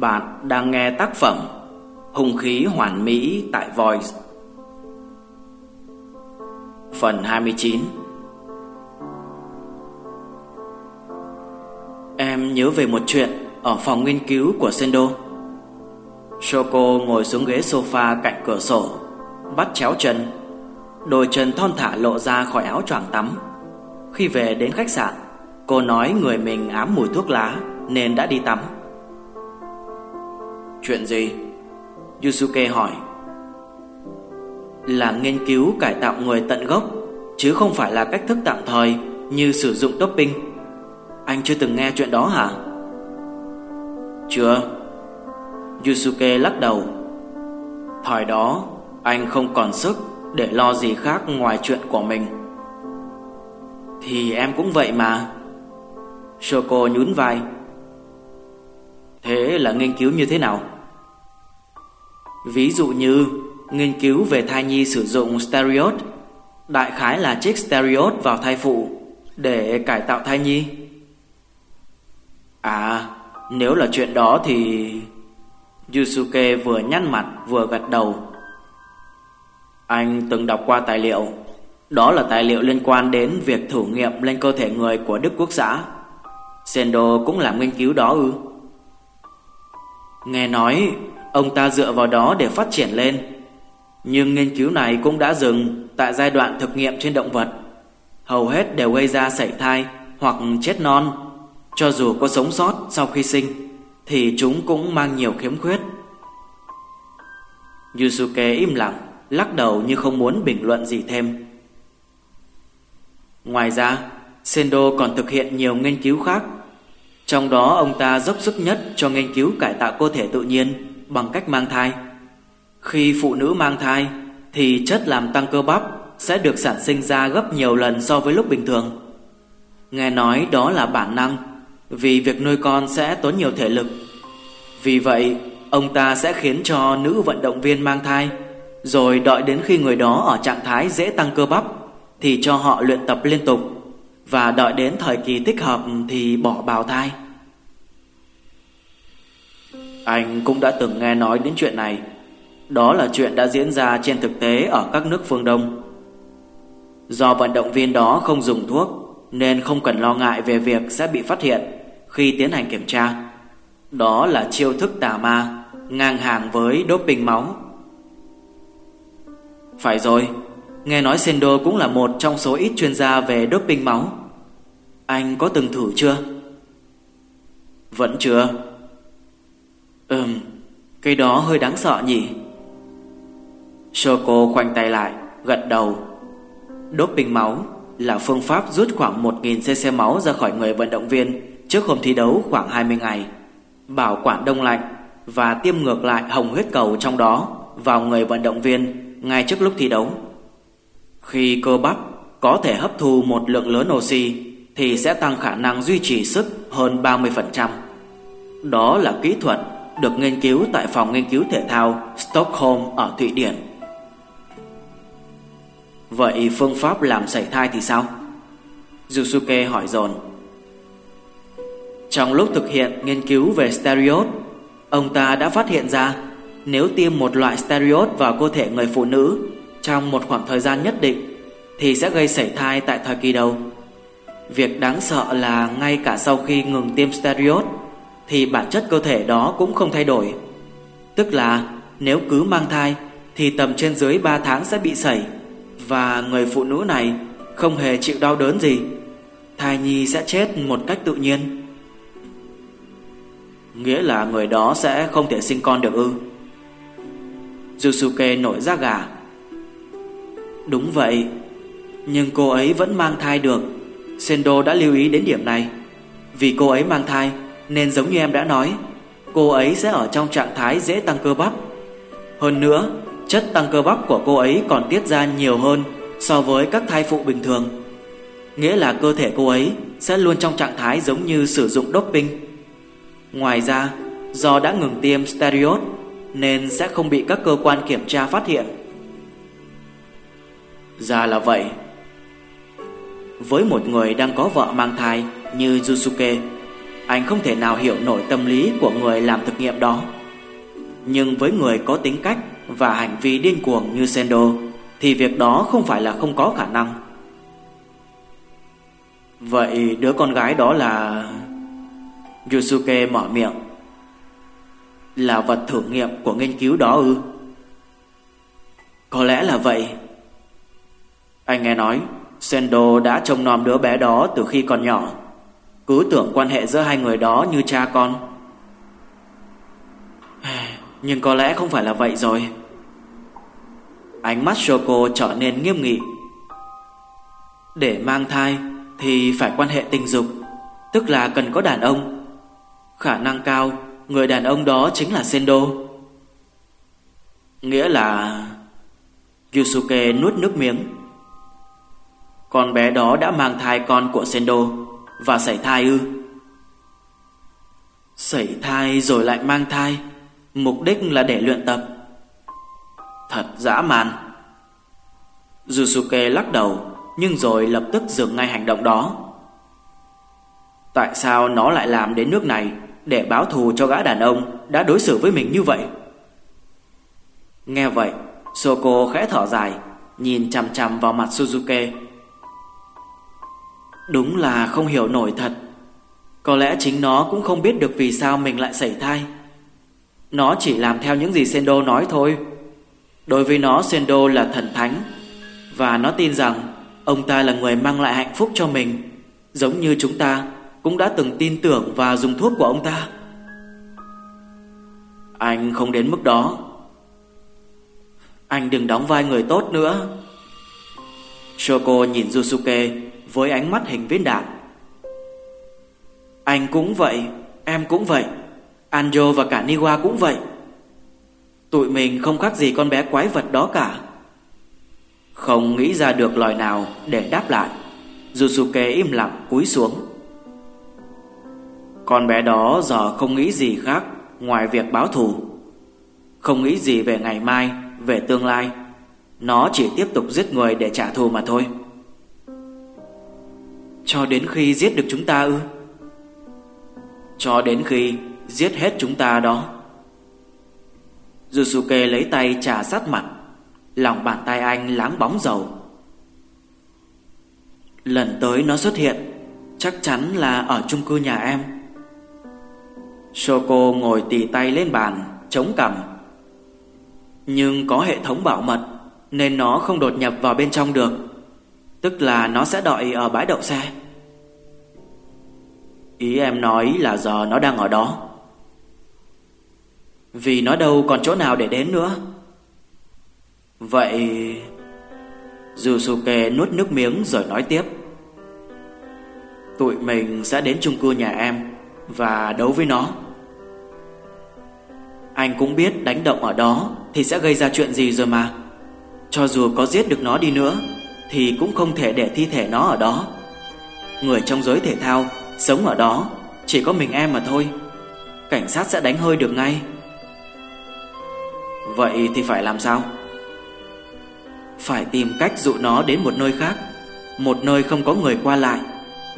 Bạn đang nghe tác phẩm Hùng khí hoàn mỹ tại Voice. Phần 29 Em nhớ về một chuyện ở phòng nghiên cứu của Sendo. Shoko ngồi xuống ghế sofa cạnh cửa sổ, Bắt chéo chân. Đôi chân thon thả lộ ra khỏi áo choàng tắm. Khi về đến khách sạn, Cô nói người mình ám mùi thuốc lá Nên đã đi tắm. Chuyện gì? Yusuke hỏi. Là nghiên cứu cải tạo người tận gốc, Chứ không phải là cách thức tạm thời Như sử dụng topping. Anh chưa từng nghe chuyện đó hả? Chưa. Yusuke lắc đầu. Thời đó, Anh không còn sức Để lo gì khác ngoài chuyện của mình. Thì em cũng vậy mà. Shoko nhún vai. Thế là nghiên cứu như thế nào? Ví dụ như nghiên cứu về thai nhi sử dụng stereot đại khái là trích stereot vào thai phụ để cải tạo thai nhi. À, nếu là chuyện đó thì Yusuke vừa nhăn mặt vừa gật đầu. Anh từng đọc qua tài liệu, đó là tài liệu liên quan đến việc thử nghiệm lên cơ thể người của Đức Quốc xã. Sendo cũng làm nghiên cứu đó ư? Nghe nói ông ta dựa vào đó để phát triển lên. Nhưng nghiên cứu này cũng đã dừng tại giai đoạn thực nghiệm trên động vật. Hầu hết đều gây ra sảy thai hoặc chết non. Cho dù có sống sót sau khi sinh thì chúng cũng mang nhiều khiếm khuyết. Yusuke im lặng, lắc đầu như không muốn bình luận gì thêm. Ngoài ra, Sendo còn thực hiện nhiều nghiên cứu khác. Trong đó ông ta dốc sức nhất cho nghiên cứu cải tạo cơ thể tự nhiên bằng cách mang thai. Khi phụ nữ mang thai thì chất làm tăng cơ bắp sẽ được sản sinh ra gấp nhiều lần so với lúc bình thường. Nghe nói đó là bản năng vì việc nuôi con sẽ tốn nhiều thể lực. Vì vậy, ông ta sẽ khiến cho nữ vận động viên mang thai rồi đợi đến khi người đó ở trạng thái dễ tăng cơ bắp thì cho họ luyện tập liên tục và đợi đến thời kỳ thích hợp thì bỏ bào thai. Anh cũng đã từng nghe nói đến chuyện này. Đó là chuyện đã diễn ra trên thực tế ở các nước phương Đông. Do vận động viên đó không dùng thuốc nên không cần lo ngại về việc sẽ bị phát hiện khi tiến hành kiểm tra. Đó là chiêu thức tà ma, ngang hàng với doping máu. Phải rồi, nghe nói Sendo cũng là một trong số ít chuyên gia về doping máu. Anh có từng thử chưa? Vẫn chưa. Ừm, cái đó hơi đáng sợ nhỉ. Shoko khoanh tay lại, gật đầu. Doping máu là phương pháp rút khoảng 1.000cc máu ra khỏi người vận động viên trước hôm thi đấu khoảng 20 ngày, bảo quản đông lạnh và tiêm ngược lại hồng huyết cầu trong đó vào người vận động viên ngay trước lúc thi đấu. Khi cơ bắp có thể hấp thu một lượng lớn oxy thì sẽ tăng khả năng duy trì sức hơn 30%. Đó là kỹ thuật được nghiên cứu tại phòng nghiên cứu thể thao Stockholm ở Thụy Điển. Vậy phương pháp làm sảy thai thì sao? Yusuke hỏi dồn. Trong lúc thực hiện nghiên cứu về steroid, ông ta đã phát hiện ra nếu tiêm một loại steroid vào cơ thể người phụ nữ trong một khoảng thời gian nhất định thì sẽ gây sảy thai tại thời kỳ đầu. Việc đáng sợ là ngay cả sau khi ngừng tiêm steroid thì bản chất cơ thể đó cũng không thay đổi. Tức là nếu cứ mang thai thì tầm trên dưới 3 tháng sẽ bị sẩy và người phụ nữ này không hề chịu đau đớn gì. Thai nhi sẽ chết một cách tự nhiên. Nghĩa là người đó sẽ không thể sinh con được ư? Yusuke nổi da gà. Đúng vậy, nhưng cô ấy vẫn mang thai được. Sendo đã lưu ý đến điểm này. Vì cô ấy mang thai nên giống như em đã nói, cô ấy sẽ ở trong trạng thái dễ tăng cơ bắp. Hơn nữa, chất tăng cơ bắp của cô ấy còn tiết ra nhiều hơn so với các thai phụ bình thường. Nghĩa là cơ thể cô ấy sẽ luôn trong trạng thái giống như sử dụng doping. Ngoài ra, do đã ngừng tiêm steroid nên sẽ không bị các cơ quan kiểm tra phát hiện. Ra là vậy. Với một người đang có vợ mang thai như Yusuke anh không thể nào hiểu nổi tâm lý của người làm thực nghiệm đó. Nhưng với người có tính cách và hành vi điên cuồng như Sendo, Thì việc đó không phải là không có khả năng. Vậy đứa con gái đó là... Yusuke mở miệng. Là vật thử nghiệm của nghiên cứu đó ư? Có lẽ là vậy. Anh nghe nói Sendo đã trông nom đứa bé đó từ khi còn nhỏ. Cứ tưởng quan hệ giữa hai người đó như cha con. Nhưng có lẽ không phải là vậy rồi. Ánh mắt Shoko trở nên nghiêm nghị. Để mang thai Thì phải quan hệ tình dục, Tức là cần có đàn ông. Khả năng cao, Người đàn ông đó chính là Sendo. Nghĩa là Yusuke nuốt nước miếng. Con bé đó đã mang thai con của Sendo. Và sảy thai ư? Sảy thai rồi lại mang thai, Mục đích là để luyện tập. Thật dã man. Yusuke lắc đầu, Nhưng rồi lập tức dừng ngay hành động đó. Tại sao nó lại làm đến nước này Để báo thù cho gã đàn ông Đã đối xử với mình như vậy? Nghe vậy, Soko khẽ thở dài, Nhìn chằm chằm vào mặt Suzuki. Đúng là không hiểu nổi thật. Có lẽ chính nó cũng không biết được vì sao mình lại xảy thai. Nó chỉ làm theo những gì Sendo nói thôi. Đối với nó, Sendo là thần thánh, Và nó tin rằng Ông ta là người mang lại hạnh phúc cho mình, Giống như chúng ta Cũng đã từng tin tưởng và dùng thuốc của ông ta. Anh không đến mức đó. Anh đừng đóng vai người tốt nữa. Shoko nhìn Yusuke. Với ánh mắt hình viên đạn. Anh cũng vậy, Em cũng vậy, Anjo và cả Niwa cũng vậy. Tụi mình không khác gì con bé quái vật đó cả. Không nghĩ ra được lời nào để đáp lại. Yusuke im lặng cúi xuống. Con bé đó giờ không nghĩ gì khác Ngoài việc báo thù. Không nghĩ gì về ngày mai, Về tương lai. Nó chỉ tiếp tục giết người để trả thù mà thôi. Cho đến khi giết được chúng ta ư? Cho đến khi giết hết chúng ta đó. Yusuke lấy tay trà sát mặt. Lòng bàn tay anh láng bóng dầu. Lần tới nó xuất hiện, Chắc chắn là ở chung cư nhà em. Shoko ngồi tì tay lên bàn, Chống cằm. Nhưng có hệ thống bảo mật, Nên nó không đột nhập vào bên trong được. Tức là nó sẽ đợi ở bãi đậu xe. Ý em nói là giờ nó đang ở đó. Vì nó đâu còn chỗ nào để đến nữa. Vậy, Yusuke nuốt nước miếng rồi nói tiếp. Tụi mình sẽ đến chung cư nhà em Và đấu với nó. Anh cũng biết đánh động ở đó Thì sẽ gây ra chuyện gì rồi mà. Cho dù có giết được nó đi nữa thì cũng không thể để thi thể nó ở đó. Người trong giới thể thao Sống ở đó Chỉ có mình em mà thôi. Cảnh sát sẽ đánh hơi được ngay. Vậy thì phải làm sao? Phải tìm cách dụ nó đến một nơi khác, Một nơi không có người qua lại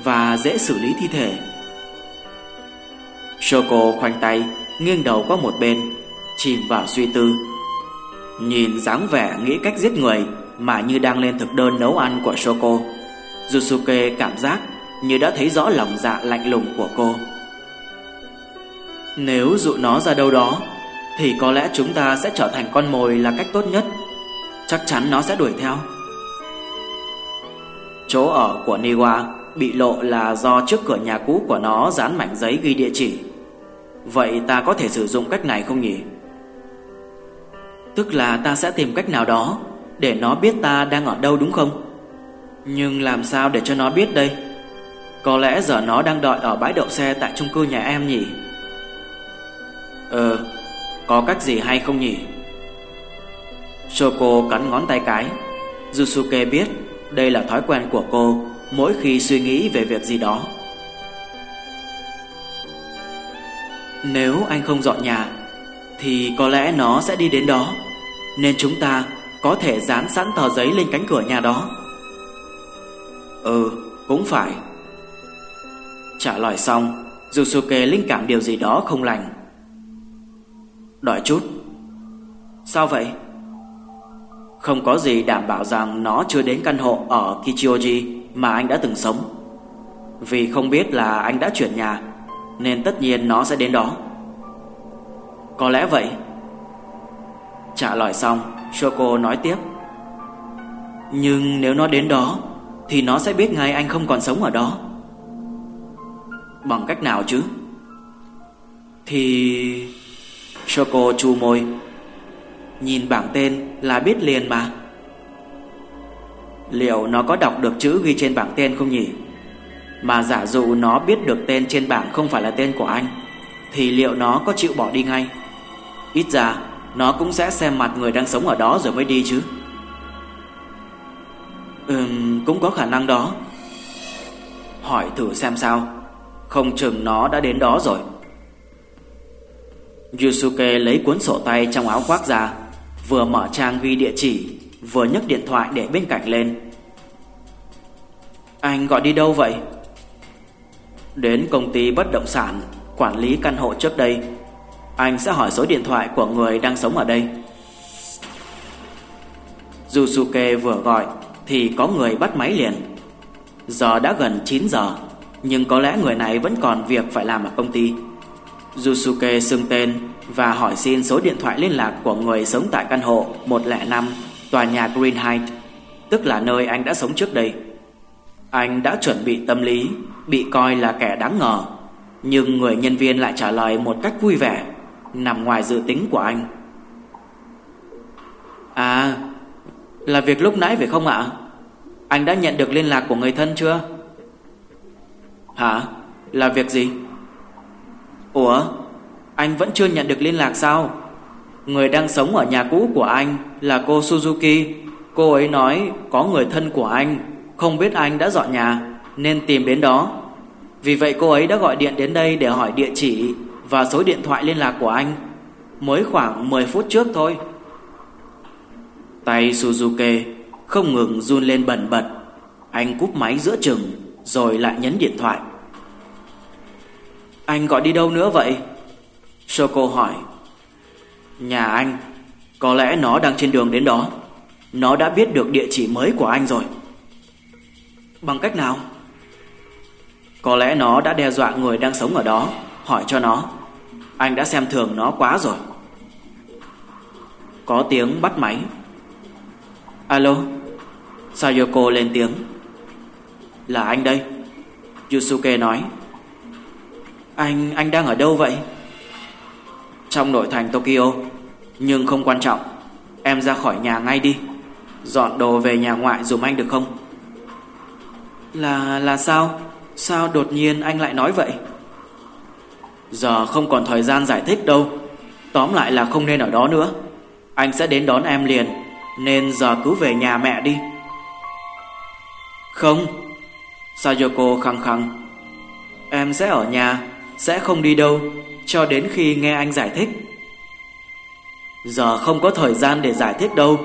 Và dễ xử lý thi thể. Shoko khoanh tay, Nghiêng đầu qua một bên, Chìm vào suy tư. Nhìn dáng vẻ nghĩ cách giết người mà như đang lên thực đơn nấu ăn của Shoko Yusuke cảm giác Như đã thấy rõ lòng dạ lạnh lùng của cô Nếu dụ nó ra đâu đó, thì có lẽ chúng ta sẽ trở thành con mồi là cách tốt nhất. Chắc chắn nó sẽ đuổi theo. Chỗ ở của Niwa bị lộ là do trước cửa nhà cũ của nó dán mảnh giấy ghi địa chỉ. Vậy ta có thể sử dụng cách này không nhỉ? Tức là ta sẽ tìm cách nào đó để nó biết ta đang ở đâu đúng không? Nhưng làm sao để cho nó biết đây? Có lẽ giờ nó đang đợi ở bãi đậu xe tại chung cư nhà em nhỉ? Ờ, có cách gì hay không nhỉ Shoko cắn ngón tay cái Yusuke biết Đây là thói quen của cô Mỗi khi suy nghĩ về việc gì đó Nếu anh không dọn nhà Thì có lẽ nó sẽ đi đến đó Nên chúng ta có thể dán sẵn tờ giấy lên cánh cửa nhà đó. Ừ cũng phải. Trả lời xong, Yusuke linh cảm điều gì đó không lành. Đợi chút. Sao vậy? Không có gì đảm bảo rằng nó chưa đến căn hộ ở Kichioji mà anh đã từng sống. Vì không biết là anh đã chuyển nhà, Nên tất nhiên nó sẽ đến đó. Có lẽ vậy. Trả lời xong Shoko nói tiếp. Nhưng nếu nó đến đó, Thì nó sẽ biết ngay anh không còn sống ở đó. Bằng cách nào chứ? Thì Shoko chu môi, Nhìn bảng tên là biết liền mà. Liệu nó có đọc được chữ ghi trên bảng tên không nhỉ? Mà giả dụ nó biết được tên trên bảng không phải là tên của anh, Thì liệu nó có chịu bỏ đi ngay? Ít ra nó cũng sẽ xem mặt người đang sống ở đó rồi mới đi chứ. Ừm, cũng có khả năng đó. Hỏi thử xem sao. Không chừng nó đã đến đó rồi. Yusuke lấy cuốn sổ tay trong áo khoác ra, Vừa mở trang ghi địa chỉ, Vừa nhấc điện thoại để bên cạnh lên. Anh gọi đi đâu vậy? Đến công ty bất động sản, Quản lý căn hộ trước đây. Anh sẽ hỏi số điện thoại của người đang sống ở đây. Yusuke vừa gọi Thì có người bắt máy liền. Giờ đã gần 9 giờ Nhưng có lẽ người này vẫn còn việc phải làm ở công ty. Yusuke xưng tên và hỏi xin số điện thoại liên lạc của người sống tại căn hộ 105 tòa nhà Green Heights, tức là nơi anh đã sống trước đây. Anh đã chuẩn bị tâm lý, bị coi là kẻ đáng ngờ, nhưng người nhân viên lại trả lời một cách vui vẻ, nằm ngoài dự tính của anh. À, là việc lúc nãy phải không ạ? Anh đã nhận được liên lạc của người thân chưa? Hả? Là việc gì? Ủa Anh vẫn chưa nhận được liên lạc sao Người đang sống ở nhà cũ của anh Là cô Suzuki Cô ấy nói có người thân của anh Không biết anh đã dọn nhà Nên tìm đến đó Vì vậy cô ấy đã gọi điện đến đây để hỏi địa chỉ và số điện thoại liên lạc của anh Mới khoảng 10 phút trước thôi Tay Suzuki Không ngừng run lên bần bật Anh cúp máy giữa chừng Rồi lại nhấn điện thoại anh gọi đi đâu nữa vậy? Shoko hỏi. Nhà anh, có lẽ nó đang trên đường đến đó. Nó đã biết được địa chỉ mới của anh rồi. Bằng cách nào? Có lẽ nó đã đe dọa người đang sống ở đó, hỏi cho nó. Anh đã xem thường nó quá rồi. Có tiếng bắt máy. Alo, Sayoko lên tiếng. Là anh đây. Yusuke nói. Anh, anh đang ở đâu vậy? Trong nội thành Tokyo Nhưng không quan trọng Em ra khỏi nhà ngay đi Dọn đồ về nhà ngoại dùm anh được không? Là, là sao? Sao đột nhiên anh lại nói vậy? Giờ không còn thời gian giải thích đâu Tóm lại là không nên ở đó nữa Anh sẽ đến đón em liền Nên giờ cứ về nhà mẹ đi Không Sayoko khăng khăng Em sẽ ở nhà sẽ không đi đâu cho đến khi nghe anh giải thích. Giờ không có thời gian để giải thích đâu.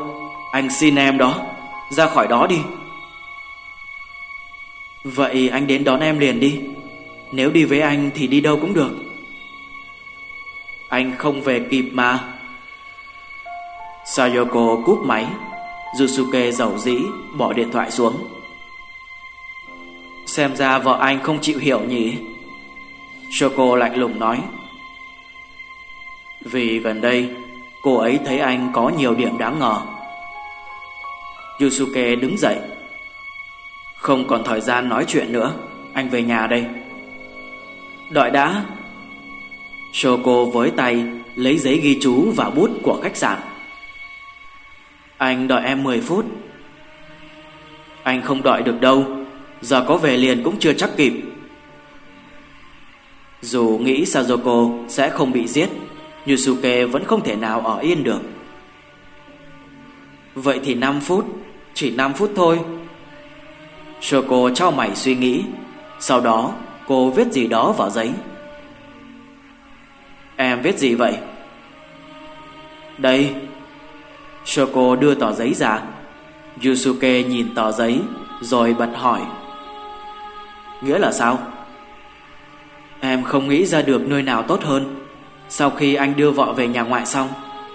Anh xin em đó, ra khỏi đó đi. Vậy anh đến đón em liền đi. Nếu đi với anh thì đi đâu cũng được. Anh không về kịp mà. Sayoko cúp máy. Yusuke giàu dĩ, bỏ điện thoại xuống. Xem ra vợ anh không chịu hiểu nhỉ? Shoko lạnh lùng nói Vì gần đây, Cô ấy thấy anh có nhiều điểm đáng ngờ Yusuke đứng dậy Không còn thời gian nói chuyện nữa Anh về nhà đây Đợi đã Shoko với tay, Lấy giấy ghi chú và bút của khách sạn. Anh đợi em 10 phút. Anh không đợi được đâu, Giờ có về liền cũng chưa chắc kịp. Dù nghĩ Sajoko sẽ không bị giết, Yusuke vẫn không thể nào ở yên được. Vậy thì 5 phút, Chỉ 5 phút thôi. Shoko cho mày suy nghĩ, Sau đó cô viết gì đó vào giấy. Em viết gì vậy? Đây. Shoko đưa tờ giấy ra. Yusuke nhìn tờ giấy, Rồi bật hỏi. Nghĩa là sao? Em không nghĩ ra được nơi nào tốt hơn. Sau khi anh đưa vợ về nhà ngoại xong,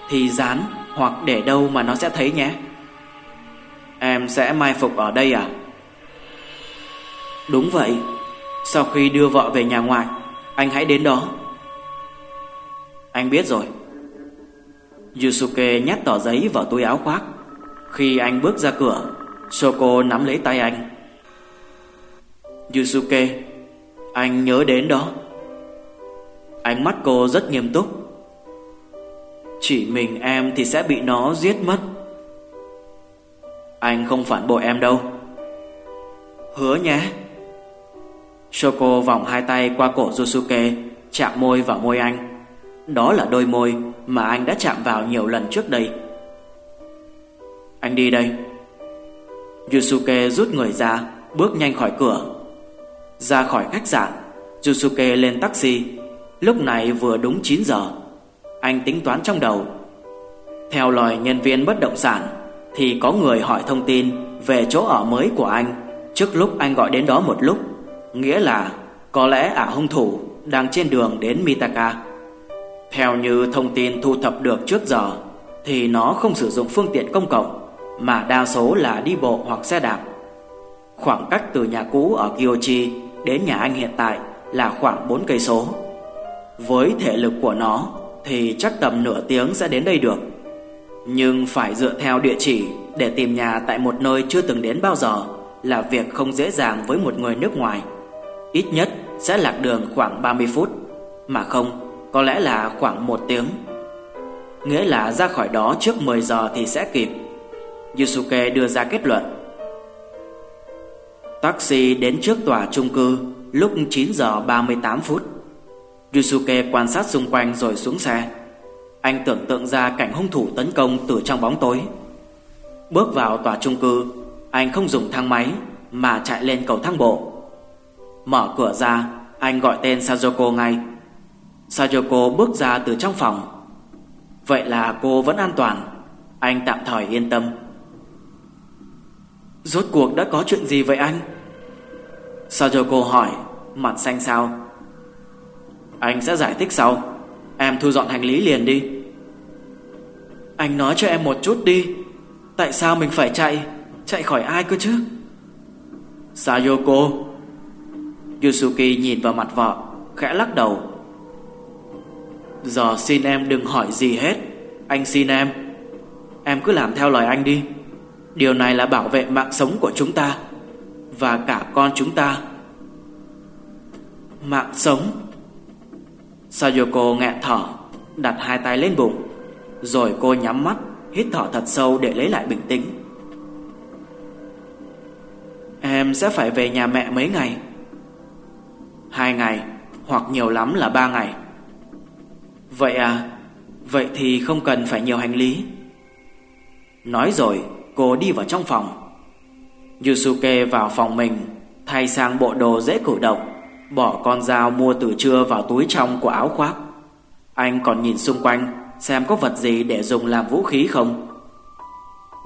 Thì dán hoặc để đâu mà nó sẽ thấy nhé. Em sẽ mai phục ở đây à? Đúng vậy. Sau khi đưa vợ về nhà ngoại, Anh hãy đến đó. Anh biết rồi. Yusuke nhét tờ giấy vào túi áo khoác. Khi anh bước ra cửa, Soko nắm lấy tay anh. Yusuke, Anh nhớ đến đó. Ánh mắt cô rất nghiêm túc. Chỉ mình em thì sẽ bị nó giết mất. Anh không phản bội em đâu. Hứa nhé. Shoko vòng hai tay qua cổ Yusuke, Chạm môi vào môi anh. Đó là đôi môi mà anh đã chạm vào nhiều lần trước đây. Anh đi đây. Yusuke rút người ra, Bước nhanh khỏi cửa. Ra khỏi khách sạn, Yusuke lên taxi. Lúc này vừa đúng 9 giờ. Anh tính toán trong đầu. Theo lời nhân viên bất động sản, Thì có người hỏi thông tin Về chỗ ở mới của anh Trước lúc anh gọi đến đó một lúc. Nghĩa là có lẽ ả hung thủ Đang trên đường đến Mitaka. Theo như thông tin thu thập được trước giờ Thì nó không sử dụng phương tiện công cộng Mà đa số là đi bộ hoặc xe đạp Khoảng cách từ nhà cũ ở Kyochi Đến nhà anh hiện tại là khoảng 4 cây số với thể lực của nó thì chắc tầm nửa tiếng sẽ đến đây được. Nhưng phải dựa theo địa chỉ để tìm nhà tại một nơi chưa từng đến bao giờ là việc không dễ dàng với một người nước ngoài. Ít nhất sẽ lạc đường khoảng 30 phút, mà không, có lẽ là khoảng một tiếng. Nghĩa là ra khỏi đó trước 10 giờ thì sẽ kịp. Yusuke đưa ra kết luận. Taxi đến trước tòa chung cư lúc 9 giờ 38 phút. Yusuke quan sát xung quanh rồi xuống xe Anh tưởng tượng ra cảnh hung thủ tấn công từ trong bóng tối Bước vào tòa chung cư, Anh không dùng thang máy Mà chạy lên cầu thang bộ Mở cửa ra, Anh gọi tên Sajoko ngay Sajoko bước ra từ trong phòng? Vậy là cô vẫn an toàn. Anh tạm thời yên tâm. Rốt cuộc đã có chuyện gì vậy anh? Sajoko hỏi, Mặt xanh xao anh sẽ giải thích sau. Em thu dọn hành lý liền đi. Anh nói cho em một chút đi. Tại sao mình phải chạy? Chạy khỏi ai cơ chứ? Sayoko Yusuki nhìn vào mặt vợ, Khẽ lắc đầu. Giờ xin em đừng hỏi gì hết. Anh xin em. Em cứ làm theo lời anh đi. Điều này là bảo vệ mạng sống của chúng ta Và cả con chúng ta. Mạng sống. Sayoko nghẹn thở, Đặt hai tay lên bụng, Rồi cô nhắm mắt, Hít thở thật sâu để lấy lại bình tĩnh. Em sẽ phải về nhà mẹ mấy ngày? Hai ngày, Hoặc nhiều lắm là ba ngày. Vậy à Vậy thì không cần phải nhiều hành lý. Nói rồi, Cô đi vào trong phòng. Yusuke vào phòng mình, Thay sang bộ đồ dễ cử động, Bỏ con dao mua từ trưa vào túi trong của áo khoác. Anh còn nhìn xung quanh, Xem có vật gì để dùng làm vũ khí không.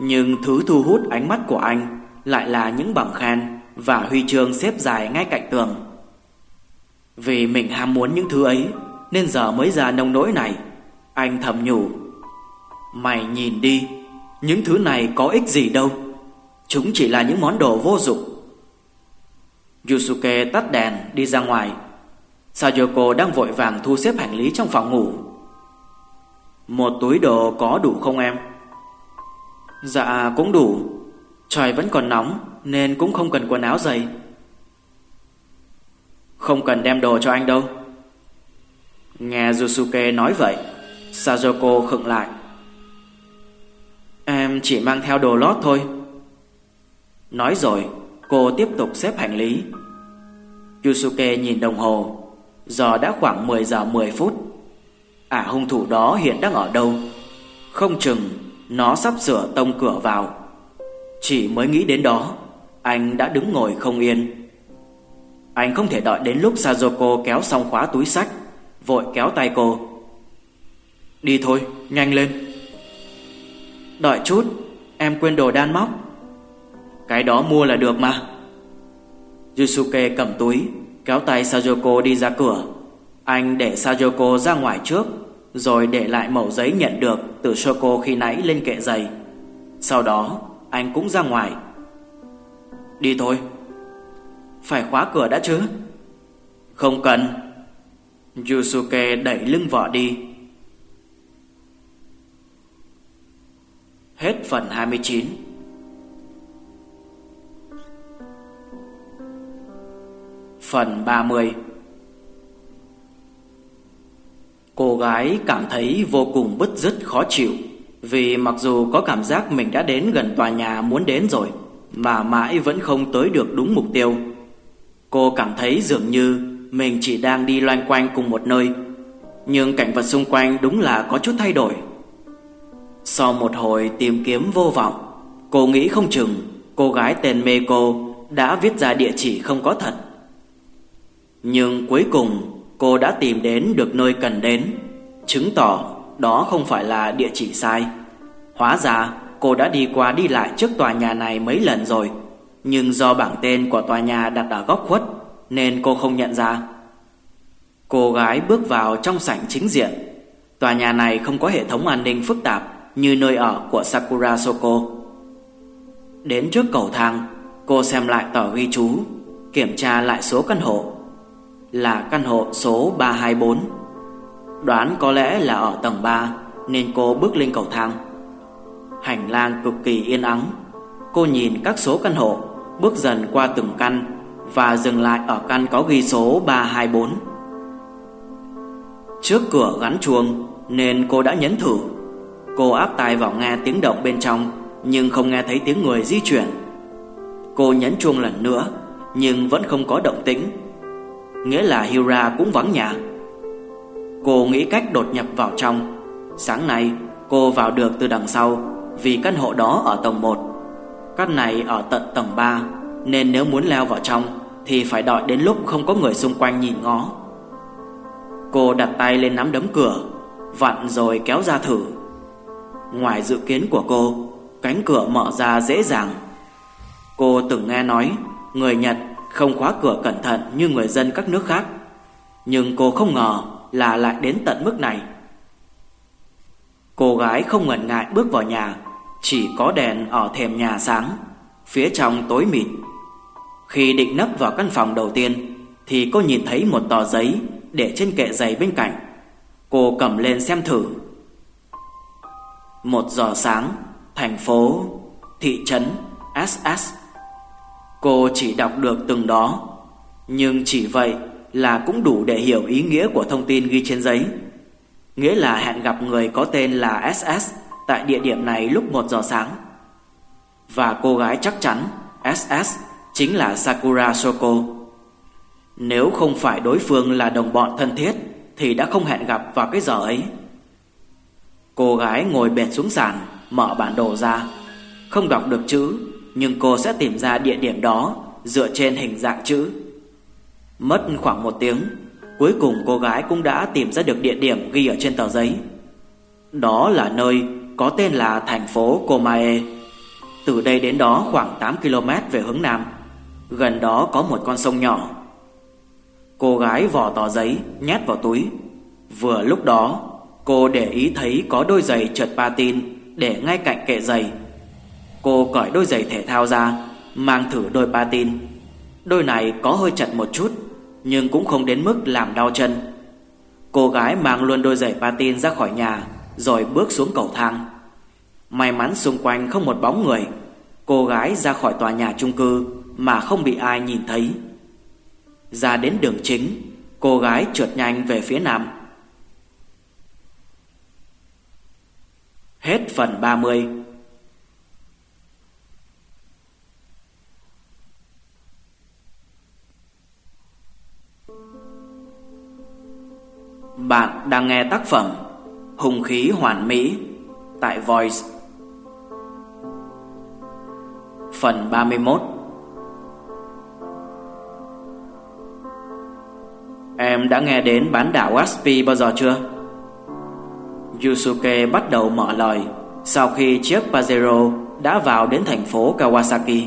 Nhưng thứ thu hút ánh mắt của anh Lại là những bằng khen Và huy chương xếp dài ngay cạnh tường. Vì mình ham muốn những thứ ấy nên giờ mới ra nông nỗi này. Anh thầm nhủ, Mày nhìn đi, Những thứ này có ích gì đâu. Chúng chỉ là những món đồ vô dụng. Yusuke tắt đèn, đi ra ngoài. Sayoko đang vội vàng thu xếp hành lý trong phòng ngủ. Một túi đồ có đủ không em? Dạ cũng đủ. Trời vẫn còn nóng, Nên cũng không cần quần áo dày. Không cần đem đồ cho anh đâu. Nghe Yusuke nói vậy Sajoko khựng lại. Em chỉ mang theo đồ lót thôi. Nói rồi, Cô tiếp tục xếp hành lý. Yusuke nhìn đồng hồ. Giờ đã khoảng 10 giờ 10 phút. À hung thủ đó hiện đang ở đâu? Không chừng Nó sắp sửa tông cửa vào. Chỉ mới nghĩ đến đó, Anh đã đứng ngồi không yên. Anh không thể đợi đến lúc Sajoko kéo xong khóa túi sách. Vội kéo tay cô. Đi thôi, nhanh lên. Đợi chút Em quên đồ đan móc. Cái đó mua là được mà. Yusuke cầm túi Kéo tay Sajoko đi ra cửa. Anh để Sayoko ra ngoài trước Rồi để lại mẩu giấy nhận được Từ Shoko khi nãy lên kệ giày. Sau đó anh cũng ra ngoài. Đi thôi. Phải khóa cửa đã chứ? Không cần. Yusuke đẩy lưng vợ đi. Hết phần 29 Phần 30 Cô gái cảm thấy vô cùng bứt rứt, khó chịu, Vì mặc dù có cảm giác mình đã đến gần tòa nhà muốn đến rồi, Mà mãi vẫn không tới được đúng mục tiêu. Cô cảm thấy dường như mình chỉ đang đi loanh quanh cùng một nơi. Nhưng cảnh vật xung quanh đúng là có chút thay đổi. Sau một hồi tìm kiếm vô vọng, Cô nghĩ không chừng cô gái tên Meiko đã viết ra địa chỉ không có thật. Nhưng cuối cùng cô đã tìm đến được nơi cần đến, Chứng tỏ đó không phải là địa chỉ sai. Hóa ra cô đã đi qua đi lại trước tòa nhà này mấy lần rồi, Nhưng do bảng tên của tòa nhà đặt ở góc khuất nên cô không nhận ra. Cô gái bước vào trong sảnh chính diện. Tòa nhà này không có hệ thống an ninh phức tạp như nơi ở của Sakura Soko. Đến trước cầu thang, cô xem lại tờ ghi chú, kiểm tra lại số căn hộ. Là căn hộ số 324. Đoán có lẽ là ở tầng 3 nên cô bước lên cầu thang. Hành lang cực kỳ yên ắng. Cô nhìn các số căn hộ, bước dần qua từng căn và dừng lại ở căn có ghi số 324. Trước cửa gắn chuông, nên cô đã nhấn thử. Cô áp tai vào nghe tiếng động bên trong, nhưng không nghe thấy tiếng người di chuyển. Cô nhấn chuông lần nữa, nhưng vẫn không có động tĩnh. Nghĩa là Hira cũng vắng nhà. Cô nghĩ cách đột nhập vào trong. Sáng nay, cô vào được từ đằng sau, vì căn hộ đó ở tầng 1. Căn này ở tận tầng 3 nên nếu muốn leo vào trong thì phải đợi đến lúc không có người xung quanh nhìn ngó. Cô đặt tay lên nắm đấm cửa, vặn rồi kéo ra thử. Ngoài dự kiến của cô, cánh cửa mở ra dễ dàng. Cô từng nghe nói người Nhật không khóa cửa cẩn thận như người dân các nước khác, nhưng cô không ngờ là lại đến tận mức này. Cô gái không ngần ngại bước vào nhà, chỉ có đèn ở thềm nhà sáng, phía trong tối mịt. Khi định nấp vào căn phòng đầu tiên, Thì cô nhìn thấy một tờ giấy Để trên kệ giày bên cạnh. Cô cầm lên xem thử. Một giờ sáng, Thành phố, Thị trấn SS Cô chỉ đọc được từng đó, Nhưng chỉ vậy là cũng đủ để hiểu ý nghĩa của thông tin ghi trên giấy. Nghĩa là hẹn gặp người có tên là SS Tại địa điểm này lúc 1 giờ sáng. Và cô gái chắc chắn SS chính là Sakura Soko. Nếu không phải đối phương là đồng bọn thân thiết thì đã không hẹn gặp vào cái giờ ấy. Cô gái ngồi bệt xuống sàn, mở bản đồ ra. Không đọc được chữ, nhưng cô sẽ tìm ra địa điểm đó dựa trên hình dạng chữ. Mất khoảng một tiếng, cuối cùng cô gái cũng đã tìm ra được địa điểm ghi ở trên tờ giấy. Đó là nơi có tên là thành phố Komae. Từ đây đến đó khoảng 8 km về hướng nam. Gần đó có một con sông nhỏ. Cô gái vò tờ giấy, Nhét vào túi. Vừa lúc đó, Cô để ý thấy có đôi giày trượt patin Để ngay cạnh kệ giày. Cô cởi đôi giày thể thao ra, Mang thử đôi patin. Đôi này có hơi chật một chút, Nhưng cũng không đến mức làm đau chân. Cô gái mang luôn đôi giày patin ra khỏi nhà, Rồi bước xuống cầu thang. May mắn xung quanh không một bóng người, Cô gái ra khỏi tòa nhà chung cư mà không bị ai nhìn thấy. Ra đến đường chính, cô gái trượt nhanh về phía nam. Hết phần 30. Bạn đang nghe tác phẩm Hùng khí hoàn mỹ tại Voice. Phần 31 Em đã nghe đến bán đảo Waspi bao giờ chưa? Yusuke bắt đầu mở lời sau khi chiếc Pajero đã vào đến thành phố Kawasaki.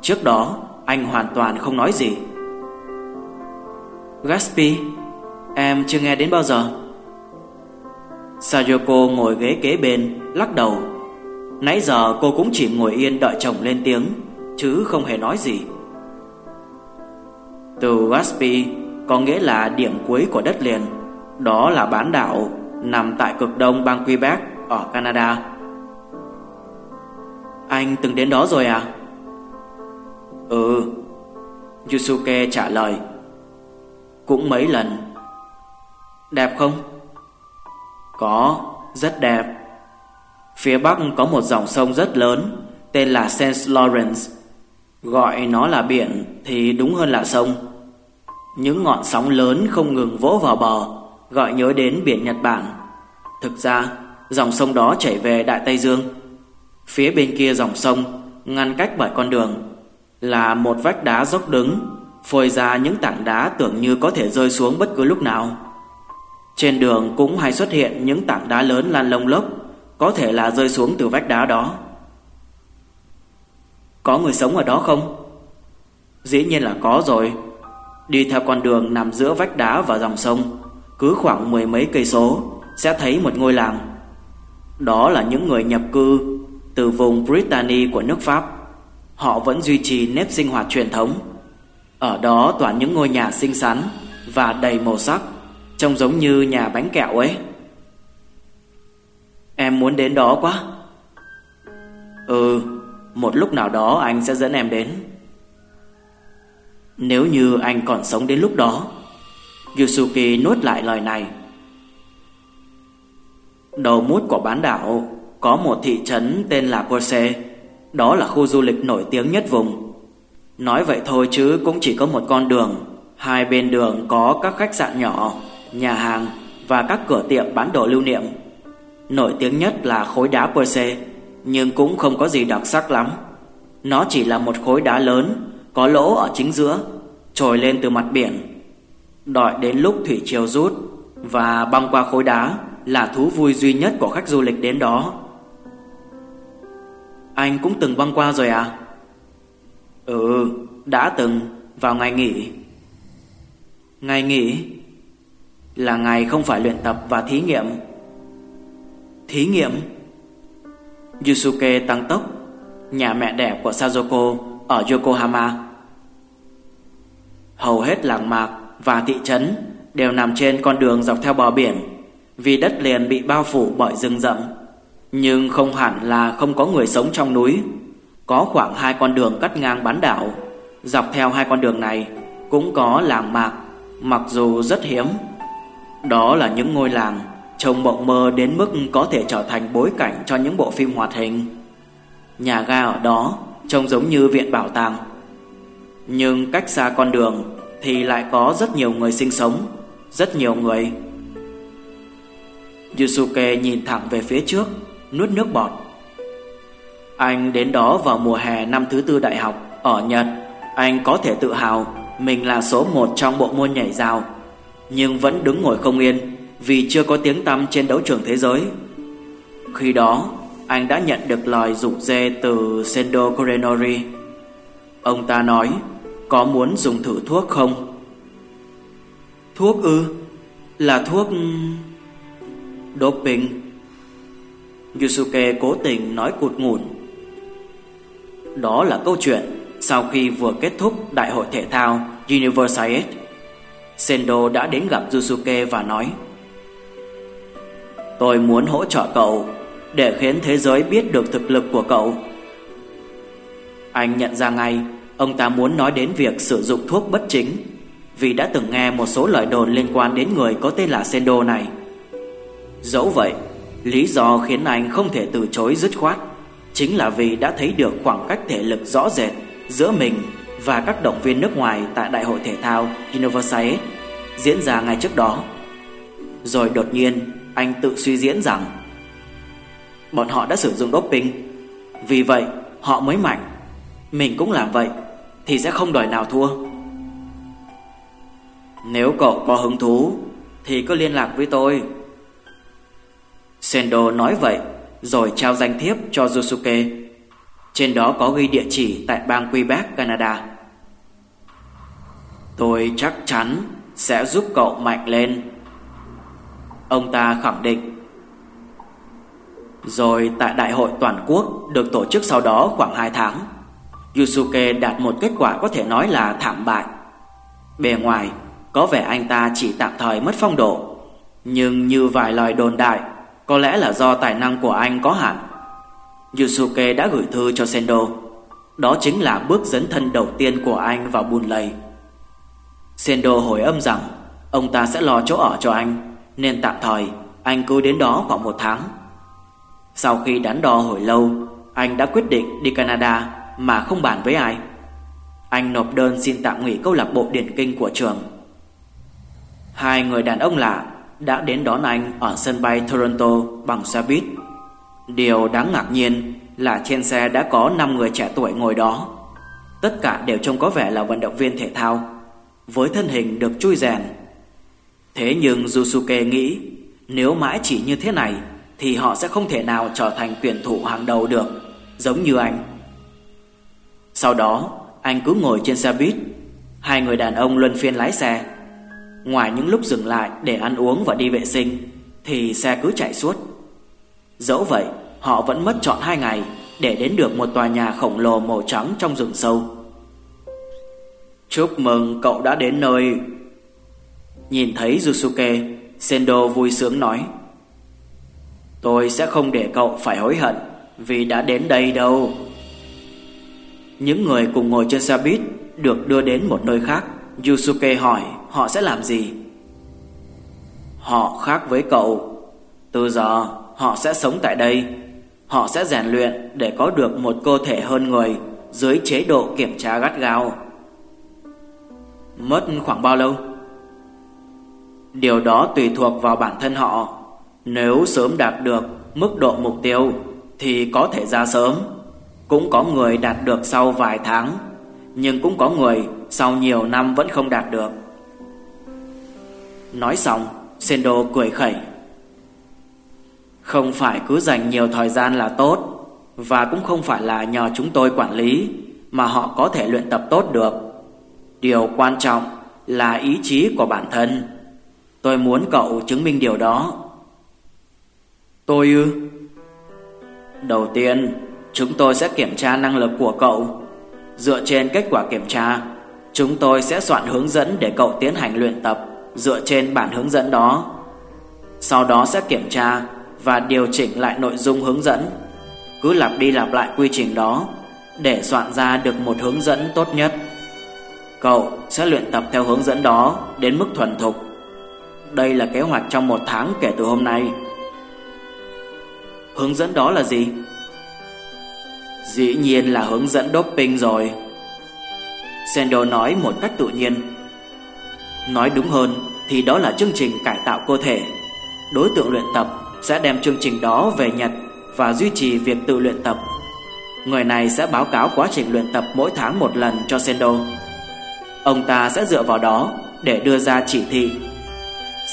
Trước đó, anh hoàn toàn không nói gì. Gaspi, Em chưa nghe đến bao giờ Sayoko ngồi ghế kế bên Lắc đầu Nãy giờ cô cũng chỉ ngồi yên đợi chồng lên tiếng Chứ không hề nói gì Từ Waspi có nghĩa là điểm cuối của đất liền. Đó là bán đảo Nằm tại cực đông bang Quebec Ở Canada. Anh từng đến đó rồi à? Ừ Yusuke trả lời. Cũng mấy lần. Đẹp không? Có, rất đẹp. Phía bắc có một dòng sông rất lớn Tên là Saint Lawrence. Gọi nó là biển thì đúng hơn là sông. Những ngọn sóng lớn không ngừng vỗ vào bờ, Gọi nhớ đến biển Nhật Bản. Thực ra, dòng sông đó chảy về Đại Tây Dương. Phía bên kia dòng sông, Ngăn cách bởi con đường, Là một vách đá dốc đứng Phơi ra những tảng đá tưởng như có thể rơi xuống bất cứ lúc nào. Trên đường cũng hay xuất hiện những tảng đá lớn lan lông lốc, Có thể là rơi xuống từ vách đá đó. Có người sống ở đó không? Dĩ nhiên là có rồi. Đi theo con đường nằm giữa vách đá và dòng sông, Cứ khoảng mười mấy cây số, Sẽ thấy một ngôi làng. Đó là những người nhập cư Từ vùng Brittany của nước Pháp. Họ vẫn duy trì nếp sinh hoạt truyền thống. Ở đó toàn những ngôi nhà xinh xắn Và đầy màu sắc, Trông giống như nhà bánh kẹo ấy. Em muốn đến đó quá. Ừ Một lúc nào đó anh sẽ dẫn em đến. Nếu như anh còn sống đến lúc đó. Yusuke nuốt lại lời này. Đầu mút của bán đảo Có một thị trấn tên là Porse Đó là khu du lịch nổi tiếng nhất vùng. Nói vậy thôi chứ cũng chỉ có một con đường, Hai bên đường có các khách sạn nhỏ, Nhà hàng Và các cửa tiệm bán đồ lưu niệm. Nổi tiếng nhất là khối đá Perse Nhưng cũng không có gì đặc sắc lắm. Nó chỉ là một khối đá lớn có lỗ ở chính giữa Trồi lên từ mặt biển Đợi đến lúc thủy triều rút Và băng qua khối đá Là thú vui duy nhất của khách du lịch đến đó Anh cũng từng băng qua rồi à? Ừ, đã từng vào ngày nghỉ. Ngày nghỉ là ngày không phải luyện tập và thí nghiệm. Thí nghiệm? Yusuke tăng tốc, nhà mẹ đẻ của Sajoko ở Yokohama. Hầu hết làng mạc và thị trấn đều nằm trên con đường dọc theo bờ biển, vì đất liền bị bao phủ bởi rừng rậm. Nhưng không hẳn là không có người sống trong núi, có khoảng hai con đường cắt ngang bán đảo Dọc theo hai con đường này Cũng có làng mạc, Mặc dù rất hiếm Đó là những ngôi làng Trông mộng mơ đến mức có thể trở thành bối cảnh Cho những bộ phim hoạt hình Nhà ga ở đó Trông giống như viện bảo tàng Nhưng cách xa con đường Thì lại có rất nhiều người sinh sống Rất nhiều người Yusuke nhìn thẳng về phía trước Nuốt nước bọt anh đến đó vào mùa hè năm thứ tư đại học ở Nhật. Anh có thể tự hào mình là số một trong bộ môn nhảy rào, nhưng vẫn đứng ngồi không yên vì chưa có tiếng tăm trên đấu trường thế giới. Khi đó, anh đã nhận được lời rủ dê từ Sendo Korenori. Ông ta nói, có muốn dùng thử thuốc không? Thuốc ư? Là thuốc... Doping Yusuke cố tình nói cụt ngủn đó là câu chuyện sau khi vừa kết thúc đại hội thể thao Universalis. Sendo đã đến gặp Yusuke và nói Tôi muốn hỗ trợ cậu để khiến thế giới biết được thực lực của cậu. Anh nhận ra ngay ông ta muốn nói đến việc sử dụng thuốc bất chính vì đã từng nghe một số lời đồn liên quan đến người có tên là Sendo này. Dẫu vậy, lý do khiến anh không thể từ chối dứt khoát chính là vì đã thấy được khoảng cách thể lực rõ rệt giữa mình và các động viên nước ngoài tại Đại hội thể thao Universalis diễn ra ngay trước đó. Rồi đột nhiên, anh tự suy diễn rằng bọn họ đã sử dụng doping, vì vậy họ mới mạnh. Mình cũng làm vậy thì sẽ không đòi nào thua. Nếu cậu có hứng thú thì cứ liên lạc với tôi. Sendo nói vậy rồi trao danh thiếp cho Yosuke. Trên đó có ghi địa chỉ tại bang Quebec, Canada. Tôi chắc chắn sẽ giúp cậu mạnh lên. Ông ta khẳng định. Rồi tại đại hội toàn quốc được tổ chức sau đó khoảng 2 tháng, Yusuke đạt một kết quả có thể nói là thảm bại. Bề ngoài, có vẻ anh ta chỉ tạm thời mất phong độ, nhưng như vài lời đồn đại, có lẽ là do tài năng của anh có hạn. Yusuke đã gửi thư cho Sendo. Đó chính là bước dấn thân đầu tiên của anh vào bùn lầy. Sendo hồi âm rằng ông ta sẽ lo chỗ ở cho anh, nên tạm thời anh cứ đến đó khoảng một tháng. Sau khi đắn đo hồi lâu, anh đã quyết định đi Canada mà không bàn với ai. Anh nộp đơn xin tạm nghỉ câu lạc bộ điển kinh của trường. Hai người đàn ông lạ đã đến đón anh ở sân bay Toronto bằng xe buýt. Điều đáng ngạc nhiên là trên xe đã có 5 người trẻ tuổi ngồi đó. Tất cả đều trông có vẻ là vận động viên thể thao, với thân hình được chui rèn. Thế nhưng Yusuke nghĩ nếu mãi chỉ như thế này thì họ sẽ không thể nào trở thành tuyển thủ hàng đầu được, giống như anh. Sau đó, anh cứ ngồi trên xe buýt, hai người đàn ông luân phiên lái xe. Ngoài những lúc dừng lại để ăn uống và đi vệ sinh thì xe cứ chạy suốt. Dẫu vậy, họ vẫn mất trọn hai ngày để đến được một tòa nhà khổng lồ màu trắng trong rừng sâu. Chúc mừng cậu đã đến nơi. Nhìn thấy Yusuke, Sendo vui sướng nói. Tôi sẽ không để cậu phải hối hận vì đã đến đây đâu. Những người cùng ngồi trên xe buýt được đưa đến một nơi khác. Yusuke hỏi, họ sẽ làm gì. Họ khác với cậu. Từ giờ, họ sẽ sống tại đây. Họ sẽ rèn luyện để có được một cơ thể hơn người dưới chế độ kiểm tra gắt gao. Mất khoảng bao lâu? Điều đó tùy thuộc vào bản thân họ. Nếu sớm đạt được mức độ mục tiêu thì có thể ra sớm. Cũng có người đạt được sau vài tháng, nhưng cũng có người sau nhiều năm vẫn không đạt được. Nói xong, Sendo cười khẩy. Không phải cứ dành nhiều thời gian là tốt, và cũng không phải là nhờ chúng tôi quản lý mà họ có thể luyện tập tốt được. Điều quan trọng là ý chí của bản thân. Tôi muốn cậu chứng minh điều đó. Tôi ư? Đầu tiên, chúng tôi sẽ kiểm tra năng lực của cậu. Dựa trên kết quả kiểm tra, chúng tôi sẽ soạn hướng dẫn để cậu tiến hành luyện tập dựa trên bản hướng dẫn đó. Sau đó sẽ kiểm tra và điều chỉnh lại nội dung hướng dẫn. Cứ lặp đi lặp lại quy trình đó để soạn ra được một hướng dẫn tốt nhất. Cậu sẽ luyện tập theo hướng dẫn đó đến mức thuần thục. Đây là kế hoạch trong một tháng kể từ hôm nay. Hướng dẫn đó là gì? Dĩ nhiên là hướng dẫn doping rồi. Sendo nói một cách tự nhiên. Nói đúng hơn thì đó là chương trình cải tạo cơ thể. Đối tượng luyện tập sẽ đem chương trình đó về Nhật và duy trì việc tự luyện tập. Người này sẽ báo cáo quá trình luyện tập mỗi tháng một lần cho Sendo. Ông ta sẽ dựa vào đó để đưa ra chỉ thị.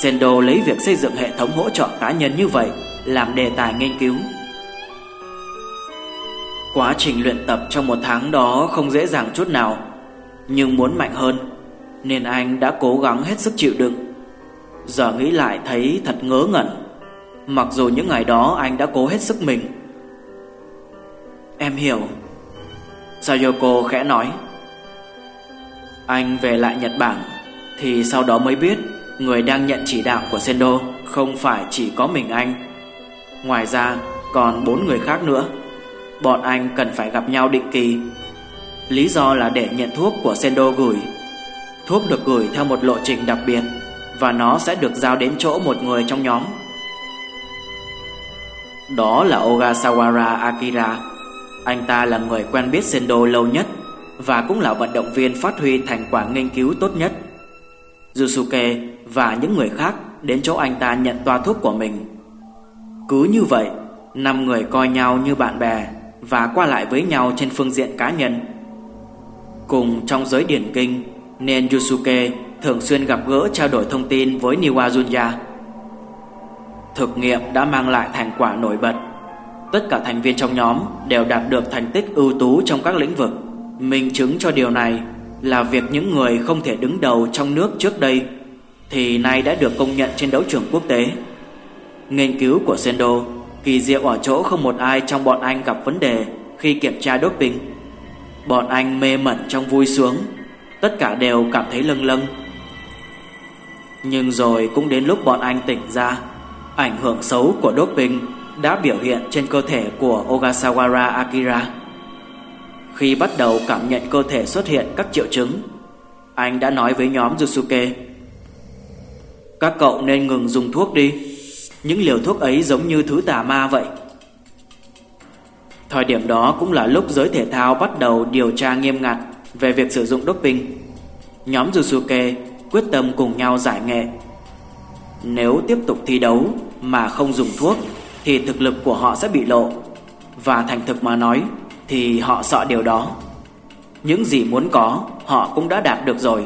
Sendo lấy việc xây dựng hệ thống hỗ trợ cá nhân như vậy làm đề tài nghiên cứu. Quá trình luyện tập trong một tháng đó không dễ dàng chút nào, nhưng muốn mạnh hơn nên anh đã cố gắng hết sức chịu đựng. Giờ nghĩ lại thấy thật ngớ ngẩn, mặc dù những ngày đó anh đã cố hết sức mình. Em hiểu. Sayoko khẽ nói. Anh về lại Nhật Bản thì sau đó mới biết người đang nhận chỉ đạo của Sendo không phải chỉ có mình anh. Ngoài ra, còn bốn người khác nữa. Bọn anh cần phải gặp nhau định kỳ. Lý do là để nhận thuốc của Sendo gửi. Thuốc được gửi theo một lộ trình đặc biệt, và nó sẽ được giao đến chỗ một người trong nhóm. Đó là Ogasawara Akira. Anh ta là người quen biết Sendo lâu nhất, và cũng là vận động viên phát huy thành quả nghiên cứu tốt nhất. Yusuke và những người khác đến chỗ anh ta nhận toa thuốc của mình. Cứ như vậy, năm người coi nhau như bạn bè và qua lại với nhau trên phương diện cá nhân. Cùng trong giới điển kinh nên Yusuke thường xuyên gặp gỡ trao đổi thông tin với Niwa Junya. Thực nghiệm đã mang lại thành quả nổi bật. Tất cả thành viên trong nhóm đều đạt được thành tích ưu tú trong các lĩnh vực. Minh chứng cho điều này là việc những người không thể đứng đầu trong nước trước đây thì nay đã được công nhận trên đấu trường quốc tế. Nghiên cứu của Sendo kỳ diệu ở chỗ không một ai trong bọn anh gặp vấn đề khi kiểm tra doping. Bọn anh mê mẩn trong vui sướng, tất cả đều cảm thấy lâng lâng. Nhưng rồi cũng đến lúc bọn anh tỉnh ra, ảnh hưởng xấu của doping đã biểu hiện trên cơ thể của Ogasawara Akira. Khi bắt đầu cảm nhận cơ thể xuất hiện các triệu chứng, anh đã nói với nhóm Yusuke Các cậu nên ngừng dùng thuốc đi những liều thuốc ấy giống như thứ tà ma vậy Thời điểm đó cũng là lúc giới thể thao bắt đầu điều tra nghiêm ngặt về việc sử dụng doping. Nhóm Jusuke quyết tâm cùng nhau giải nghệ. Nếu tiếp tục thi đấu mà không dùng thuốc thì thực lực của họ sẽ bị lộ. Và thành thực mà nói thì họ sợ điều đó. Những gì muốn có họ cũng đã đạt được rồi.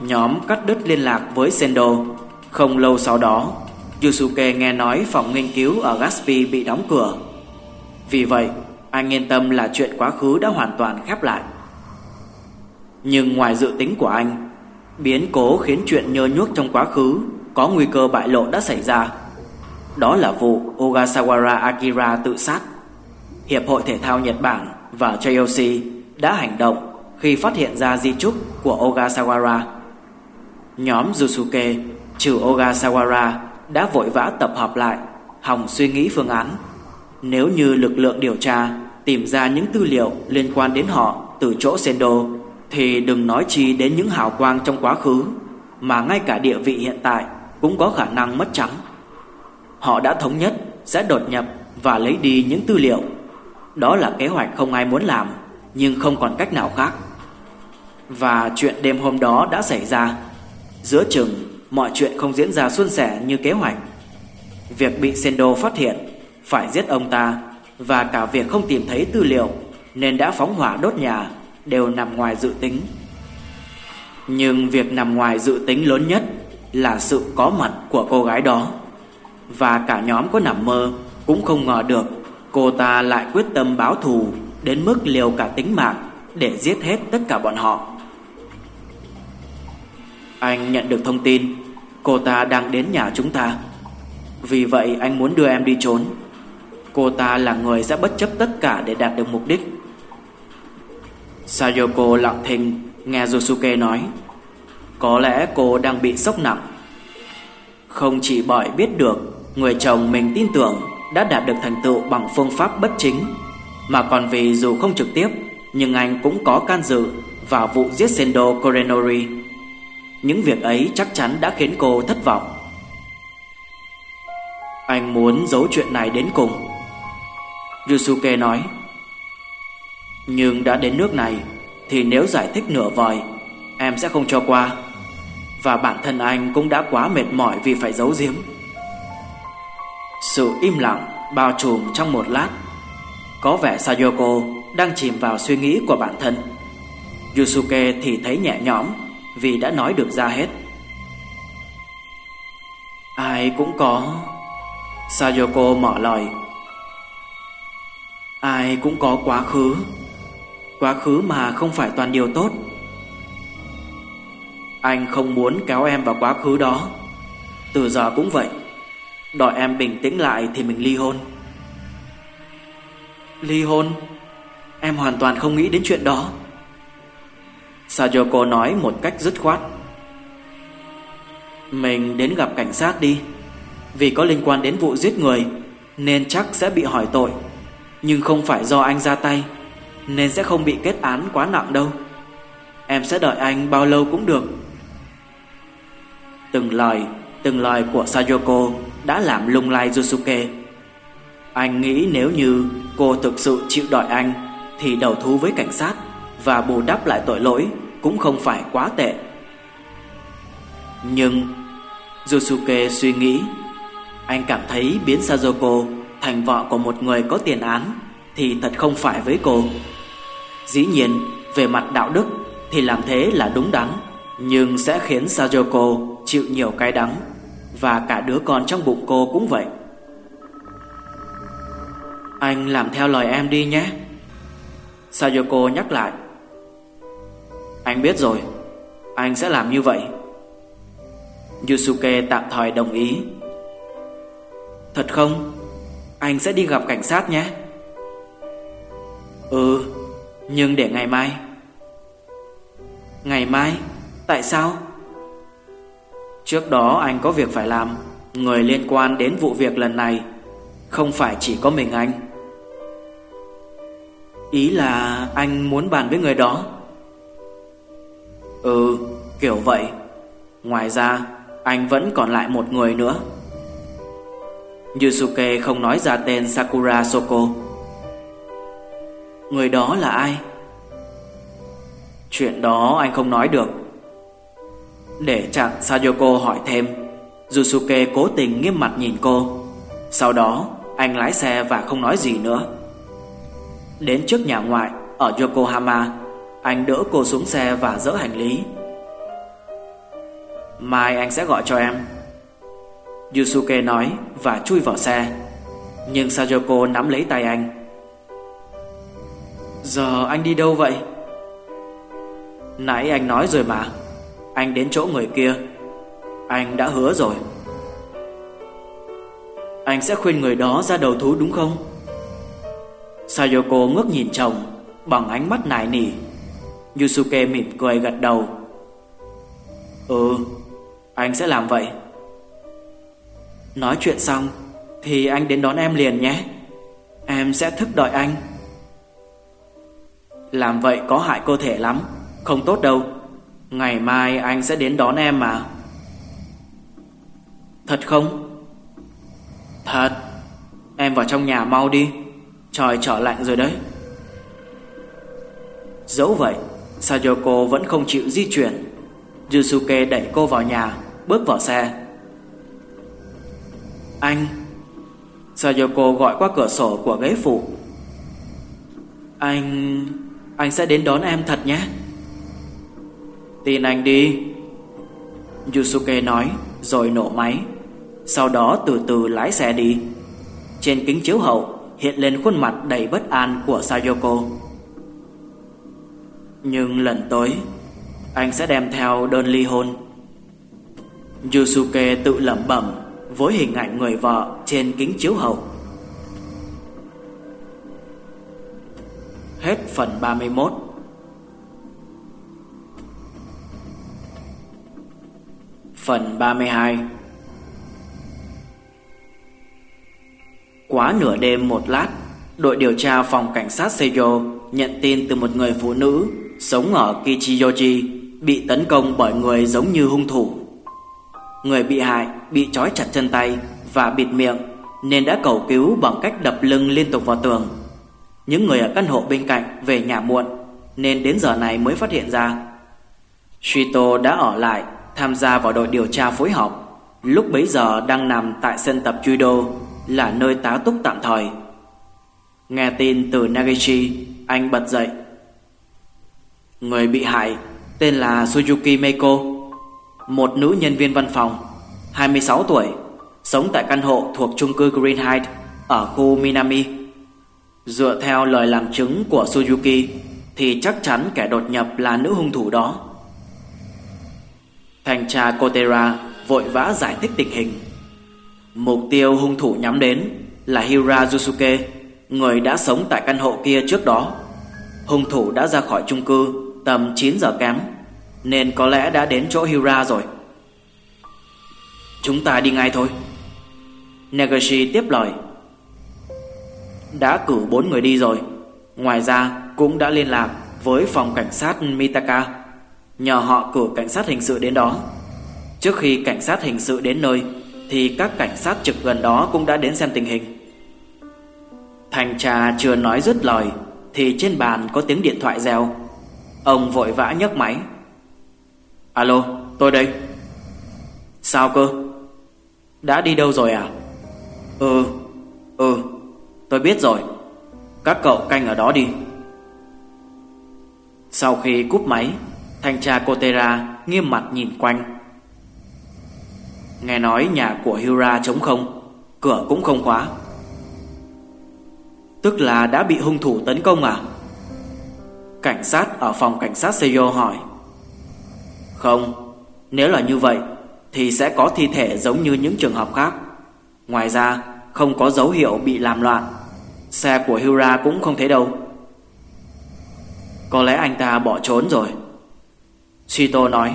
Nhóm cắt đứt liên lạc với Sendo. Không lâu sau đó, Yusuke nghe nói phòng nghiên cứu ở Gatsby bị đóng cửa. Vì vậy, anh yên tâm là chuyện quá khứ đã hoàn toàn khép lại. Nhưng ngoài dự tính của anh, biến cố khiến chuyện nhơ nhuốc trong quá khứ có nguy cơ bại lộ đã xảy ra. Đó là vụ Ogasawara Akira tự sát. Hiệp hội Thể thao Nhật Bản và JOC đã hành động khi phát hiện ra di trúc của Ogasawara. Nhóm Yusuke trừ Ogasawara đã vội vã tập hợp lại, hòng suy nghĩ phương án. Nếu như lực lượng điều tra tìm ra những tư liệu liên quan đến họ từ chỗ Sendo thì đừng nói chi đến những hào quang trong quá khứ mà ngay cả địa vị hiện tại cũng có khả năng mất trắng. Họ đã thống nhất sẽ đột nhập và lấy đi những tư liệu. Đó là kế hoạch không ai muốn làm nhưng không còn cách nào khác. Và chuyện đêm hôm đó đã xảy ra. Giữa chừng, mọi chuyện không diễn ra suôn sẻ như kế hoạch. Việc bị Sendo phát hiện, phải giết ông ta và cả việc không tìm thấy tư liệu nên đã phóng hỏa đốt nhà đều nằm ngoài dự tính. Nhưng việc nằm ngoài dự tính lớn nhất là sự có mặt của cô gái đó. Và cả nhóm có nằm mơ cũng không ngờ được cô ta lại quyết tâm báo thù đến mức liều cả tính mạng để giết hết tất cả bọn họ. Anh nhận được thông tin cô ta đang đến nhà chúng ta. Vì vậy, anh muốn đưa em đi trốn. Cô ta là người sẽ bất chấp tất cả để đạt được mục đích. Sayoko lặng thinh nghe Josuke nói. Có lẽ cô đang bị sốc nặng. Không chỉ bởi biết được người chồng mình tin tưởng đã đạt được thành tựu bằng phương pháp bất chính, mà còn vì dù không trực tiếp, nhưng anh cũng có can dự vào vụ giết Sendo Korenori. Những việc ấy chắc chắn đã khiến cô thất vọng. Anh muốn giấu chuyện này đến cùng. Yusuke nói. Nhưng đã đến nước này thì nếu giải thích nửa vời, em sẽ không cho qua. Và bản thân anh cũng đã quá mệt mỏi vì phải giấu giếm. Sự im lặng bao trùm trong một lát có vẻ Sayoko đang chìm vào suy nghĩ của bản thân Yusuke thì thấy nhẹ nhõm vì đã nói được ra hết. Ai cũng có, Sayoko mở lời. Ai cũng có quá khứ Quá khứ mà không phải toàn điều tốt. Anh không muốn kéo em vào quá khứ đó. Từ giờ cũng vậy Đòi em bình tĩnh lại thì mình ly hôn. Ly hôn? Em hoàn toàn không nghĩ đến chuyện đó. Sayoko nói một cách dứt khoát. Mình đến gặp cảnh sát đi. Vì có liên quan đến vụ giết người, Nên chắc sẽ bị hỏi tội. Nhưng không phải do anh ra tay, Nên sẽ không bị kết án quá nặng đâu. Em sẽ đợi anh bao lâu cũng được. Từng lời Từng lời của Sayoko Đã làm lung lay Yusuke. Anh nghĩ nếu như cô thực sự chịu đòi anh, Thì đầu thú với cảnh sát. Và bù đắp lại tội lỗi Cũng không phải quá tệ. Nhưng Josuke suy nghĩ, Anh cảm thấy biến Sajoko Thành vợ của một người có tiền án Thì thật không phải với cô. Dĩ nhiên, Về mặt đạo đức Thì làm thế là đúng đắn, Nhưng sẽ khiến Sajoko chịu nhiều cái đắng Và cả đứa con trong bụng cô cũng vậy. Anh làm theo lời em đi nhé. Sayoko nhắc lại. Anh biết rồi. Anh sẽ làm như vậy. Yusuke tạm thời đồng ý. Thật không? Anh sẽ đi gặp cảnh sát nhé. Ừ Nhưng để ngày mai. Ngày mai? Tại sao? Trước đó anh có việc phải làm. Người liên quan đến vụ việc lần này Không phải chỉ có mình anh. Ý là anh muốn bàn với người đó. Ừ kiểu vậy. Ngoài ra, anh vẫn còn lại một người nữa. Yusuke không nói ra tên Sakura Soko. Người đó là ai? Chuyện đó anh không nói được. Để chặn Sayoko hỏi thêm, Yusuke cố tình nghiêm mặt nhìn cô. Sau đó, anh lái xe và không nói gì nữa. Đến trước nhà ngoại ở Yokohama anh đỡ cô xuống xe và dỡ hành lý. Mai anh sẽ gọi cho em. Yusuke nói và chui vào xe. Nhưng Sajoko nắm lấy tay anh. Giờ anh đi đâu vậy? Nãy anh nói rồi mà. Anh đến chỗ người kia. Anh đã hứa rồi. Anh sẽ khuyên người đó ra đầu thú đúng không? Sayoko ngước nhìn chồng Bằng ánh mắt nài nỉ. Yusuke mỉm cười gật đầu. Ừ Anh sẽ làm vậy. Nói chuyện xong, Thì anh đến đón em liền nhé. Em sẽ thức đợi anh. Làm vậy có hại cơ thể lắm, Không tốt đâu. Ngày mai anh sẽ đến đón em mà. Thật không? Thật. Em vào trong nhà mau đi. Trời trở lạnh rồi đấy. Dẫu vậy Sayoko vẫn không chịu di chuyển. Yusuke đẩy cô vào nhà, Bước vào xe. Anh, Sayoko gọi qua cửa sổ của ghế phụ. Anh... Anh sẽ đến đón em thật nhé. Tin anh đi, Yusuke nói, Rồi nổ máy. Sau đó từ từ lái xe đi. Trên kính chiếu hậu Hiện lên khuôn mặt đầy bất an của Sayoko. Nhưng lần tới, Anh sẽ đem theo đơn ly hôn. Yusuke tự lẩm bẩm Với hình ảnh người vợ trên kính chiếu hậu. Hết phần 31 Phần 32 Quá nửa đêm một lát, Đội điều tra phòng cảnh sát Seiyo Nhận tin từ một người phụ nữ Sống ở Kichiyoji, Bị tấn công bởi người giống như hung thủ. Người bị hại Bị trói chặt chân tay Và bịt miệng Nên đã cầu cứu bằng cách đập lưng liên tục vào tường. Những người ở căn hộ bên cạnh Về nhà muộn Nên đến giờ này mới phát hiện ra. Shito đã ở lại Tham gia vào đội điều tra phối hợp. Lúc bấy giờ đang nằm tại sân tập judo Là nơi tá túc tạm thời. Nghe tin từ Nagishi Anh bật dậy. Người bị hại Tên là Suzuki Meiko Một nữ nhân viên văn phòng 26 tuổi Sống tại căn hộ thuộc chung cư Green Heights Ở khu Minami Dựa theo lời làm chứng của Suzuki Thì chắc chắn kẻ đột nhập là nữ hung thủ đó Thanh tra Kotera vội vã giải thích tình hình. Mục tiêu hung thủ nhắm đến là Hira Yusuke, người đã sống tại căn hộ kia trước đó. Hung thủ đã ra khỏi chung cư tầm 9 giờ kém, nên có lẽ đã đến chỗ Hira rồi. Chúng ta đi ngay thôi. Negashi tiếp lời. Đã cử bốn người đi rồi. Ngoài ra cũng đã liên lạc với phòng cảnh sát Mitaka Nhờ họ cử cảnh sát hình sự đến đó Trước khi cảnh sát hình sự đến nơi Thì các cảnh sát trực gần đó cũng đã đến xem tình hình Thành trà chưa nói dứt lời Thì trên bàn có tiếng điện thoại reo Ông vội vã nhấc máy. Alo, tôi đây. Sao cơ? Đã đi đâu rồi à? Ừ, ừ, tôi biết rồi. Các cậu canh ở đó đi. Sau khi cúp máy Thanh tra Kotera nghiêm mặt nhìn quanh. Nghe nói nhà của Hira trống không Cửa cũng không khóa. Tức là đã bị hung thủ tấn công à? Cảnh sát ở phòng cảnh sát seyo hỏi Không Nếu là như vậy thì sẽ có thi thể giống như những trường hợp khác. Ngoài ra, không có dấu hiệu bị làm loạn. Xe của Hira cũng không thấy đâu. Có lẽ anh ta bỏ trốn rồi. Shito nói.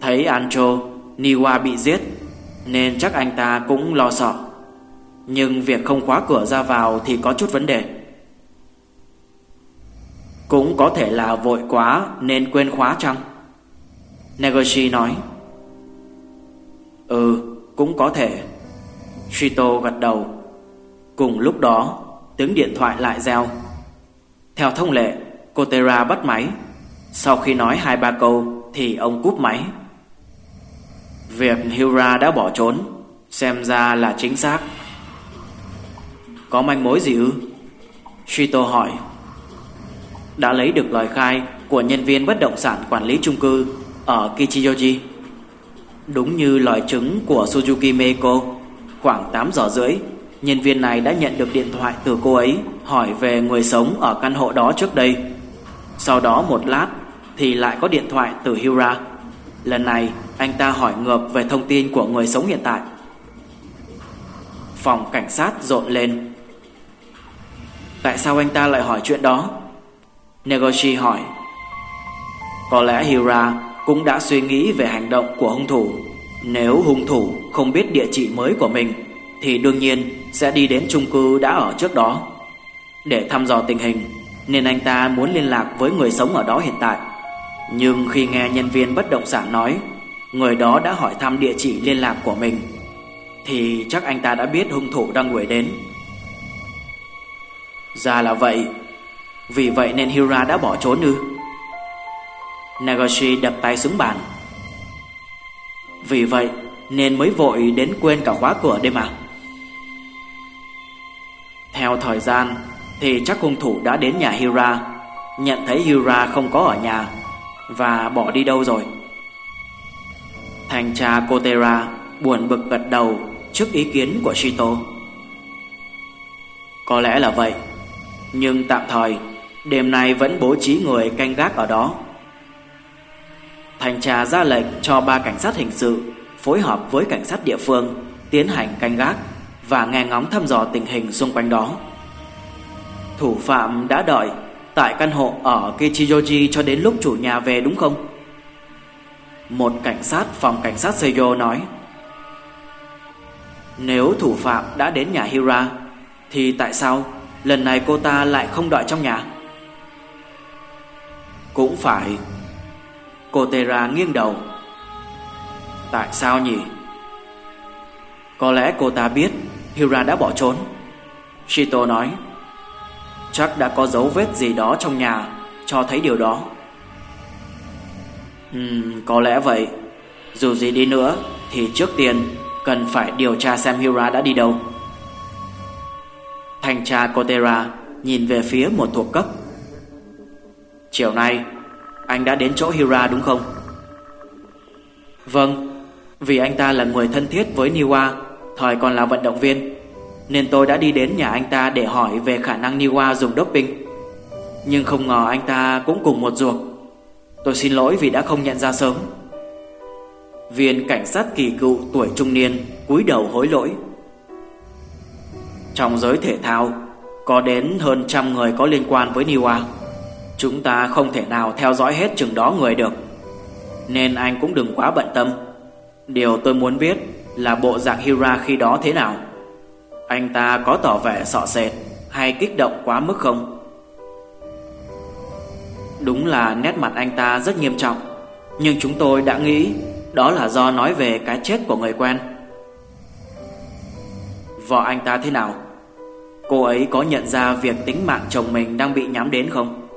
Thấy Ancho, Niwa bị giết, nên chắc anh ta cũng lo sợ. Nhưng việc không khóa cửa ra vào thì có chút vấn đề. Cũng có thể là vội quá nên quên khóa chăng? Negoshi nói. Ừ, cũng có thể. Shito gật đầu. Cùng lúc đó, tiếng điện thoại lại reo. Theo thông lệ, Kotera bắt máy. Sau khi nói hai ba câu thì ông cúp máy. Việc Hira đã bỏ trốn, xem ra là chính xác. Có manh mối gì ư? Shito hỏi. Đã lấy được lời khai của nhân viên bất động sản quản lý chung cư ở Kichiyoji. Đúng như lời chứng của Suzuki Meiko, khoảng 8 giờ rưỡi, nhân viên này đã nhận được điện thoại từ cô ấy hỏi về người sống ở căn hộ đó trước đây. Sau đó một lát thì lại có điện thoại từ Hira. Lần này anh ta hỏi ngược về thông tin của người sống hiện tại. Phòng cảnh sát rộn lên. Tại sao anh ta lại hỏi chuyện đó? Negoshi hỏi. Có lẽ Hira cũng đã suy nghĩ về hành động của hung thủ. Nếu hung thủ không biết địa chỉ mới của mình, thì đương nhiên sẽ đi đến chung cư đã ở trước đó. Để thăm dò tình hình, nên anh ta muốn liên lạc với người sống ở đó hiện tại. Nhưng khi nghe nhân viên bất động sản nói, người đó đã hỏi thăm địa chỉ liên lạc của mình, thì chắc anh ta đã biết hung thủ đang đuổi đến. Ra là vậy. Vì vậy nên Hira đã bỏ trốn ư? Nagashi đập tay xuống bàn. Vì vậy nên mới vội đến quên cả khóa cửa đây mà. Theo thời gian thì chắc hung thủ đã đến nhà Hira, nhận thấy Hira không có ở nhà và bỏ đi đâu rồi. Thành cha Kotera buồn bực gật đầu trước ý kiến của Shito. Có lẽ là vậy, nhưng tạm thời đêm nay vẫn bố trí người canh gác ở đó. Thành tra ra lệnh cho ba cảnh sát hình sự phối hợp với cảnh sát địa phương tiến hành canh gác và nghe ngóng thăm dò tình hình xung quanh đó. Thủ phạm đã đợi tại căn hộ ở Kichijoji cho đến lúc chủ nhà về đúng không? Một cảnh sát phòng cảnh sát Seiyo nói, Nếu thủ phạm đã đến nhà Hira Thì tại sao lần này cô ta lại không đợi trong nhà? Cũng phải. Cô Tera nghiêng đầu. Tại sao nhỉ? Có lẽ cô ta biết Hira đã bỏ trốn. Shito nói Chắc đã có dấu vết gì đó trong nhà Cho thấy điều đó. Ừm, có lẽ vậy. Dù gì đi nữa Thì trước tiên Cần phải điều tra xem Hira đã đi đâu. Thanh tra Cotera Nhìn về phía một thuộc cấp. Chiều nay, Anh đã đến chỗ Hira đúng không? Vâng Vì anh ta là người thân thiết với Niwa, Thời còn là vận động viên, Nên tôi đã đi đến nhà anh ta để hỏi Về khả năng Niwa dùng doping. Nhưng không ngờ anh ta cũng cùng một ruột. Tôi xin lỗi vì đã không nhận ra sớm. Viên cảnh sát kỳ cựu tuổi trung niên cúi đầu hối lỗi. Trong giới thể thao, Có đến hơn trăm người có liên quan với Niwa. Chúng ta không thể nào theo dõi hết chừng đó người được. Nên anh cũng đừng quá bận tâm. Điều tôi muốn biết là bộ dạng Hira khi đó thế nào? Anh ta có tỏ vẻ sợ sệt hay kích động quá mức không? Đúng là nét mặt anh ta rất nghiêm trọng. Nhưng chúng tôi đã nghĩ Đó là do nói về cái chết của người quen. Vợ anh ta thế nào? Cô ấy có nhận ra việc tính mạng chồng mình đang bị nhắm đến không?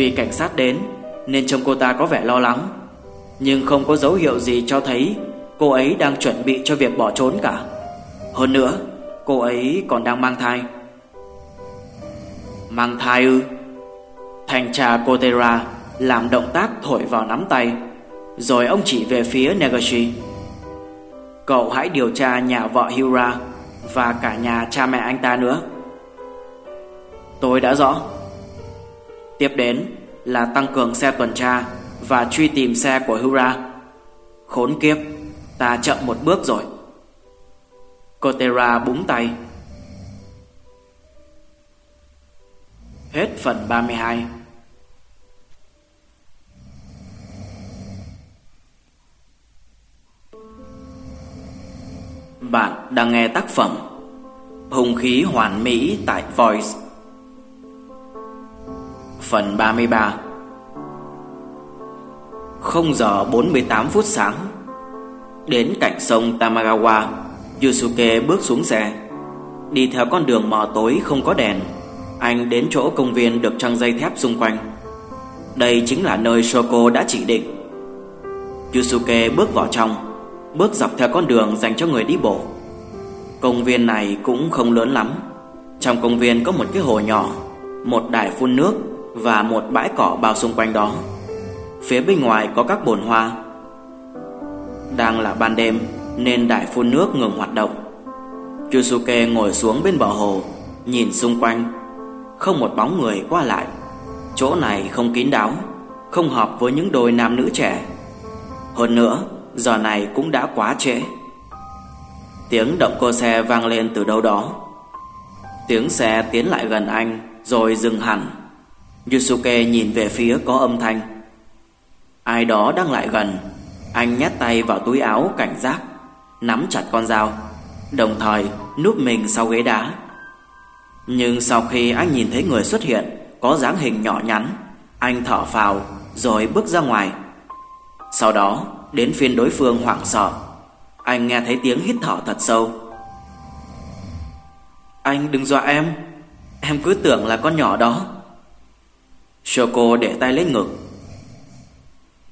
Vì cảnh sát đến, Nên trông cô ta có vẻ lo lắng. Nhưng không có dấu hiệu gì cho thấy Cô ấy đang chuẩn bị cho việc bỏ trốn cả. Hơn nữa, Cô ấy còn đang mang thai. Mang thai ư? Thanh tra Cotera làm động tác thổi vào nắm tay, Rồi ông chỉ về phía Negashi. Cậu hãy điều tra nhà vợ Hira Và cả nhà cha mẹ anh ta nữa. Tôi đã rõ. Tiếp đến là tăng cường xe tuần tra và truy tìm xe của Hura. Khốn kiếp, ta chậm một bước rồi. Cotera búng tay. Hết phần 32. Bạn đang nghe tác phẩm Hùng khí hoàn mỹ tại Voice Phần 33 0 giờ 48 phút sáng, Đến cạnh sông Tamagawa, Yusuke bước xuống xe. Đi theo con đường mờ tối không có đèn, Anh đến chỗ công viên được trăng dây thép xung quanh. Đây chính là nơi Shoko đã chỉ định. Yusuke bước vào trong, Bước dọc theo con đường dành cho người đi bộ. Công viên này cũng không lớn lắm. Trong công viên có một cái hồ nhỏ, Một đài phun nước. Và một bãi cỏ bao xung quanh đó. Phía bên ngoài có các bồn hoa. Đang là ban đêm, Nên đài phun nước ngừng hoạt động. Yusuke ngồi xuống bên bờ hồ, Nhìn xung quanh. Không một bóng người qua lại. Chỗ này không kín đáo, Không hợp với những đôi nam nữ trẻ. Hơn nữa, Giờ này cũng đã quá trễ. Tiếng động cơ xe vang lên từ đâu đó. Tiếng xe tiến lại gần anh, Rồi dừng hẳn. Yusuke nhìn về phía có âm thanh. Ai đó đang lại gần. Anh nhét tay vào túi áo cảnh giác, Nắm chặt con dao, Đồng thời núp mình sau ghế đá. Nhưng sau khi anh nhìn thấy người xuất hiện, Có dáng hình nhỏ nhắn, Anh thở phào Rồi bước ra ngoài. Sau đó, đến phiên đối phương hoảng sợ, Anh nghe thấy tiếng hít thở thật sâu. Anh đừng dọa em. Em cứ tưởng là con nhỏ đó. Shoko để tay lên ngực.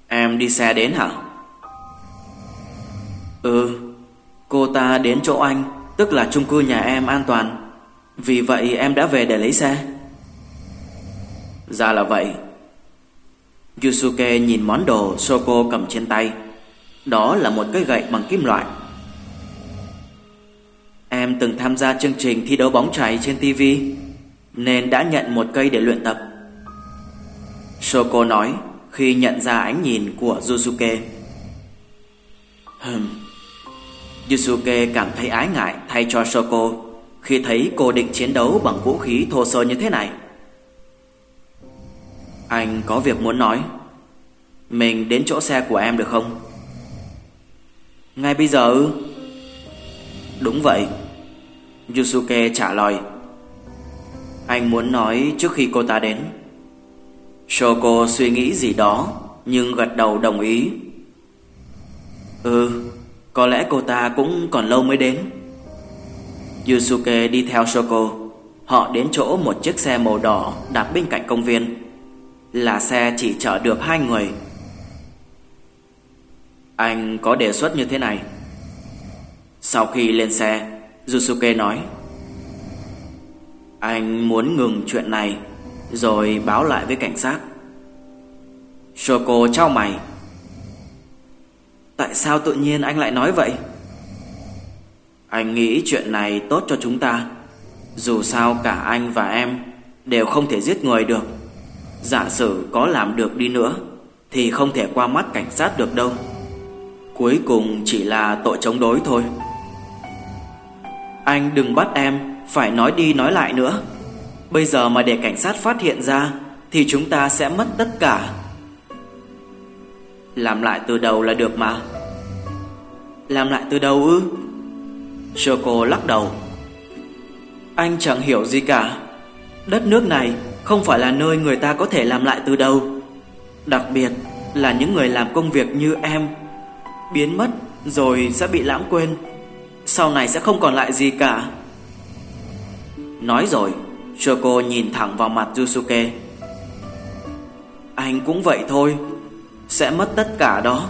Em đi xe đến hả? Ừ Cô ta đến chỗ anh, Tức là chung cư nhà em an toàn. Vì vậy em đã về để lấy xe. Ra là vậy. Yusuke nhìn món đồ Shoko cầm trên tay. Đó là một cây gậy bằng kim loại. Em từng tham gia chương trình thi đấu bóng chày trên TV Nên đã nhận một cây để luyện tập. Shoko nói khi nhận ra ánh nhìn của Yusuke. Hừm. Yusuke cảm thấy ái ngại thay cho Shoko khi thấy cô định chiến đấu bằng vũ khí thô sơ như thế này. Anh có việc muốn nói. Mình đến chỗ xe của em được không? Ngay bây giờ ư? Đúng vậy. Yusuke trả lời. Anh muốn nói trước khi cô ta đến. Shoko suy nghĩ gì đó, Nhưng gật đầu đồng ý. Ừ Có lẽ cô ta cũng còn lâu mới đến. Yusuke đi theo Shoko. Họ đến chỗ một chiếc xe màu đỏ đặt bên cạnh công viên. Là xe chỉ chở được hai người. Anh có đề xuất như thế này. Sau khi lên xe, Yusuke nói, Anh muốn ngừng chuyện này rồi báo lại với cảnh sát. Shoko trao mày. Tại sao tự nhiên anh lại nói vậy? Anh nghĩ chuyện này tốt cho chúng ta. Dù sao cả anh và em Đều không thể giết người được. Giả sử có làm được đi nữa, Thì không thể qua mắt cảnh sát được đâu. Cuối cùng chỉ là tội chống đối thôi. Anh đừng bắt em Phải nói đi nói lại nữa. Bây giờ mà để cảnh sát phát hiện ra, Thì chúng ta sẽ mất tất cả. Làm lại từ đầu là được mà. Làm lại từ đầu ư? Choco lắc đầu. Anh chẳng hiểu gì cả. Đất nước này không phải là nơi người ta có thể làm lại từ đầu. Đặc biệt là những người làm công việc như em. Biến mất rồi sẽ bị lãng quên. Sau này sẽ không còn lại gì cả. Nói rồi Shoko nhìn thẳng vào mặt Yusuke. Anh cũng vậy thôi. Sẽ mất tất cả đó.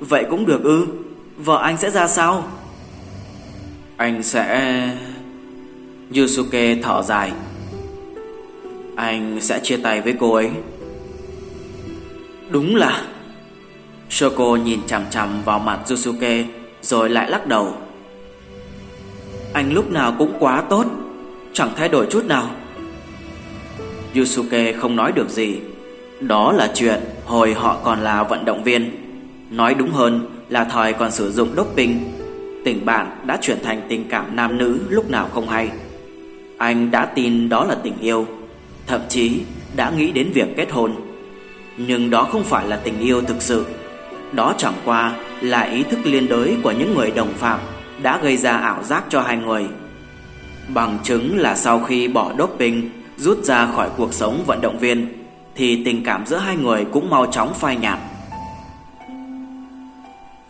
Vậy cũng được ư? Vợ anh sẽ ra sao? Anh sẽ Yusuke thở dài. Anh sẽ chia tay với cô ấy. Đúng là. Shoko nhìn chằm chằm vào mặt Yusuke Rồi lại lắc đầu. Anh lúc nào cũng quá tốt. Chẳng thay đổi chút nào. Yusuke không nói được gì. Đó là chuyện Hồi họ còn là vận động viên. Nói đúng hơn là thời còn sử dụng doping. Tình bạn đã chuyển thành tình cảm nam nữ lúc nào không hay. Anh đã tin đó là tình yêu, Thậm chí đã nghĩ đến việc kết hôn. Nhưng đó không phải là tình yêu thực sự. Đó chẳng qua là ý thức liên đới của những người đồng phạm Đã gây ra ảo giác cho hai người. Bằng chứng là sau khi bỏ doping, Rút ra khỏi cuộc sống vận động viên, Thì tình cảm giữa hai người cũng mau chóng phai nhạt.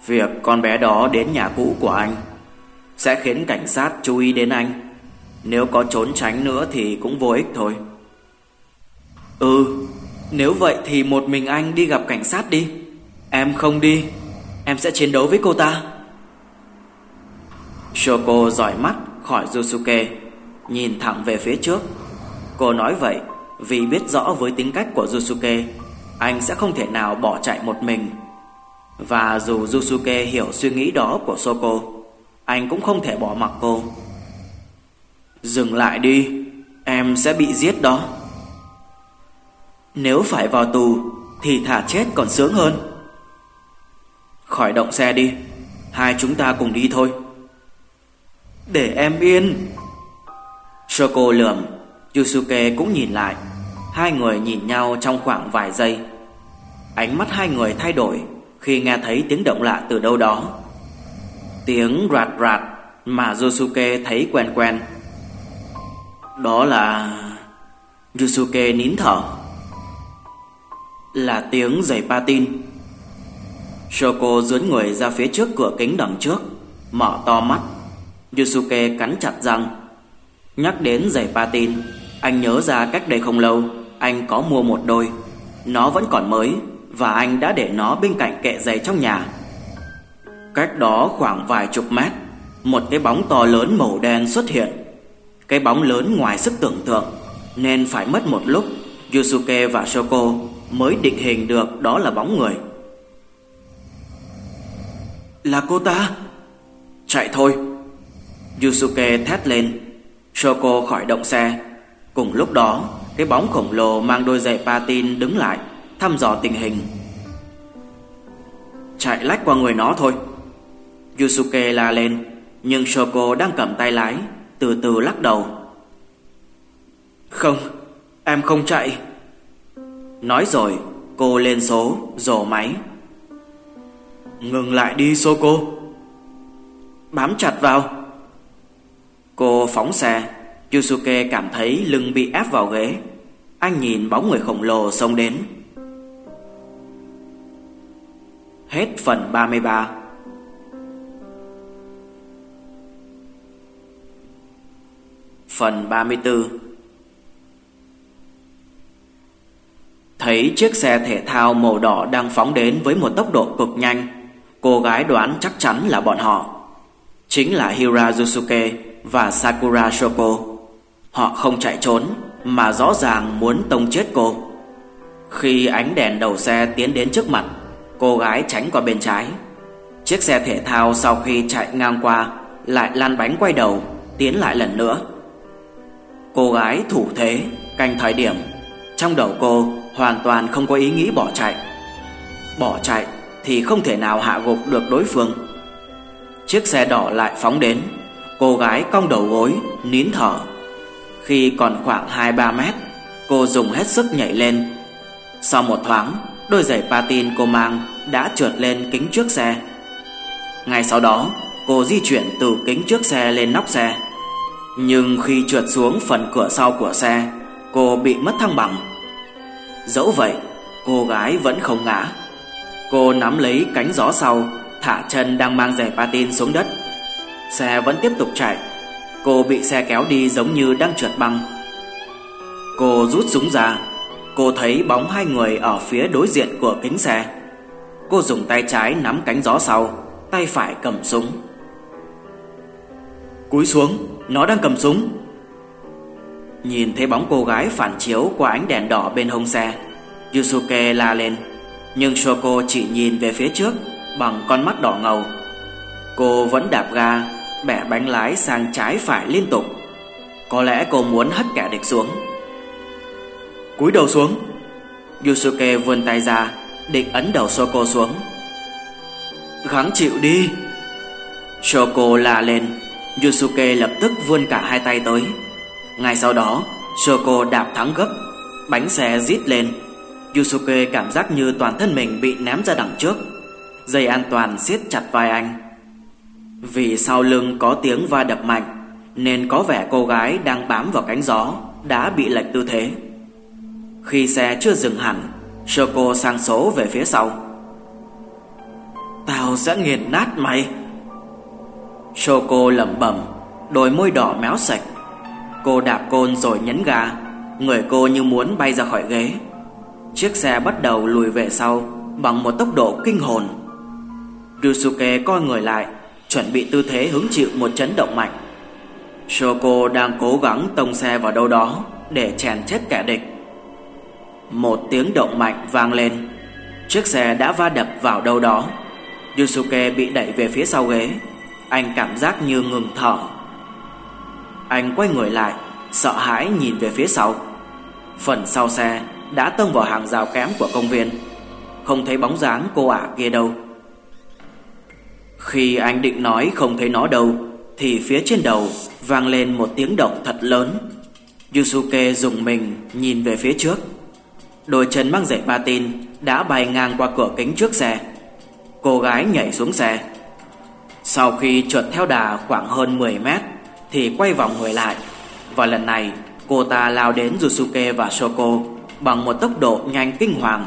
Việc con bé đó đến nhà cũ của anh Sẽ khiến cảnh sát chú ý đến anh. Nếu có trốn tránh nữa thì cũng vô ích thôi. Ừ Nếu vậy thì một mình anh đi gặp cảnh sát đi. Em không đi, Em sẽ chiến đấu với cô ta. Shoko dõi mắt khỏi Yusuke Nhìn thẳng về phía trước. Cô nói vậy Vì biết rõ với tính cách của Yusuke Anh sẽ không thể nào bỏ chạy một mình. Và dù Yusuke hiểu suy nghĩ đó của Soko, Anh cũng không thể bỏ mặc cô. Dừng lại đi, Em sẽ bị giết đó. Nếu phải vào tù Thì thả chết còn sướng hơn. Khỏi động xe đi, Hai chúng ta cùng đi thôi. Để em yên. Shoko lườm, Yusuke cũng nhìn lại. Hai người nhìn nhau trong khoảng vài giây. Ánh mắt hai người thay đổi Khi nghe thấy tiếng động lạ từ đâu đó. Tiếng rạt rạt Mà Yusuke thấy quen quen. Đó là... Yusuke nín thở. Là tiếng giày patin. Shoko dướn người ra phía trước cửa kính đằng trước, Mở to mắt. Yusuke cắn chặt răng. Nhắc đến giày patin, Anh nhớ ra cách đây không lâu, Anh có mua một đôi. Nó vẫn còn mới, Và anh đã để nó bên cạnh kệ giày trong nhà. Cách đó khoảng vài chục mét, Một cái bóng to lớn màu đen xuất hiện. Cái bóng lớn ngoài sức tưởng tượng, Nên phải mất một lúc, Yusuke và Shoko mới định hình được đó là bóng người. Là cô ta. Chạy thôi. Yusuke thét lên. Shoko khỏi động xe. Cùng lúc đó, Cái bóng khổng lồ mang đôi giày patin đứng lại, Thăm dò tình hình. Chạy lách qua người nó thôi. Yusuke la lên, Nhưng Shoko đang cầm tay lái, Từ từ lắc đầu. Không, Em không chạy. Nói rồi, Cô lên số Rổ máy. Ngừng lại đi, Shoko. Bám chặt vào. Cô phóng xe. Yusuke cảm thấy lưng bị ép vào ghế. Anh nhìn bóng người khổng lồ xông đến. Hết phần 33 Phần 34 Thấy chiếc xe thể thao màu đỏ đang phóng đến với một tốc độ cực nhanh, Cô gái đoán chắc chắn là bọn họ. Chính là Hira Yusuke và Sakura Shoko. Họ không chạy trốn mà rõ ràng muốn tông chết cô. Khi ánh đèn đầu xe tiến đến trước mặt, cô gái tránh qua bên trái. Chiếc xe thể thao sau khi chạy ngang qua lại lăn bánh quay đầu, tiến lại lần nữa. Cô gái thủ thế, canh thời điểm. Trong đầu cô hoàn toàn không có ý nghĩ bỏ chạy. Bỏ chạy thì không thể nào hạ gục được đối phương. Chiếc xe đỏ lại phóng đến Cô gái cong đầu gối, Nín thở. Khi còn khoảng 2-3 mét, Cô dùng hết sức nhảy lên. Sau một thoáng, Đôi giày patin cô mang Đã trượt lên kính trước xe. Ngay sau đó, Cô di chuyển từ kính trước xe lên nóc xe. Nhưng khi trượt xuống phần cửa sau của xe, Cô bị mất thăng bằng. Dẫu vậy, Cô gái vẫn không ngã. Cô nắm lấy cánh gió sau, Thả chân đang mang giày patin xuống đất. Xe vẫn tiếp tục chạy. Cô bị xe kéo đi giống như đang trượt băng. Cô rút súng ra. Cô thấy bóng hai người ở phía đối diện của kính xe. Cô dùng tay trái nắm cánh gió sau, Tay phải cầm súng. Cúi xuống, Nó đang cầm súng. Nhìn thấy bóng cô gái phản chiếu qua ánh đèn đỏ bên hông xe, Yusuke la lên. Nhưng Shoko chỉ nhìn về phía trước Bằng con mắt đỏ ngầu. Cô vẫn đạp ga Bẻ bánh lái sang trái phải liên tục Có lẽ cô muốn hất kẻ địch xuống cúi đầu xuống Yusuke vươn tay ra định ấn đầu Soko xuống. Gắng chịu đi. Shoko la lên, Yusuke lập tức vươn cả hai tay tới. Ngay sau đó, Shoko đạp thắng gấp, bánh xe rít lên. Yusuke cảm giác như toàn thân mình bị ném ra đằng trước. Dây an toàn siết chặt vai anh. Vì sau lưng có tiếng va đập mạnh, nên có vẻ cô gái đang bám vào cánh gió đã bị lệch tư thế. Khi xe chưa dừng hẳn, Shoko sang số về phía sau. Tao sẽ nghiền nát mày. Shoko lẩm bẩm, đôi môi đỏ méo sạch. Cô đạp côn rồi nhấn ga, người cô như muốn bay ra khỏi ghế. Chiếc xe bắt đầu lùi về sau bằng một tốc độ kinh hồn. Ryusuke coi người lại, chuẩn bị tư thế hứng chịu một chấn động mạnh. Shoko đang cố gắng tông xe vào đâu đó để chèn chết kẻ địch. Một tiếng động mạnh vang lên, chiếc xe đã va đập vào đâu đó. Yusuke bị đẩy về phía sau ghế, anh cảm giác như ngừng thở. Anh quay người lại, sợ hãi nhìn về phía sau. Phần sau xe đã tông vào hàng rào kém của công viên, không thấy bóng dáng cô ả kia đâu. Khi anh định nói không thấy nó đâu, thì phía trên đầu vang lên một tiếng động thật lớn. Yusuke dùng mình nhìn về phía trước. Đôi chân mang giày patin đã bay ngang qua cửa kính trước xe. Cô gái nhảy xuống xe. Sau khi trượt theo đà khoảng hơn 10 mét thì quay vòng người lại. Và lần này cô ta lao đến Yusuke và Shoko bằng một tốc độ nhanh kinh hoàng.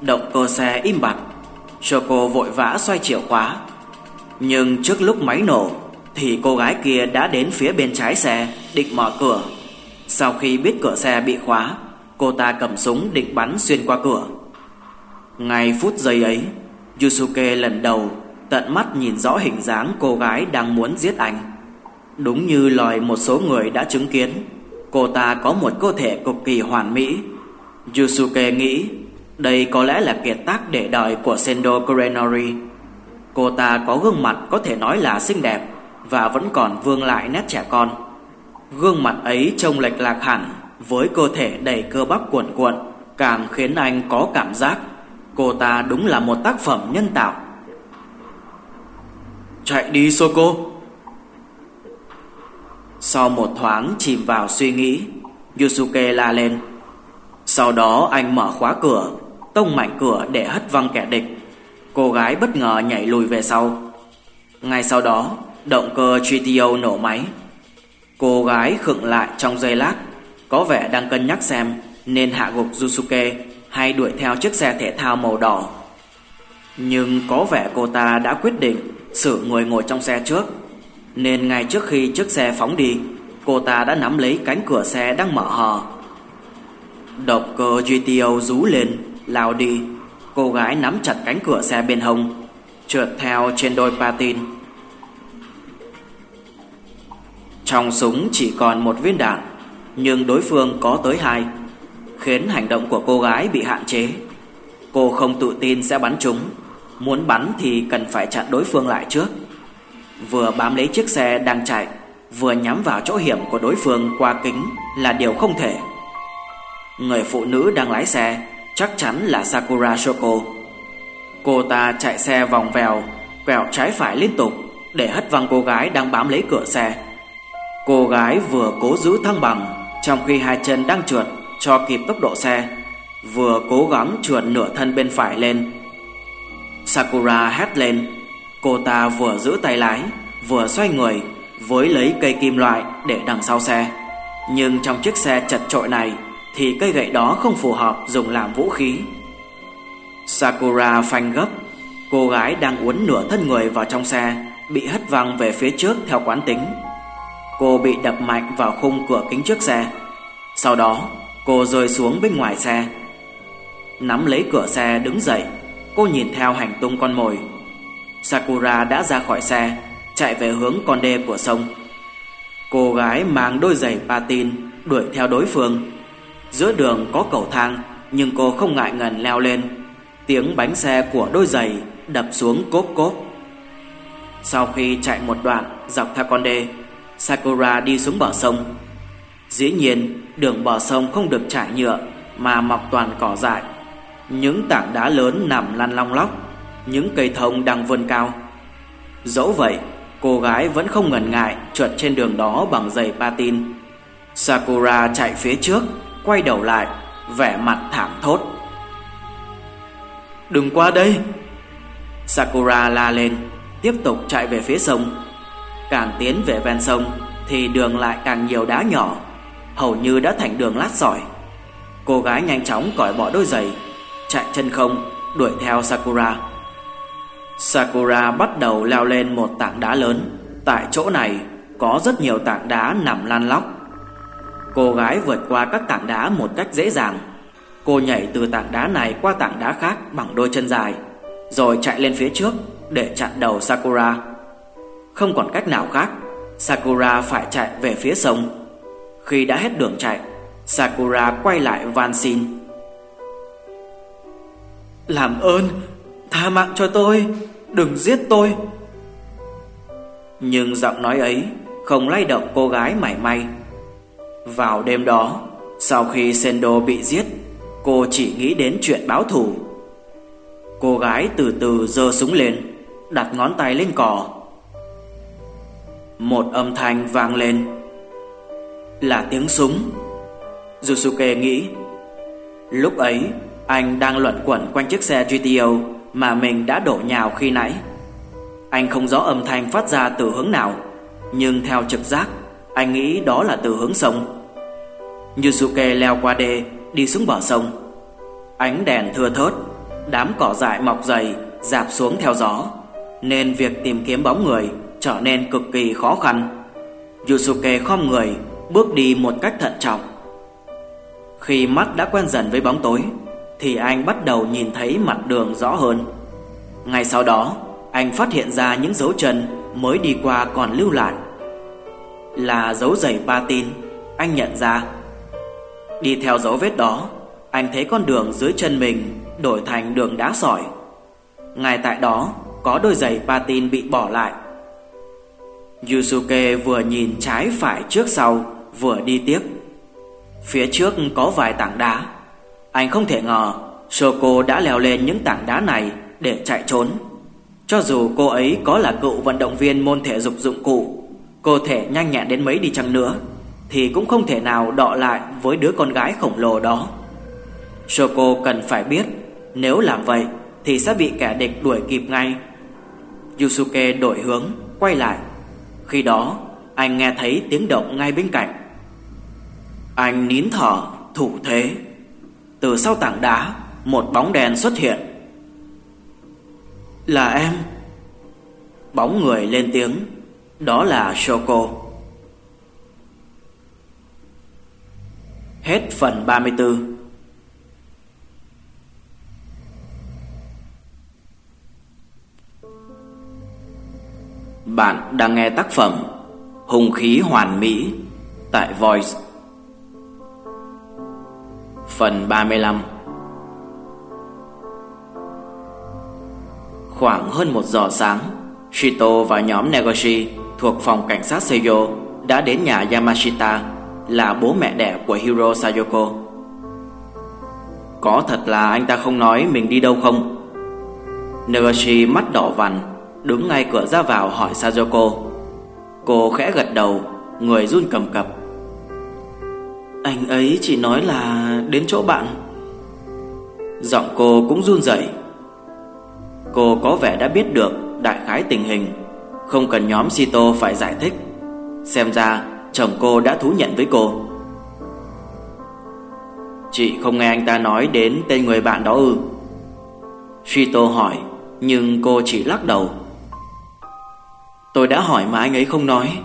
Động cơ xe im bặt. Shoko vội vã xoay chìa khóa. Nhưng trước lúc máy nổ thì cô gái kia đã đến phía bên trái xe định mở cửa. Sau khi biết cửa xe bị khóa, cô ta cầm súng định bắn xuyên qua cửa. Ngay phút giây ấy, Yusuke lần đầu tận mắt nhìn rõ hình dáng cô gái đang muốn giết anh. Đúng như lời một số người đã chứng kiến, cô ta có một cơ thể cực kỳ hoàn mỹ. Yusuke nghĩ đây có lẽ là kiệt tác để đời của Sendo Kurenori. Cô ta có gương mặt có thể nói là xinh đẹp và vẫn còn vương lại nét trẻ con. Gương mặt ấy trông lệch lạc hẳn với cơ thể đầy cơ bắp cuộn cuộn, càng khiến anh có cảm giác cô ta đúng là một tác phẩm nhân tạo. Chạy đi Soko. Sau một thoáng chìm vào suy nghĩ, Yusuke la lên. Sau đó anh mở khóa cửa, tông mạnh cửa để hất văng kẻ địch. Cô gái bất ngờ nhảy lùi về sau. Ngay sau đó, động cơ GTO nổ máy. Cô gái khựng lại trong giây lát, có vẻ đang cân nhắc xem nên hạ gục Yusuke hay đuổi theo chiếc xe thể thao màu đỏ. Nhưng có vẻ cô ta đã quyết định xử người ngồi trong xe trước, nên ngay trước khi chiếc xe phóng đi, cô ta đã nắm lấy cánh cửa xe đang mở hờ. Động cơ GTO rú lên, lao đi. Cô gái nắm chặt cánh cửa xe bên hông, trượt theo trên đôi patin. Trong súng chỉ còn một viên đạn Nhưng đối phương có tới hai Khiến hành động của cô gái bị hạn chế Cô không tự tin sẽ bắn chúng Muốn bắn thì cần phải chặn đối phương lại trước Vừa bám lấy chiếc xe đang chạy Vừa nhắm vào chỗ hiểm của đối phương qua kính Là điều không thể Người phụ nữ đang lái xe Chắc chắn là Sakura Shoko. Cô ta chạy xe vòng vèo, Quẹo trái phải liên tục Để hất văng cô gái đang bám lấy cửa xe. Cô gái vừa cố giữ thăng bằng, Trong khi hai chân đang trượt Cho kịp tốc độ xe, Vừa cố gắng trượt nửa thân bên phải lên. Sakura hét lên. Cô ta vừa giữ tay lái, Vừa xoay người Với lấy cây kim loại để đằng sau xe. Nhưng trong chiếc xe chật trội này thì cây gậy đó không phù hợp dùng làm vũ khí. Sakura phanh gấp. Cô gái đang uốn nửa thân người vào trong xe, Bị hất văng về phía trước theo quán tính. Cô bị đập mạnh vào khung cửa kính trước xe. Sau đó, cô rơi xuống bên ngoài xe. Nắm lấy cửa xe đứng dậy, Cô nhìn theo hành tung con mồi. Sakura đã ra khỏi xe, Chạy về hướng con đê của sông. Cô gái mang đôi giày patin Đuổi theo đối phương. Giữa đường có cầu thang Nhưng cô không ngại ngần leo lên. Tiếng bánh xe của đôi giày Đập xuống cốp cốp. Sau khi chạy một đoạn Dọc theo con đê Sakura đi xuống bờ sông. Dĩ nhiên, đường bờ sông không được trải nhựa mà mọc toàn cỏ dại. Những tảng đá lớn nằm lăn long lóc Những cây thông đang vươn cao. Dẫu vậy Cô gái vẫn không ngần ngại trượt trên đường đó bằng giày patin. Sakura chạy phía trước. Quay đầu lại, Vẻ mặt thảm thốt. Đừng qua đây. Sakura la lên, Tiếp tục chạy về phía sông. Càng tiến về ven sông Thì đường lại càng nhiều đá nhỏ, Hầu như đã thành đường lát sỏi. Cô gái nhanh chóng cởi bỏ đôi giày, Chạy chân không, Đuổi theo Sakura. Sakura bắt đầu leo lên một tảng đá lớn. Tại chỗ này Có rất nhiều tảng đá nằm lăn lóc. Cô gái vượt qua các tảng đá một cách dễ dàng. Cô nhảy từ tảng đá này qua tảng đá khác bằng đôi chân dài, Rồi chạy lên phía trước để chặn đầu Sakura. Không còn cách nào khác, Sakura phải chạy về phía sông. Khi đã hết đường chạy, Sakura quay lại van xin. Làm ơn, Tha mạng cho tôi, Đừng giết tôi. Nhưng giọng nói ấy Không lay động cô gái mảy may. Vào đêm đó, Sau khi Sendo bị giết, Cô chỉ nghĩ đến chuyện báo thù. Cô gái từ từ giơ súng lên, Đặt ngón tay lên cò. Một âm thanh vang lên. Là tiếng súng. Yusuke nghĩ, Lúc ấy, Anh đang luẩn quẩn quanh chiếc xe GTO Mà mình đã đổ nhào khi nãy. Anh không rõ âm thanh phát ra từ hướng nào, Nhưng theo trực giác, Anh nghĩ đó là từ hướng sông. Yusuke leo qua đê, Đi xuống bờ sông. Ánh đèn thưa thớt, Đám cỏ dại mọc dày, Dạp xuống theo gió, Nên việc tìm kiếm bóng người Trở nên cực kỳ khó khăn. Yusuke khom người, Bước đi một cách thận trọng. Khi mắt đã quen dần với bóng tối, Thì anh bắt đầu nhìn thấy mặt đường rõ hơn. Ngay sau đó, Anh phát hiện ra những dấu chân Mới đi qua còn lưu lại. Là dấu giày patin, Anh nhận ra. Đi theo dấu vết đó, Anh thấy con đường dưới chân mình Đổi thành đường đá sỏi. Ngay tại đó, Có đôi giày patin bị bỏ lại. Yusuke vừa nhìn trái phải trước sau, Vừa đi tiếp. Phía trước có vài tảng đá. Anh không thể ngờ, Shoko đã leo lên những tảng đá này Để chạy trốn. Cho dù cô ấy có là cựu vận động viên môn thể dục dụng cụ Cơ thể nhanh nhẹn đến mấy đi chăng nữa thì cũng không thể nào đọ lại với đứa con gái khổng lồ đó. Shoko cần phải biết nếu làm vậy thì sẽ bị kẻ địch đuổi kịp ngay. Yusuke đổi hướng, quay lại. Khi đó, anh nghe thấy tiếng động ngay bên cạnh. Anh nín thở, thủ thế. Từ sau tảng đá, một bóng đèn xuất hiện. Là em. Bóng người lên tiếng, đó là Shoko. Hết phần 34 Bạn đang nghe tác phẩm Hùng khí hoàn mỹ tại Voice. Phần 35 Khoảng hơn một giờ sáng, Shito và nhóm Negoshi thuộc phòng cảnh sát Seiyo đã đến nhà Yamashita là bố mẹ đẻ của Hiro Sayoko. Có thật là anh ta không nói mình đi đâu không? Nagoshi mắt đỏ vằn, đứng ngay cửa ra vào hỏi Sayoko. Cô khẽ gật đầu, người run cầm cập. Anh ấy chỉ nói là đến chỗ bạn. Giọng cô cũng run rẩy. Cô có vẻ đã biết được đại khái tình hình, không cần nhóm Sito phải giải thích. Xem ra Chồng cô đã thú nhận với cô. Chị không nghe anh ta nói đến tên người bạn đó ư? Shito hỏi, Nhưng cô chỉ lắc đầu. Tôi đã hỏi mà anh ấy không nói,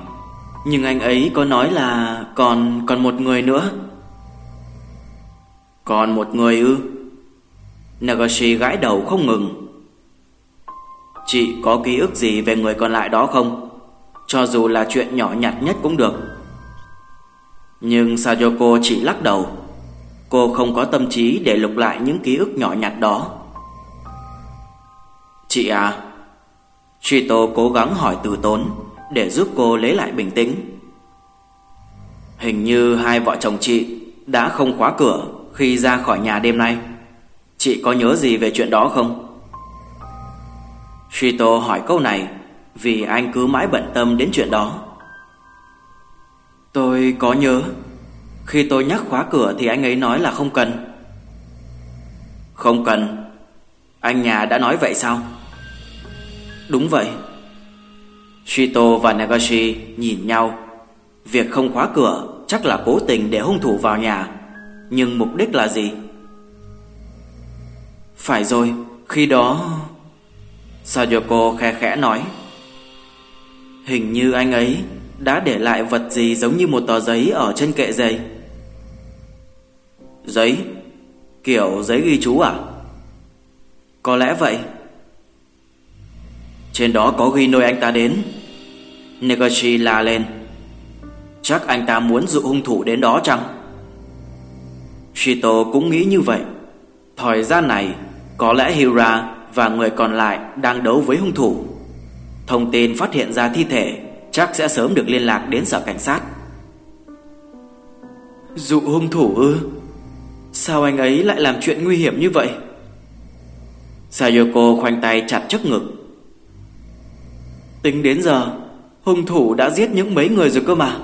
Nhưng anh ấy có nói là Còn còn một người nữa. Còn một người ư? Nagashi gãi đầu không ngừng. Chị có ký ức gì về người còn lại đó không? Cho dù là chuyện nhỏ nhặt nhất cũng được nhưng Sayoko chỉ lắc đầu Cô không có tâm trí để lục lại những ký ức nhỏ nhặt đó Chị à Chito cố gắng hỏi từ tốn Để giúp cô lấy lại bình tĩnh Hình như hai vợ chồng chị Đã không khóa cửa Khi ra khỏi nhà đêm nay Chị có nhớ gì về chuyện đó không? Shito hỏi câu này vì anh cứ mãi bận tâm đến chuyện đó. Tôi có nhớ. Khi tôi nhắc khóa cửa thì anh ấy nói là không cần. Không cần. Anh nhà đã nói vậy sao? Đúng vậy. Shito và Nagashi nhìn nhau. Việc không khóa cửa chắc là cố tình để hung thủ vào nhà. Nhưng mục đích là gì? Phải rồi, khi đó... Sayoko khe khẽ nói Hình như anh ấy đã để lại vật gì giống như một tờ giấy ở trên kệ giày Giấy? Kiểu giấy ghi chú à? Có lẽ vậy. Trên đó có ghi nơi anh ta đến. Negoshi la lên. Chắc anh ta muốn dụ hung thủ đến đó chăng? Shito cũng nghĩ như vậy. Thời gian này, Có lẽ Hira và người còn lại đang đấu với hung thủ. Thông tin phát hiện ra thi thể. Chắc sẽ sớm được liên lạc đến sở cảnh sát. Dụ hung thủ ư? Sao anh ấy lại làm chuyện nguy hiểm như vậy? Sayoko khoanh tay chặt trước ngực. Tính đến giờ, Hung thủ đã giết những mấy người rồi cơ mà.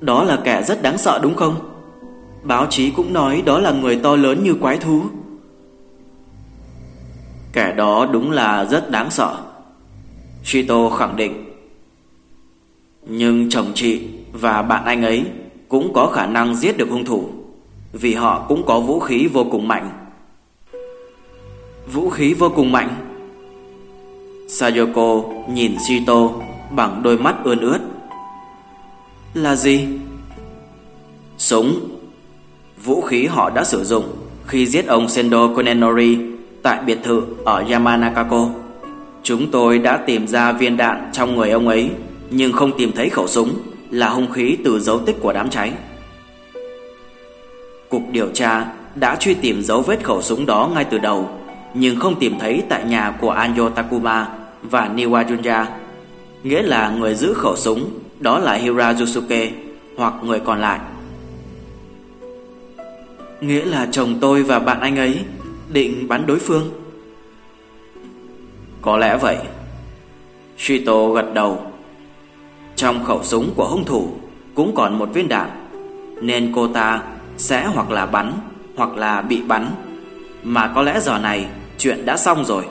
Đó là kẻ rất đáng sợ đúng không? Báo chí cũng nói đó là người to lớn như quái thú. Kẻ đó đúng là rất đáng sợ. Shito khẳng định. Nhưng chồng chị và bạn anh ấy Cũng có khả năng giết được hung thủ Vì họ cũng có vũ khí vô cùng mạnh. Vũ khí vô cùng mạnh. Sayoko nhìn Shito bằng đôi mắt ươn ướt. Là gì? Súng. Vũ khí họ đã sử dụng khi giết ông Sendo Konenori tại biệt thự ở Yamanakako. Chúng tôi đã tìm ra viên đạn trong người ông ấy, nhưng không tìm thấy khẩu súng là hung khí từ dấu tích của đám cháy. Cục điều tra đã truy tìm dấu vết khẩu súng đó ngay từ đầu, nhưng không tìm thấy tại nhà của Anjo Takuma và Niwajunja, Nghĩa là người giữ khẩu súng đó là Hira Yusuke hoặc người còn lại. Nghĩa là chồng tôi và bạn anh ấy định bắn đối phương Có lẽ vậy Shito gật đầu trong khẩu súng của hung thủ Cũng còn một viên đạn, Nên cô ta sẽ hoặc là bắn Hoặc là bị bắn. Mà có lẽ giờ này Chuyện đã xong rồi,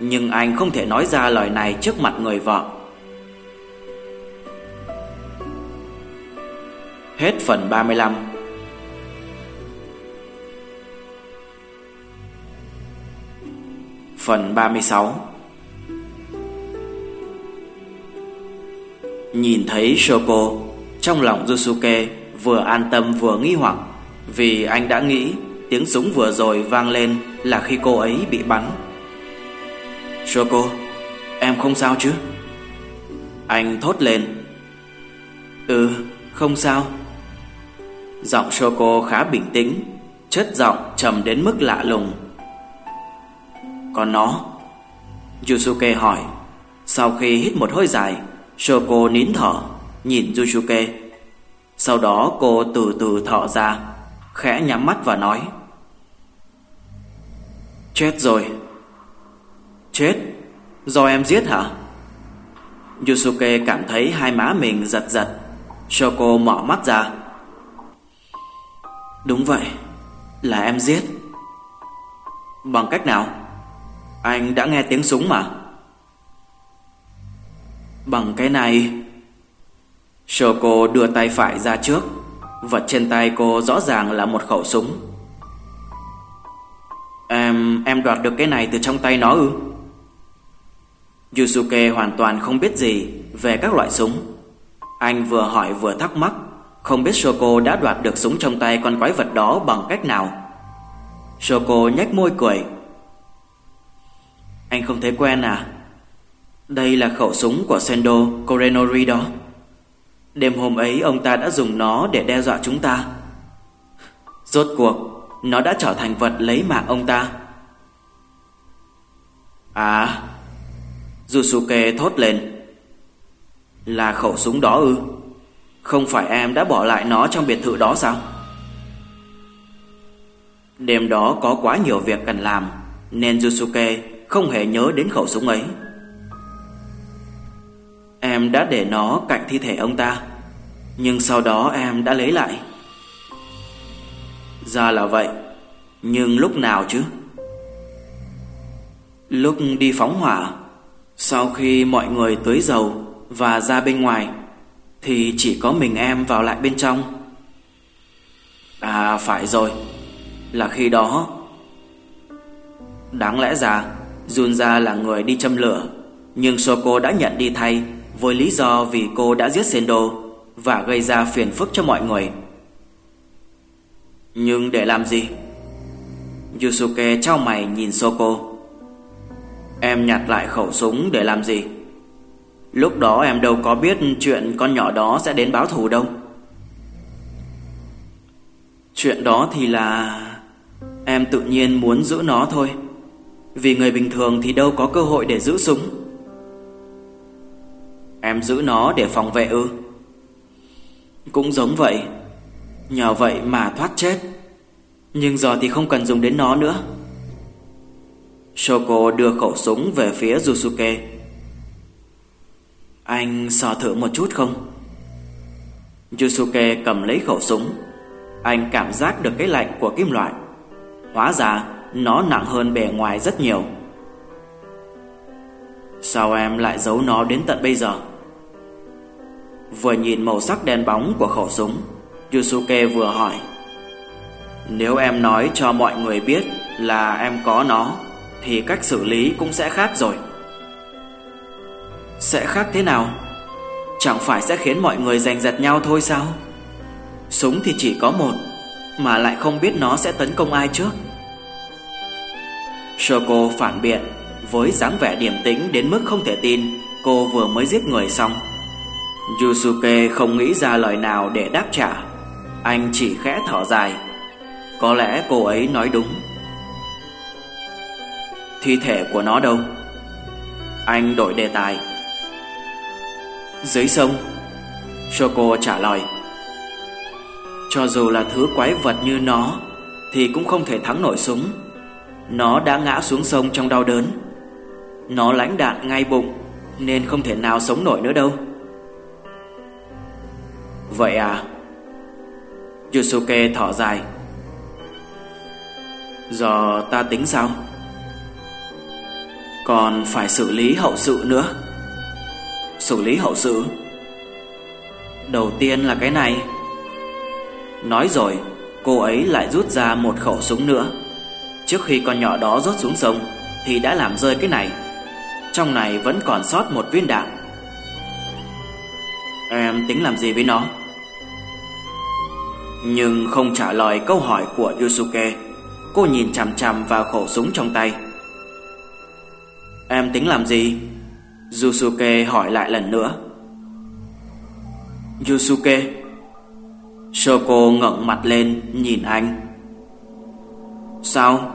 Nhưng anh không thể nói ra lời này trước mặt người vợ. Hết phần 35 Phần 36 Nhìn thấy Shoko, Trong lòng Yusuke vừa an tâm vừa nghi hoặc, Vì anh đã nghĩ tiếng súng vừa rồi vang lên là khi cô ấy bị bắn. Shoko, Em không sao chứ? Anh thốt lên. Ừ không sao. Giọng Shoko khá bình tĩnh, Chất giọng trầm đến mức lạ lùng. Còn nó? Yusuke hỏi, Sau khi hít một hơi dài Shoko nín thở, Nhìn Yusuke. Sau đó cô từ từ thở ra, Khẽ nhắm mắt và nói, Chết rồi. Chết? Do em giết hả? Yusuke cảm thấy hai má mình giật giật. Shoko mở mắt ra. Đúng vậy, Là em giết. Bằng cách nào? Anh đã nghe tiếng súng mà. Bằng cái này, Shoko đưa tay phải ra trước Vật trên tay cô rõ ràng là một khẩu súng. Em... em đoạt được cái này từ trong tay nó ư? Yusuke hoàn toàn không biết gì về các loại súng. Anh vừa hỏi vừa thắc mắc, Không biết Shoko đã đoạt được súng trong tay con quái vật đó bằng cách nào. Shoko nhếch môi cười. Anh không thấy quen à? Đây là khẩu súng của Sendo Corenori đó. Đêm hôm ấy, ông ta đã dùng nó để đe dọa chúng ta. Rốt cuộc, Nó đã trở thành vật lấy mạng ông ta. À Yusuke thốt lên. Là khẩu súng đó ư? Không phải em đã bỏ lại nó trong biệt thự đó sao? Đêm đó có quá nhiều việc cần làm, Nên Yusuke không hề nhớ đến khẩu súng ấy. Em đã để nó cạnh thi thể ông ta. Nhưng sau đó em đã lấy lại. Ra là vậy, Nhưng lúc nào chứ? Lúc đi phóng hỏa, Sau khi mọi người tưới dầu Và ra bên ngoài, Thì chỉ có mình em vào lại bên trong. À phải rồi. Là khi đó. Đáng lẽ ra, Junja là người đi châm lửa, Nhưng Soko đã nhận đi thay. Với lý do vì cô đã giết Sendo Và gây ra phiền phức cho mọi người. Nhưng để làm gì? Yusuke trao mày nhìn Soko. Em nhặt lại khẩu súng để làm gì? Lúc đó em đâu có biết chuyện con nhỏ đó sẽ đến báo thù đâu. Chuyện đó thì là Em tự nhiên muốn giữ nó thôi. Vì người bình thường thì đâu có cơ hội để giữ súng. Em giữ nó để phòng vệ ư? Cũng giống vậy. Nhờ vậy mà thoát chết. Nhưng giờ thì không cần dùng đến nó nữa. Shoko đưa khẩu súng về phía Yusuke. Anh sò thử một chút không? Yusuke cầm lấy khẩu súng. Anh cảm giác được cái lạnh của kim loại. Hóa ra, nó nặng hơn bề ngoài rất nhiều. Sao em lại giấu nó đến tận bây giờ? Vừa nhìn màu sắc đen bóng của khẩu súng Yusuke vừa hỏi, Nếu em nói cho mọi người biết là em có nó, Thì cách xử lý cũng sẽ khác rồi Sẽ khác thế nào? Chẳng phải sẽ khiến mọi người giành giật nhau thôi sao? Súng thì chỉ có một, Mà lại không biết nó sẽ tấn công ai trước Shoko phản biện Với dáng vẻ điềm tĩnh đến mức không thể tin, Cô vừa mới giết người xong Yusuke không nghĩ ra lời nào để đáp trả. Anh chỉ khẽ thở dài. Có lẽ cô ấy nói đúng. Thi thể của nó đâu? Anh đổi đề tài. Dưới sông, Shoko trả lời. Cho dù là thứ quái vật như nó, Thì cũng không thể thắng nổi súng. Nó đã ngã xuống sông trong đau đớn. Nó lãnh đạn ngay bụng, Nên không thể nào sống nổi nữa đâu. Vậy à? Yusuke thở dài. Giờ ta tính sao? Còn phải xử lý hậu sự nữa. Xử lý hậu sự? Đầu tiên là cái này. Nói rồi, Cô ấy lại rút ra một khẩu súng nữa. Trước khi con nhỏ đó rớt xuống sông, Thì đã làm rơi cái này. Trong này vẫn còn sót một viên đạn. Em tính làm gì với nó? Nhưng không trả lời câu hỏi của Yusuke, Cô nhìn chằm chằm vào khẩu súng trong tay. Em tính làm gì? Yusuke hỏi lại lần nữa. Yusuke, Shoko ngẩng mặt lên nhìn anh. Sao?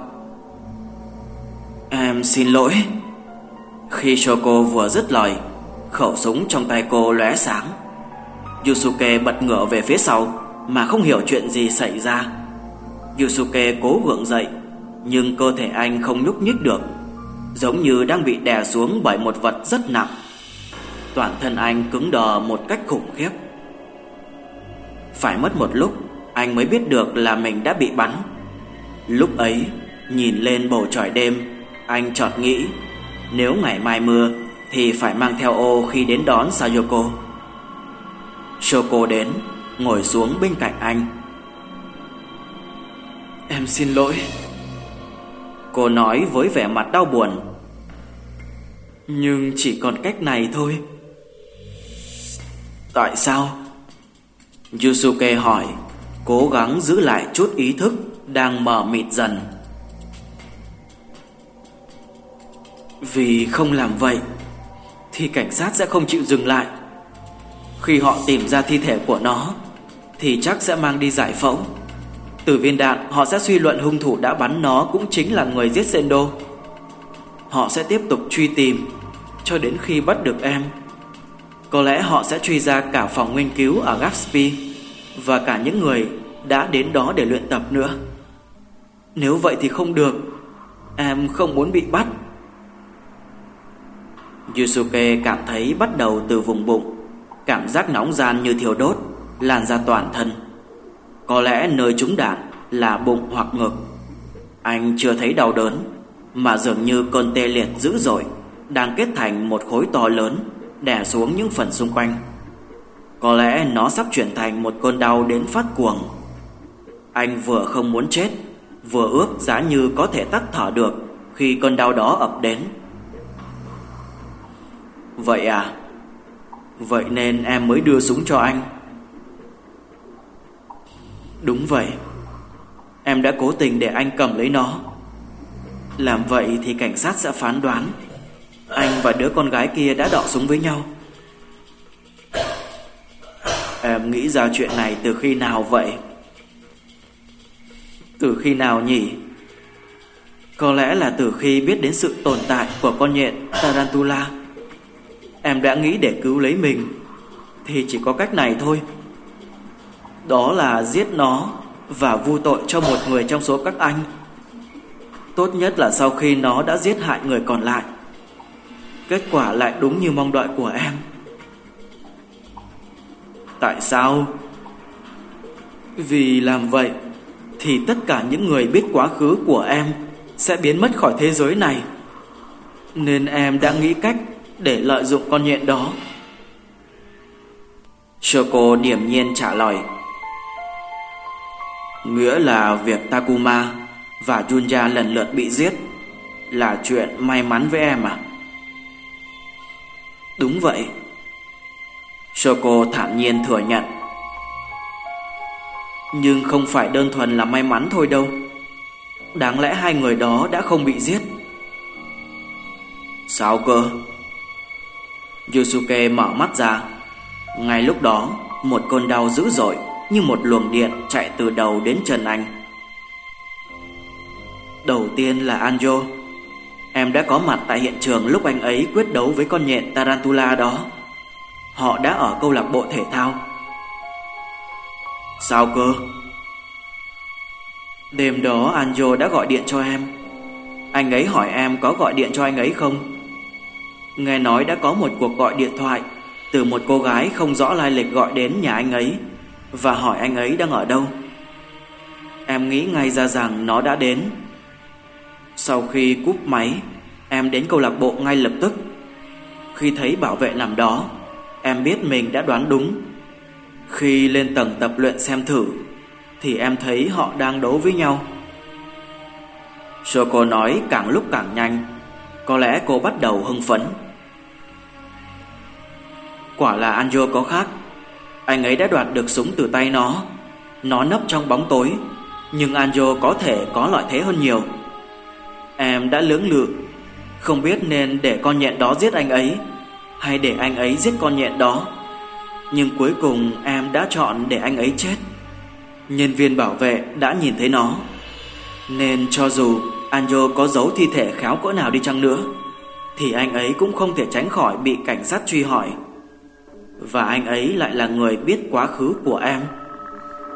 Em xin lỗi. Khi Shoko vừa dứt lời, Khẩu súng trong tay cô lóe sáng. Yusuke bật ngửa về phía sau, Mà không hiểu chuyện gì xảy ra. Yusuke cố gượng dậy, Nhưng cơ thể anh không nhúc nhích được, Giống như đang bị đè xuống bởi một vật rất nặng. Toàn thân anh cứng đờ một cách khủng khiếp. Phải mất một lúc, Anh mới biết được là mình đã bị bắn. Lúc ấy, Nhìn lên bầu trời đêm, Anh chợt nghĩ, Nếu ngày mai mưa Thì phải mang theo ô khi đến đón Sayoko. Choco đến, Ngồi xuống bên cạnh anh. Em xin lỗi. Cô nói với vẻ mặt đau buồn. Nhưng chỉ còn cách này thôi. Tại sao? Yusuke hỏi, Cố gắng giữ lại chút ý thức Đang mờ mịt dần. Vì không làm vậy, Thì cảnh sát sẽ không chịu dừng lại. Khi họ tìm ra thi thể của nó, Thì chắc sẽ mang đi giải phẫu. Từ viên đạn, họ sẽ suy luận hung thủ đã bắn nó Cũng chính là người giết Sendo. Họ sẽ tiếp tục truy tìm Cho đến khi bắt được em. Có lẽ họ sẽ truy ra cả phòng nghiên cứu ở Gatsby Và cả những người đã đến đó để luyện tập nữa. Nếu vậy thì không được. Em không muốn bị bắt. Yusuke cảm thấy bắt đầu từ vùng bụng. Cảm giác nóng gian như thiêu đốt, Lan ra toàn thân. Có lẽ nơi trúng đạn là bụng hoặc ngực. Anh chưa thấy đau đớn, Mà dường như cơn tê liệt dữ dội Đang kết thành một khối to lớn, Đè xuống những phần xung quanh. Có lẽ nó sắp chuyển thành một cơn đau đến phát cuồng. Anh vừa không muốn chết, Vừa ước giá như có thể tắt thở được Khi cơn đau đó ập đến. Vậy à? Vậy nên em mới đưa súng cho anh. Đúng vậy. Em đã cố tình để anh cầm lấy nó. Làm vậy thì cảnh sát sẽ phán đoán. Anh và đứa con gái kia đã đọ súng với nhau. Em nghĩ ra chuyện này từ khi nào vậy? Từ khi nào nhỉ? Có lẽ là từ khi biết đến sự tồn tại của con nhện Tarantula. Em đã nghĩ để cứu lấy mình, Thì chỉ có cách này thôi. Đó là giết nó Và vu tội cho một người trong số các anh. Tốt nhất là sau khi nó đã giết hại người còn lại, Kết quả lại đúng như mong đợi của em. Tại sao? Vì làm vậy Thì tất cả những người biết quá khứ của em Sẽ biến mất khỏi thế giới này. Nên em đã nghĩ cách để lợi dụng con nhện đó. Shoko điểm nhiên trả lời. Nghĩa là việc Takuma và Junya lần lượt bị giết là chuyện may mắn với em à? Đúng vậy. Shoko thản nhiên thừa nhận. Nhưng không phải đơn thuần là may mắn thôi đâu. Đáng lẽ hai người đó đã không bị giết. Sao cơ? Yusuke mở mắt ra. Ngay lúc đó, Một cơn đau dữ dội Như một luồng điện chạy từ đầu đến chân anh. Đầu tiên là Anjo. Em đã có mặt tại hiện trường lúc anh ấy quyết đấu với con nhện Tarantula đó. Họ đã ở câu lạc bộ thể thao. Sao cơ? Đêm đó Anjo đã gọi điện cho em. Anh ấy hỏi em có gọi điện cho anh ấy không? Nghe nói đã có một cuộc gọi điện thoại từ một cô gái không rõ lai lịch gọi đến nhà anh ấy và hỏi anh ấy đang ở đâu. Em nghĩ ngay ra rằng nó đã đến. Sau khi cúp máy, em đến câu lạc bộ ngay lập tức. Khi thấy bảo vệ nằm đó, em biết mình đã đoán đúng. Khi lên tầng tập luyện xem thử, thì em thấy họ đang đấu với nhau. Choco nói càng lúc càng nhanh, có lẽ cô bắt đầu hưng phấn. Quả là Anjo có khác. Anh ấy đã đoạt được súng từ tay nó. Nó nấp trong bóng tối, Nhưng Anjo có thể có lợi thế hơn nhiều. Em đã lưỡng lự, Không biết nên để con nhện đó giết anh ấy, Hay để anh ấy giết con nhện đó. Nhưng cuối cùng em đã chọn để anh ấy chết. Nhân viên bảo vệ đã nhìn thấy nó. Nên cho dù Anjo có giấu thi thể khéo cỡ nào đi chăng nữa, Thì anh ấy cũng không thể tránh khỏi bị cảnh sát truy hỏi và anh ấy lại là người biết quá khứ của em.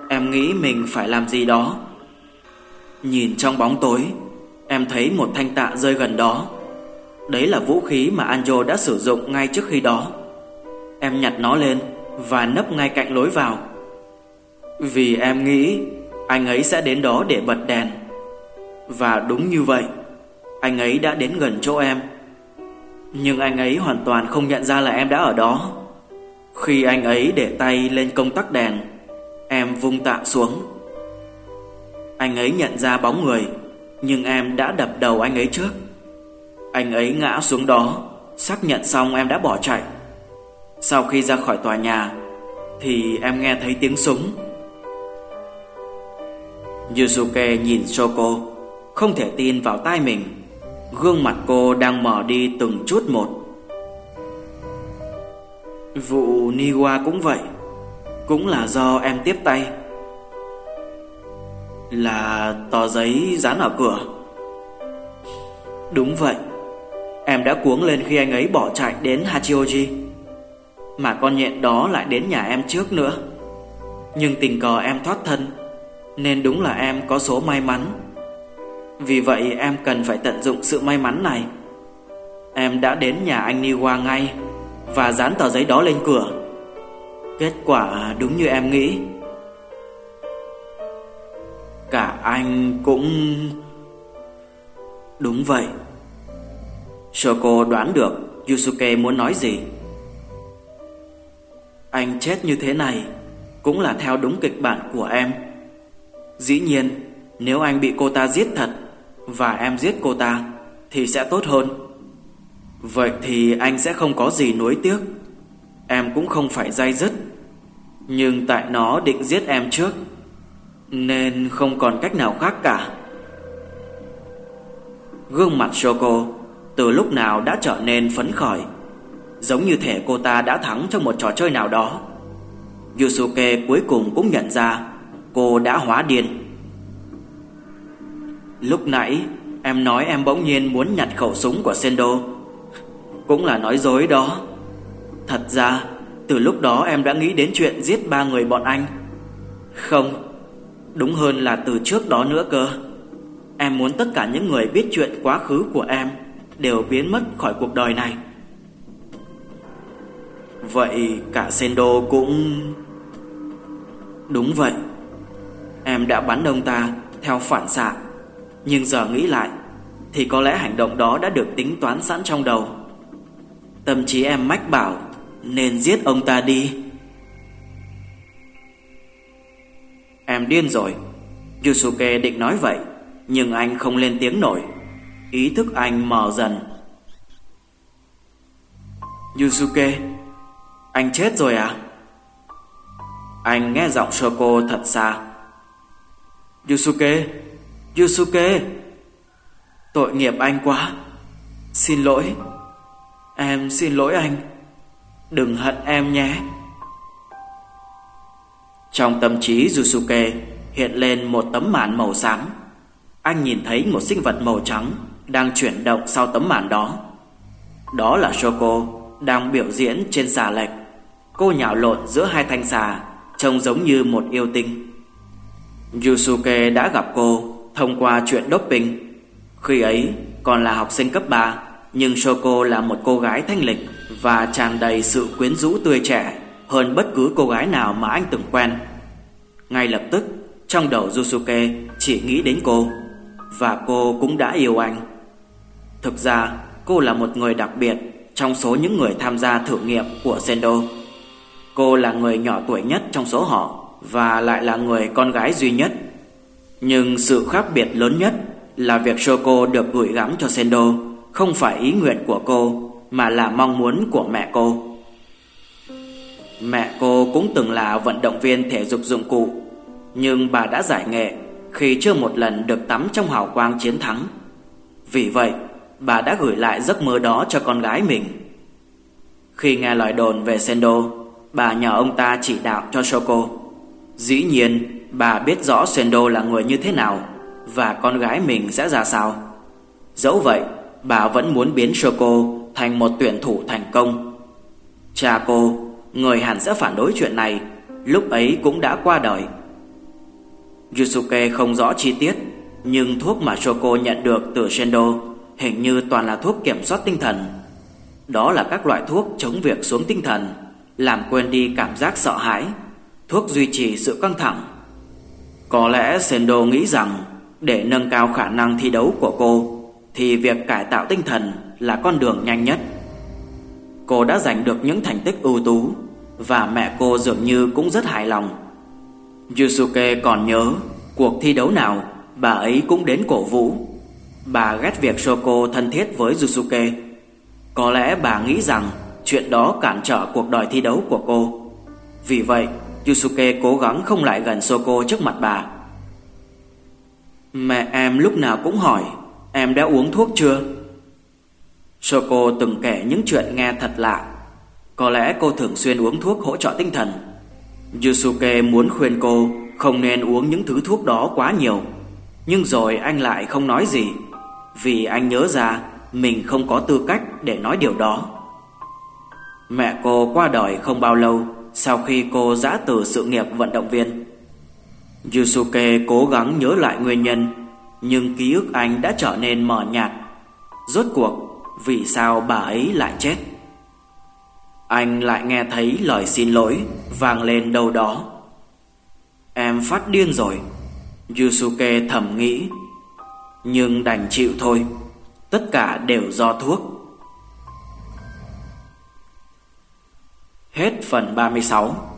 Em nghĩ mình phải làm gì đó. Nhìn trong bóng tối, Em thấy một thanh tạ rơi gần đó. Đấy là vũ khí mà Anjo đã sử dụng ngay trước khi đó. Em nhặt nó lên Và nấp ngay cạnh lối vào. Vì em nghĩ Anh ấy sẽ đến đó để bật đèn. Và đúng như vậy, Anh ấy đã đến gần chỗ em. Nhưng anh ấy hoàn toàn không nhận ra là em đã ở đó khi anh ấy để tay lên công tắc đèn, Em vung tạ xuống. Anh ấy nhận ra bóng người, Nhưng em đã đập đầu anh ấy trước. Anh ấy ngã xuống đó, Xác nhận xong em đã bỏ chạy. Sau khi ra khỏi tòa nhà, Thì em nghe thấy tiếng súng. Yusuke nhìn Shoko, Không thể tin vào tai mình. Gương mặt cô đang mở đi từng chút một. Vụ Niwa cũng vậy, Cũng là do em tiếp tay. Là tờ giấy dán ở cửa. Đúng vậy, Em đã cuống lên khi anh ấy bỏ chạy đến Hachioji, Mà con nhện đó lại đến nhà em trước nữa. Nhưng tình cờ em thoát thân, Nên đúng là em có số may mắn. Vì vậy em cần phải tận dụng sự may mắn này. Em đã đến nhà anh Niwa ngay. Và dán tờ giấy đó lên cửa. Kết quả đúng như em nghĩ. Cả anh cũng... Đúng vậy. Shoko đoán được Yusuke muốn nói gì. Anh chết như thế này Cũng là theo đúng kịch bản của em. Dĩ nhiên, Nếu anh bị cô ta giết thật Và em giết cô ta Thì sẽ tốt hơn. Vậy thì anh sẽ không có gì nuối tiếc. Em cũng không phải dai dứt, Nhưng tại nó định giết em trước, Nên không còn cách nào khác cả. Gương mặt Shoko từ lúc nào đã trở nên phấn khởi, Giống như thể cô ta đã thắng trong một trò chơi nào đó. Yusuke cuối cùng cũng nhận ra Cô đã hóa điên. Lúc nãy, em nói em bỗng nhiên muốn nhặt khẩu súng của Sendo. Cũng là nói dối đó. Thật ra, từ lúc đó em đã nghĩ đến chuyện giết ba người bọn anh. Không, Đúng hơn là từ trước đó nữa cơ. Em muốn tất cả những người biết chuyện quá khứ của em Đều biến mất khỏi cuộc đời này. Vậy cả Sendo cũng... Đúng vậy. Em đã bắn ông ta theo phản xạ. Nhưng giờ nghĩ lại, Thì có lẽ hành động đó đã được tính toán sẵn trong đầu. Tâm trí em mách bảo, Nên giết ông ta đi. Em điên rồi. Yusuke định nói vậy, Nhưng anh không lên tiếng nổi. Ý thức anh mờ dần. Yusuke, Anh chết rồi à? Anh nghe giọng Shoko thật xa. Yusuke Yusuke, Tội nghiệp anh quá. Xin lỗi. Em xin lỗi anh. Đừng hận em nhé. Trong tâm trí Yusuke hiện lên một tấm màn màu xám. Anh nhìn thấy một sinh vật màu trắng Đang chuyển động sau tấm màn đó. Đó là Shoko, Đang biểu diễn trên xà lệch. Cô nhạo lộn giữa hai thanh xà, Trông giống như một yêu tinh. Yusuke đã gặp cô Thông qua chuyện doping. Khi ấy, còn là học sinh cấp 3 nhưng Shoko là một cô gái thanh lịch Và tràn đầy sự quyến rũ tươi trẻ Hơn bất cứ cô gái nào mà anh từng quen. Ngay lập tức, Trong đầu Yusuke chỉ nghĩ đến cô, Và cô cũng đã yêu anh. Thực ra, cô là một người đặc biệt Trong số những người tham gia thử nghiệm của Sendo. Cô là người nhỏ tuổi nhất trong số họ Và lại là người con gái duy nhất. Nhưng sự khác biệt lớn nhất Là việc Shoko được gửi gắm cho Sendo. Không phải ý nguyện của cô, Mà là mong muốn của mẹ cô. Mẹ cô cũng từng là vận động viên thể dục dụng cụ, Nhưng bà đã giải nghệ Khi chưa một lần được tắm trong hào quang chiến thắng. Vì vậy, bà đã gửi lại giấc mơ đó cho con gái mình. Khi nghe lời đồn về Sendo, Bà nhờ ông ta chỉ đạo cho Shoko. Dĩ nhiên, bà biết rõ Sendo là người như thế nào Và con gái mình sẽ ra sao. Dẫu vậy bà vẫn muốn biến Shoko thành một tuyển thủ thành công. Cha cô, người hẳn sẽ phản đối chuyện này Lúc ấy cũng đã qua đời. Yusuke không rõ chi tiết Nhưng thuốc mà Shoko nhận được từ Shendo Hình như toàn là thuốc kiểm soát tinh thần. Đó là các loại thuốc chống việc xuống tinh thần Làm quên đi cảm giác sợ hãi Thuốc duy trì sự căng thẳng. Có lẽ Sendo nghĩ rằng Để nâng cao khả năng thi đấu của cô thì việc cải tạo tinh thần Là con đường nhanh nhất. Cô đã giành được những thành tích ưu tú Và mẹ cô dường như cũng rất hài lòng. Yusuke còn nhớ Cuộc thi đấu nào Bà ấy cũng đến cổ vũ. Bà ghét việc Shoko thân thiết với Yusuke. Có lẽ bà nghĩ rằng Chuyện đó cản trở cuộc đòi thi đấu của cô. Vì vậy, Yusuke cố gắng không lại gần Shoko trước mặt bà. Mẹ em lúc nào cũng hỏi Em đã uống thuốc chưa Shoko từng kể những chuyện nghe thật lạ Có lẽ cô thường xuyên uống thuốc hỗ trợ tinh thần Yusuke muốn khuyên cô Không nên uống những thứ thuốc đó quá nhiều Nhưng rồi anh lại không nói gì, vì anh nhớ ra mình không có tư cách để nói điều đó. Mẹ cô qua đời không bao lâu sau khi cô giã từ sự nghiệp vận động viên. Yusuke cố gắng nhớ lại nguyên nhân nhưng ký ức anh đã trở nên mờ nhạt. Rốt cuộc, Vì sao bà ấy lại chết? Anh lại nghe thấy lời xin lỗi Vang lên đâu đó. Em phát điên rồi, Yusuke thầm nghĩ. Nhưng đành chịu thôi, Tất cả đều do thuốc. Hết phần 36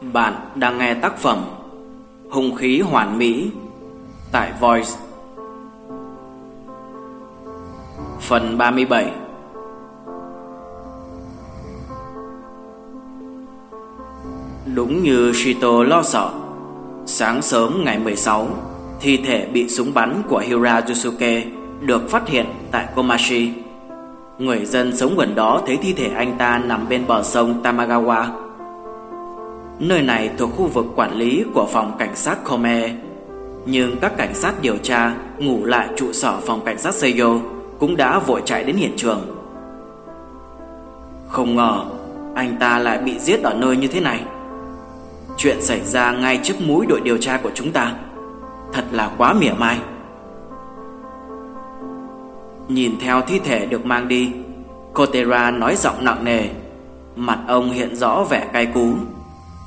Bạn đang nghe tác phẩm Hùng khí hoàn mỹ Tại Voice. Phần 37 Đúng như Shito lo sợ, Sáng sớm ngày 16 Thi thể bị súng bắn của Hira Yusuke Được phát hiện tại Komashi Người dân sống gần đó thấy thi thể anh ta nằm bên bờ sông Tamagawa. Nơi này thuộc khu vực quản lý của phòng cảnh sát Kome Nhưng các cảnh sát điều tra ngủ lại trụ sở phòng cảnh sát Seiyo Cũng đã vội chạy đến hiện trường. Không ngờ, anh ta lại bị giết ở nơi như thế này. Chuyện xảy ra ngay trước mũi đội điều tra của chúng ta. Thật là quá mỉa mai. Nhìn theo thi thể được mang đi, Kotera nói giọng nặng nề. Mặt ông hiện rõ vẻ cay cú.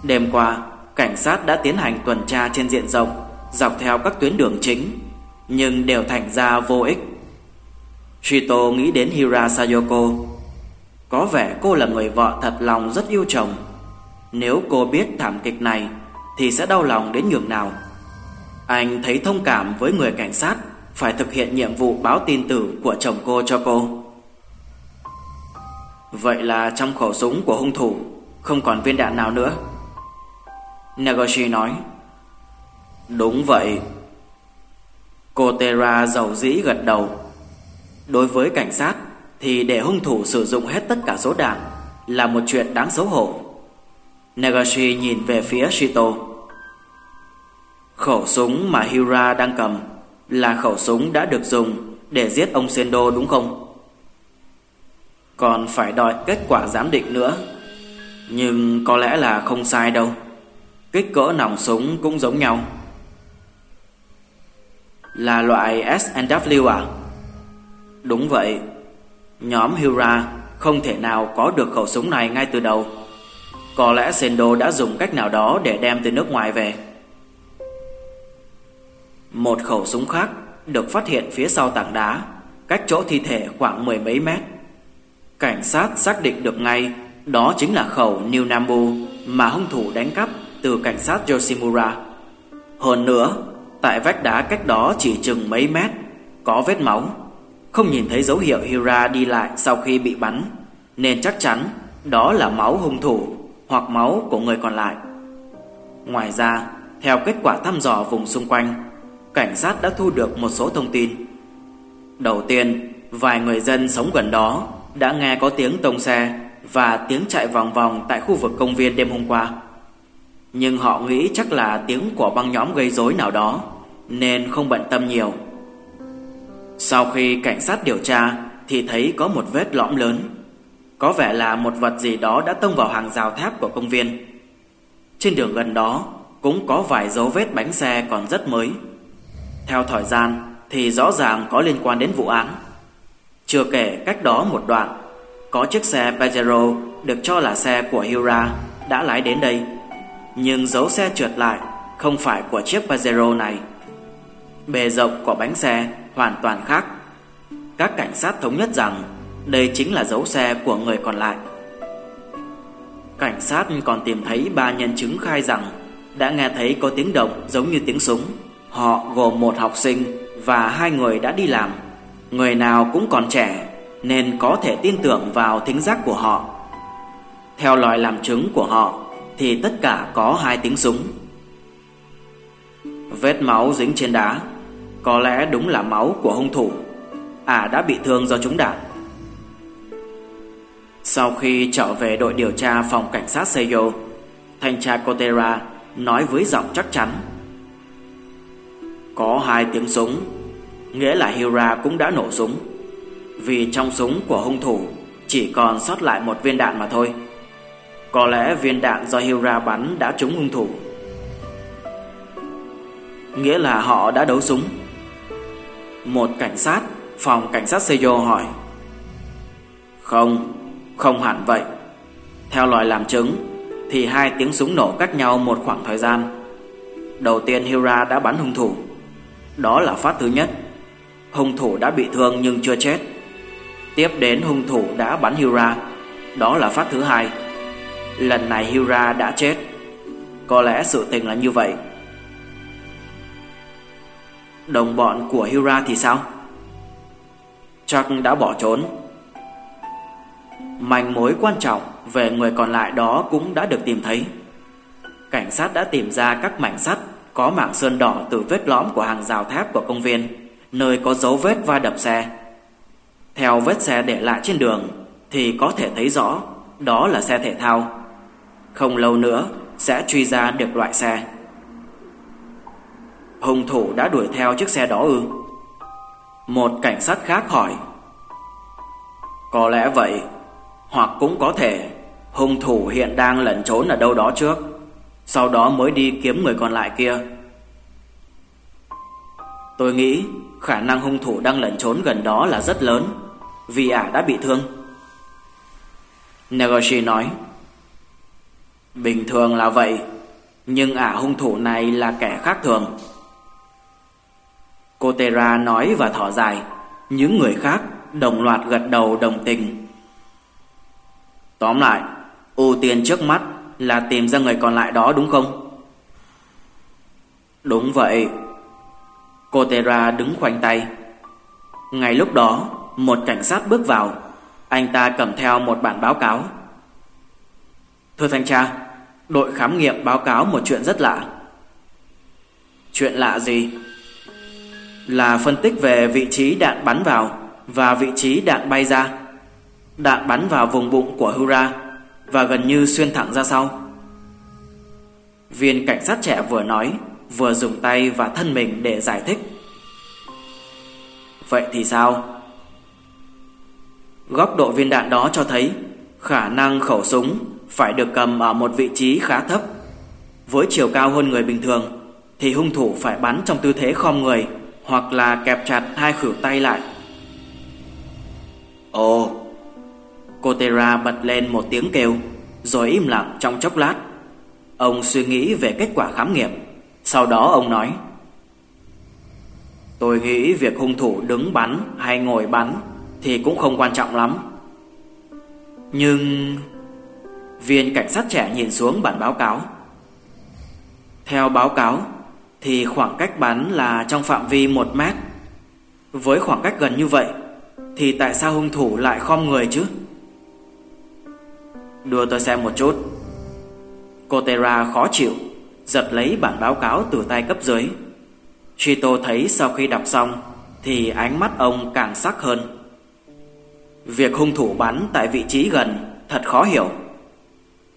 Đêm qua, Cảnh sát đã tiến hành tuần tra trên diện rộng, Dọc theo các tuyến đường chính, Nhưng đều thành ra vô ích. Shito nghĩ đến Hira Sayoko Có vẻ cô là người vợ thật lòng rất yêu chồng. Nếu cô biết thảm kịch này, Thì sẽ đau lòng đến nhường nào? Anh thấy thông cảm với người cảnh sát Phải thực hiện nhiệm vụ báo tin tử Của chồng cô cho cô. Vậy là trong khẩu súng của hung thủ, Không còn viên đạn nào nữa. Nagoshi nói, Đúng vậy. Cô Tera giàu dĩ gật đầu. Đối với cảnh sát, Thì để hung thủ sử dụng hết tất cả số đạn Là một chuyện đáng xấu hổ. Negoshi nhìn về phía Shito. Khẩu súng mà Hira đang cầm Là khẩu súng đã được dùng Để giết ông Sendo đúng không? Còn phải đòi kết quả giám định nữa. Nhưng có lẽ là không sai đâu. Kích cỡ nòng súng cũng giống nhau. Là loại S&W à? Đúng vậy. Nhóm Hira không thể nào có được khẩu súng này ngay từ đầu. Có lẽ Sendo đã dùng cách nào đó để đem từ nước ngoài về. Một khẩu súng khác được phát hiện phía sau tảng đá, Cách chỗ thi thể khoảng mười mấy mét. Cảnh sát xác định được ngay, Đó chính là khẩu New Nambu Mà hung thủ đánh cắp từ cảnh sát Yoshimura Hơn nữa Tại vách đá cách đó chỉ chừng mấy mét Có vết máu Không nhìn thấy dấu hiệu Hira đi lại sau khi bị bắn Nên chắc chắn Đó là máu hung thủ hoặc máu của người còn lại. Ngoài ra, theo kết quả thăm dò vùng xung quanh, cảnh sát đã thu được một số thông tin. Đầu tiên, vài người dân sống gần đó đã nghe có tiếng tông xe và tiếng chạy vòng vòng tại khu vực công viên đêm hôm qua. Nhưng họ nghĩ chắc là tiếng của băng nhóm gây rối nào đó, nên không bận tâm nhiều. Sau khi cảnh sát điều tra, thì thấy có một vết lõm lớn. Có vẻ là một vật gì đó đã tông vào hàng rào thép của công viên. Trên đường gần đó, Cũng có vài dấu vết bánh xe còn rất mới. Theo thời gian, Thì rõ ràng có liên quan đến vụ án. Chưa kể cách đó một đoạn, Có chiếc xe Pajero Được cho là xe của Hira Đã lái đến đây. Nhưng dấu xe trượt lại, Không phải của chiếc Pajero này. Bề rộng của bánh xe hoàn toàn khác. Các cảnh sát thống nhất rằng đây chính là dấu xe của người còn lại. Cảnh sát còn tìm thấy ba nhân chứng khai rằng Đã nghe thấy có tiếng động giống như tiếng súng. Họ gồm một học sinh và hai người đã đi làm. Người nào cũng còn trẻ, Nên có thể tin tưởng vào thính giác của họ. Theo lời làm chứng của họ thì tất cả có hai tiếng súng Vết máu dính trên đá Có lẽ đúng là máu của hung thủ À đã bị thương do trúng đạn sau khi trở về đội điều tra phòng cảnh sát Seyo, thanh tra Kotera nói với giọng chắc chắn. Có hai tiếng súng, nghĩa là Hira cũng đã nổ súng. Vì trong súng của hung thủ chỉ còn sót lại một viên đạn mà thôi. Có lẽ viên đạn do Hira bắn đã trúng hung thủ. Nghĩa là họ đã đấu súng. Một cảnh sát, Phòng cảnh sát Seiyo hỏi. Không Không hẳn vậy. Theo lời làm chứng, Thì hai tiếng súng nổ cách nhau một khoảng thời gian. Đầu tiên Hira đã bắn hung thủ. Đó là phát thứ nhất. Hung thủ đã bị thương nhưng chưa chết. Tiếp đến hung thủ đã bắn Hira. Đó là phát thứ hai. Lần này Hira đã chết. Có lẽ sự tình là như vậy. Đồng bọn của Hira thì sao? Chắc đã bỏ trốn. Manh mối quan trọng về người còn lại đó cũng đã được tìm thấy. Cảnh sát đã tìm ra các mảnh sắt có mảng sơn đỏ từ vết lõm của hàng rào thép của công viên, Nơi có dấu vết va đập xe. Theo vết xe để lại trên đường Thì có thể thấy rõ Đó là xe thể thao. Không lâu nữa, sẽ truy ra được loại xe. Hung thủ đã đuổi theo chiếc xe đó ư? Một cảnh sát khác hỏi. Có lẽ vậy, Hoặc cũng có thể Hung thủ hiện đang lẩn trốn ở đâu đó trước, Sau đó mới đi kiếm người còn lại kia. Tôi nghĩ khả năng hung thủ đang lẩn trốn gần đó là rất lớn, Vì ả đã bị thương. Negoshi nói. Bình thường là vậy, Nhưng ả hung thủ này là kẻ khác thường. Cô Tera nói và thở dài, Những người khác đồng loạt gật đầu đồng tình. Tóm lại, ưu tiên trước mắt là tìm ra người còn lại đó đúng không? Đúng vậy. Cô Tera đứng khoanh tay. Ngay lúc đó, Một cảnh sát bước vào. Anh ta cầm theo một bản báo cáo. Thưa thanh tra Đội khám nghiệm báo cáo một chuyện rất lạ Chuyện lạ gì? là phân tích về vị trí đạn bắn vào và vị trí đạn bay ra. Đạn bắn vào vùng bụng của Hura và gần như xuyên thẳng ra sau. Viên cảnh sát trẻ vừa nói, vừa dùng tay và thân mình để giải thích. Vậy thì sao? Góc độ viên đạn đó cho thấy khả năng khẩu súng phải được cầm ở một vị trí khá thấp. Với chiều cao hơn người bình thường thì hung thủ phải bắn trong tư thế khom người hoặc là kẹp chặt hai khuỷu tay lại. Ồ! Cotera bật lên một tiếng kêu, rồi im lặng trong chốc lát. Ông suy nghĩ về kết quả khám nghiệm. Sau đó ông nói, Tôi nghĩ việc hung thủ đứng bắn hay ngồi bắn thì cũng không quan trọng lắm. Nhưng... Viên cảnh sát trẻ nhìn xuống bản báo cáo. Theo báo cáo, thì khoảng cách bắn là trong phạm vi một mét. Với khoảng cách gần như vậy, thì tại sao hung thủ lại khom người chứ? Đưa tôi xem một chút. Cô Tera khó chịu, giật lấy bản báo cáo từ tay cấp dưới. Chito thấy sau khi đọc xong, thì ánh mắt ông càng sắc hơn. Việc hung thủ bắn tại vị trí gần thật khó hiểu.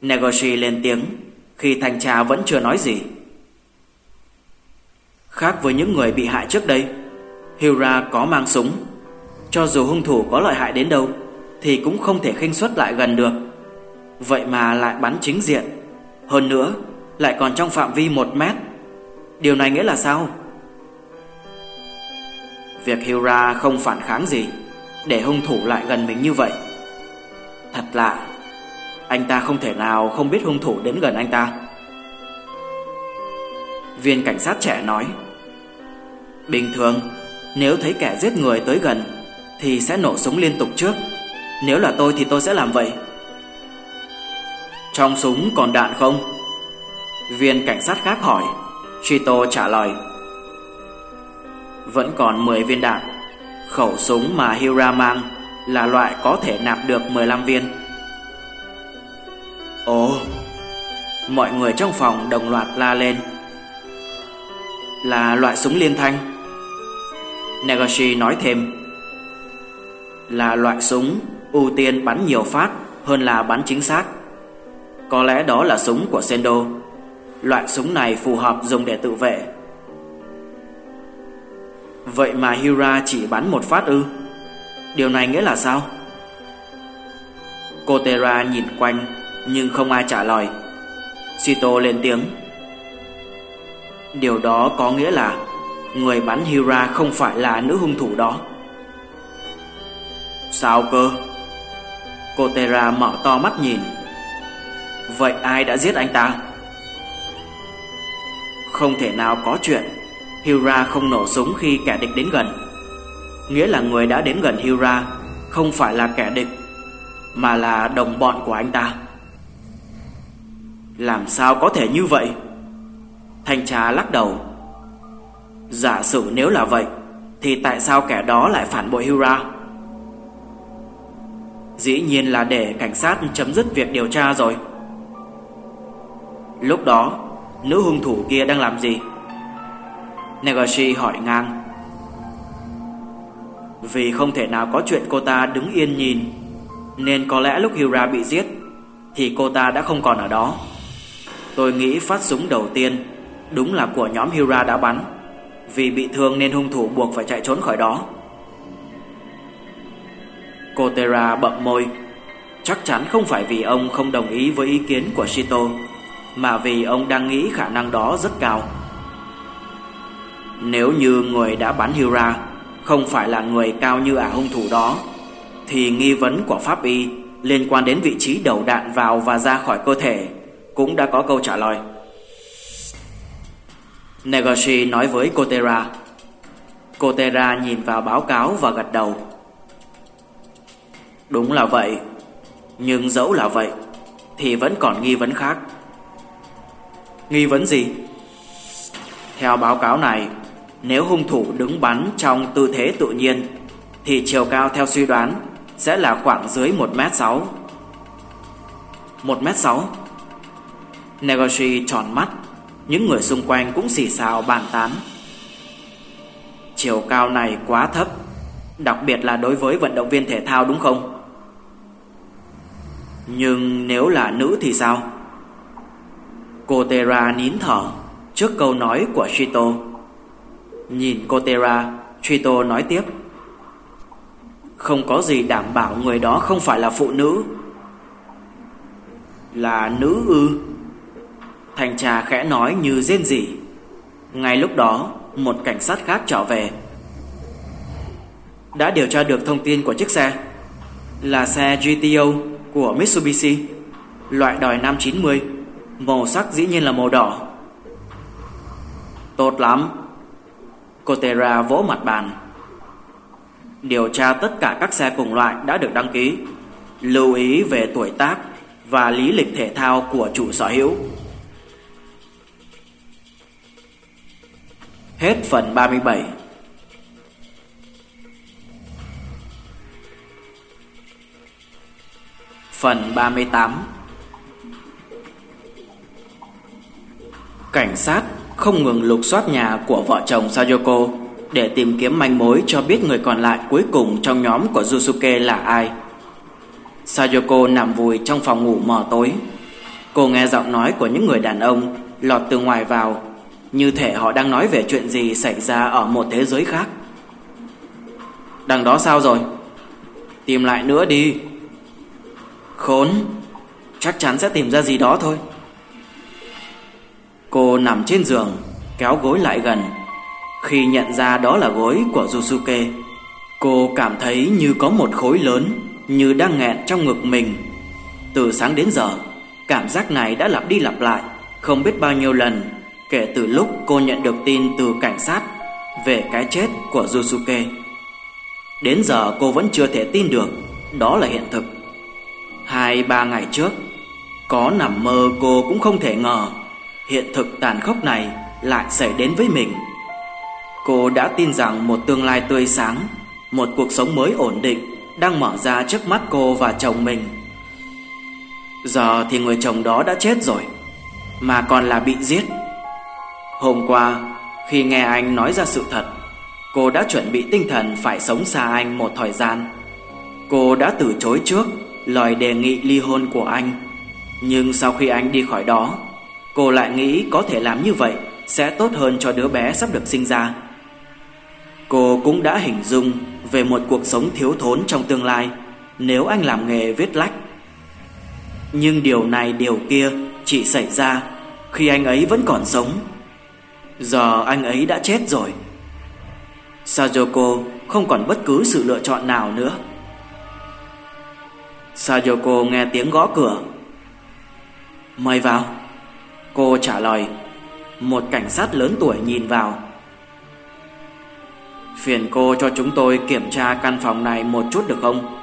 Negoshi lên tiếng, khi thanh tra vẫn chưa nói gì. Khác với những người bị hại trước đây, Hira có mang súng. Cho dù hung thủ có lợi hại đến đâu, Thì cũng không thể khinh suất lại gần được. Vậy mà lại bắn chính diện. Hơn nữa, Lại còn trong phạm vi một mét. Điều này nghĩa là sao? Việc Hira không phản kháng gì Để hung thủ lại gần mình như vậy, Thật lạ. Anh ta không thể nào không biết hung thủ đến gần anh ta. Viên cảnh sát trẻ nói, Bình thường, Nếu thấy kẻ giết người tới gần Thì sẽ nổ súng liên tục trước. Nếu là tôi thì tôi sẽ làm vậy. Trong súng còn đạn không? Viên cảnh sát khác hỏi. Chito trả lời, Vẫn còn 10 viên đạn. Khẩu súng mà Hira mang Là loại có thể nạp được 15 viên. Ồ, Mọi người trong phòng đồng loạt la lên. Là loại súng liên thanh. Negoshi nói thêm. Là loại súng ưu tiên bắn nhiều phát hơn là bắn chính xác. Có lẽ đó là súng của Sendo. Loại súng này phù hợp dùng để tự vệ. Vậy mà Hira chỉ bắn một phát ư? Điều này nghĩa là sao? Kotera nhìn quanh. Nhưng không ai trả lời. Sito lên tiếng. Điều đó có nghĩa là Người bắn Hira không phải là nữ hung thủ đó. Sao cơ? Cotera mở to mắt nhìn. Vậy ai đã giết anh ta? Không thể nào có chuyện. Hira không nổ súng khi kẻ địch đến gần. Nghĩa là người đã đến gần Hira Không phải là kẻ địch, Mà là đồng bọn của anh ta. Làm sao có thể như vậy? Thanh tra lắc đầu. Giả sử nếu là vậy, Thì tại sao kẻ đó lại phản bội Hira? Dĩ nhiên là để cảnh sát chấm dứt việc điều tra rồi. Lúc đó, Nữ hung thủ kia đang làm gì? Negoshi hỏi ngang. Vì không thể nào có chuyện cô ta đứng yên nhìn, Nên có lẽ lúc Hira bị giết, Thì cô ta đã không còn ở đó. Tôi nghĩ phát súng đầu tiên Đúng là của nhóm Hira đã bắn. Vì bị thương nên hung thủ buộc phải chạy trốn khỏi đó. Kotera bậm môi. Chắc chắn không phải vì ông không đồng ý với ý kiến của Shito, Mà vì ông đang nghĩ khả năng đó rất cao. Nếu như người đã bắn Hira Không phải là người cao như ả hung thủ đó, Thì nghi vấn của Pháp Y Liên quan đến vị trí đầu đạn vào và ra khỏi cơ thể cũng đã có câu trả lời. Negoshi nói với Kotera. Kotera nhìn vào báo cáo và gật đầu. Đúng là vậy, Nhưng dẫu là vậy Thì vẫn còn nghi vấn khác. Nghi vấn gì? Theo báo cáo này, Nếu hung thủ đứng bắn trong tư thế tự nhiên Thì chiều cao theo suy đoán Sẽ là khoảng dưới 1m6 1m6 Negoshi tròn mắt Những người xung quanh cũng xì xào bàn tán Chiều cao này quá thấp Đặc biệt là đối với vận động viên thể thao đúng không? Nhưng nếu là nữ thì sao? Cô Tera nín thở trước câu nói của Shito. Nhìn cô Tera, Shito nói tiếp. Không có gì đảm bảo người đó không phải là phụ nữ. Là nữ ư? Thành tra khẽ nói như rên rỉ. Ngay lúc đó, một cảnh sát khác trở về. Đã điều tra được thông tin của chiếc xe. Là xe GTO của Mitsubishi. Loại đòi 590 Màu sắc dĩ nhiên là màu đỏ. Tốt lắm. Cotera vỗ mặt bàn. Điều tra tất cả các xe cùng loại đã được đăng ký. Lưu ý về tuổi tác Và lý lịch thể thao của chủ sở hữu. Hết phần 37 Phần 38 Cảnh sát không ngừng lục soát nhà của vợ chồng Sayoko để tìm kiếm manh mối cho biết người còn lại cuối cùng trong nhóm của Yusuke là ai. Sayoko nằm vùi trong phòng ngủ mờ tối. Cô nghe giọng nói của những người đàn ông lọt từ ngoài vào, như thể họ đang nói về chuyện gì xảy ra ở một thế giới khác. Đằng đó sao rồi? Tìm lại nữa đi. Khốn, Chắc chắn sẽ tìm ra gì đó thôi Cô nằm trên giường, Kéo gối lại gần Khi nhận ra đó là gối của Yusuke, Cô cảm thấy như có một khối lớn, Như đang nghẹn trong ngực mình Từ sáng đến giờ, Cảm giác này đã lặp đi lặp lại Không biết bao nhiêu lần Kể từ lúc cô nhận được tin từ cảnh sát Về cái chết của Yusuke, Đến giờ cô vẫn chưa thể tin được Đó là hiện thực. Hai, ba ngày trước, Có nằm mơ cô cũng không thể ngờ Hiện thực tàn khốc này lại xảy đến với mình. Cô đã tin rằng một tương lai tươi sáng, Một cuộc sống mới ổn định Đang mở ra trước mắt cô và chồng mình. Giờ thì người chồng đó đã chết rồi, Mà còn là bị giết. Hôm qua Khi nghe anh nói ra sự thật Cô đã chuẩn bị tinh thần phải sống xa anh một thời gian Cô đã từ chối trước lời đề nghị ly hôn của anh. Nhưng sau khi anh đi khỏi đó, cô lại nghĩ có thể làm như vậy sẽ tốt hơn cho đứa bé sắp được sinh ra. Cô cũng đã hình dung về một cuộc sống thiếu thốn trong tương lai nếu anh làm nghề viết lách. Nhưng điều này điều kia chỉ xảy ra khi anh ấy vẫn còn sống. Giờ anh ấy đã chết rồi. Sayoko không còn bất cứ sự lựa chọn nào nữa. Sayoko nghe tiếng gõ cửa. Mời vào. Cô trả lời. Một cảnh sát lớn tuổi nhìn vào. Phiền cô cho chúng tôi kiểm tra căn phòng này một chút được không?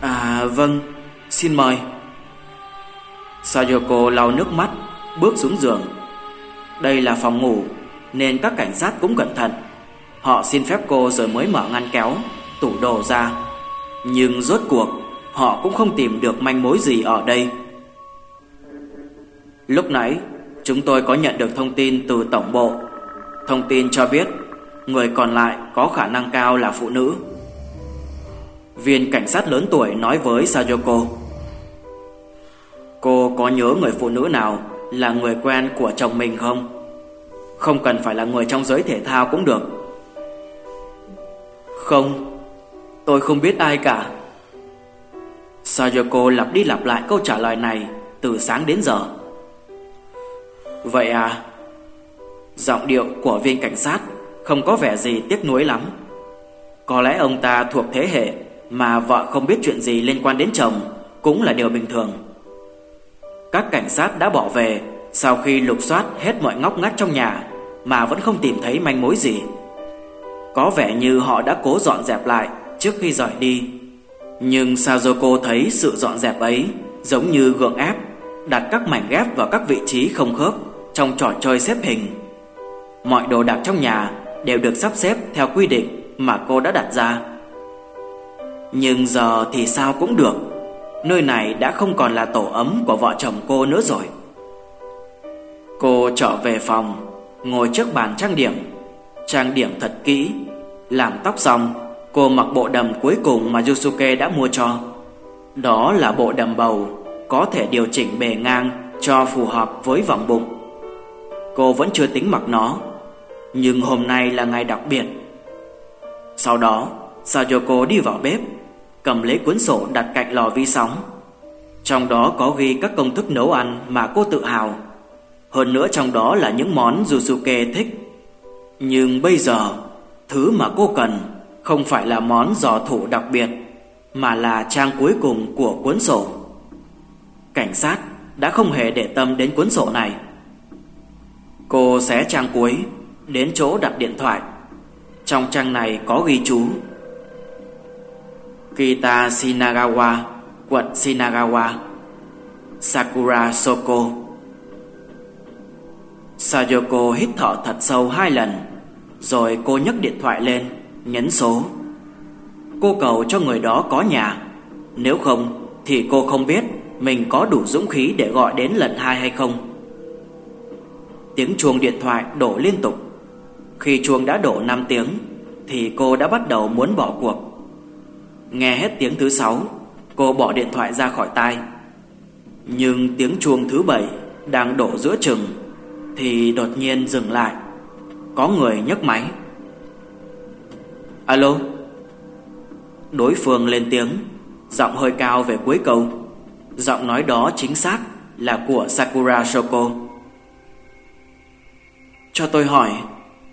À vâng, xin mời. Sayoko lau nước mắt, bước xuống giường. Đây là phòng ngủ, nên các cảnh sát cũng cẩn thận. Họ xin phép cô rồi mới mở ngăn kéo, tủ đồ ra. Nhưng rốt cuộc, họ cũng không tìm được manh mối gì ở đây. Lúc nãy, chúng tôi có nhận được thông tin từ tổng bộ. Thông tin cho biết, người còn lại có khả năng cao là phụ nữ. Viên cảnh sát lớn tuổi nói với Sayoko Cô có nhớ người phụ nữ nào là người quen của chồng mình không? Không cần phải là người trong giới thể thao cũng được. Không, Tôi không biết ai cả. Sayoko lặp đi lặp lại câu trả lời này Từ sáng đến giờ. Vậy à Giọng điệu của viên cảnh sát Không có vẻ gì tiếc nuối lắm. Có lẽ ông ta thuộc thế hệ Mà vợ không biết chuyện gì liên quan đến chồng Cũng là điều bình thường. Các cảnh sát đã bỏ về. Sau khi lục soát hết mọi ngóc ngách trong nhà, Mà vẫn không tìm thấy manh mối gì. Có vẻ như họ đã cố dọn dẹp lại Trước khi rời đi. Nhưng Sajoko thấy sự dọn dẹp ấy Giống như gượng ép, Đặt các mảnh ghép vào các vị trí không khớp Trong trò chơi xếp hình. Mọi đồ đạc trong nhà Đều được sắp xếp theo quy định Mà cô đã đặt ra. Nhưng giờ thì sao cũng được. Nơi này đã không còn là tổ ấm Của vợ chồng cô nữa rồi. Cô trở về phòng, Ngồi trước bàn trang điểm. Trang điểm thật kỹ, Làm tóc xong Cô mặc bộ đầm cuối cùng mà Yusuke đã mua cho. Đó là bộ đầm bầu, Có thể điều chỉnh bề ngang Cho phù hợp với vòng bụng. Cô vẫn chưa tính mặc nó, Nhưng hôm nay là ngày đặc biệt. Sau đó, Sayoko đi vào bếp. Cầm lấy cuốn sổ đặt cạnh lò vi sóng Trong đó có ghi các công thức nấu ăn Mà cô tự hào Hơn nữa trong đó là những món Yusuke thích Nhưng bây giờ, Thứ mà cô cần không phải là món giò thủ đặc biệt, mà là trang cuối cùng của cuốn sổ. Cảnh sát đã không hề để tâm đến cuốn sổ này. Cô xé trang cuối đến chỗ đặt điện thoại. Trong trang này có ghi chú Kita Shinagawa, quận Shinagawa, Sakura Soko. Sayoko hít thở thật sâu hai lần, rồi cô nhấc điện thoại lên nhấn số. Cô cầu cho người đó có nhà, nếu không thì cô không biết mình có đủ dũng khí để gọi đến lần hai hay không. Tiếng chuông điện thoại đổ liên tục. Khi chuông đã đổ 5 tiếng thì cô đã bắt đầu muốn bỏ cuộc. Nghe hết tiếng thứ sáu, cô bỏ điện thoại ra khỏi tai. Nhưng tiếng chuông thứ bảy đang đổ giữa chừng thì đột nhiên dừng lại. Có người nhấc máy. Alo Đối phương lên tiếng Giọng hơi cao về cuối câu Giọng nói đó chính xác Là của Sakura Shoko Cho tôi hỏi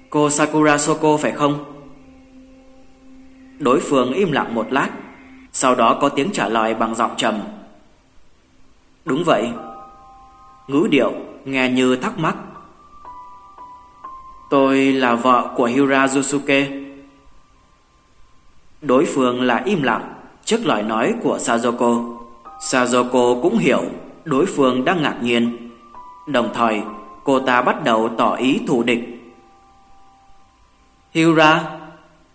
Cô Sakura Shoko phải không Đối phương im lặng một lát Sau đó có tiếng trả lời bằng giọng trầm Đúng vậy Ngữ điệu nghe như thắc mắc Tôi là vợ của Hira Josuke Đối phương là im lặng trước lời nói của Sajoko. Sajoko cũng hiểu đối phương đang ngạc nhiên. Đồng thời, cô ta bắt đầu tỏ ý thù địch. Hira?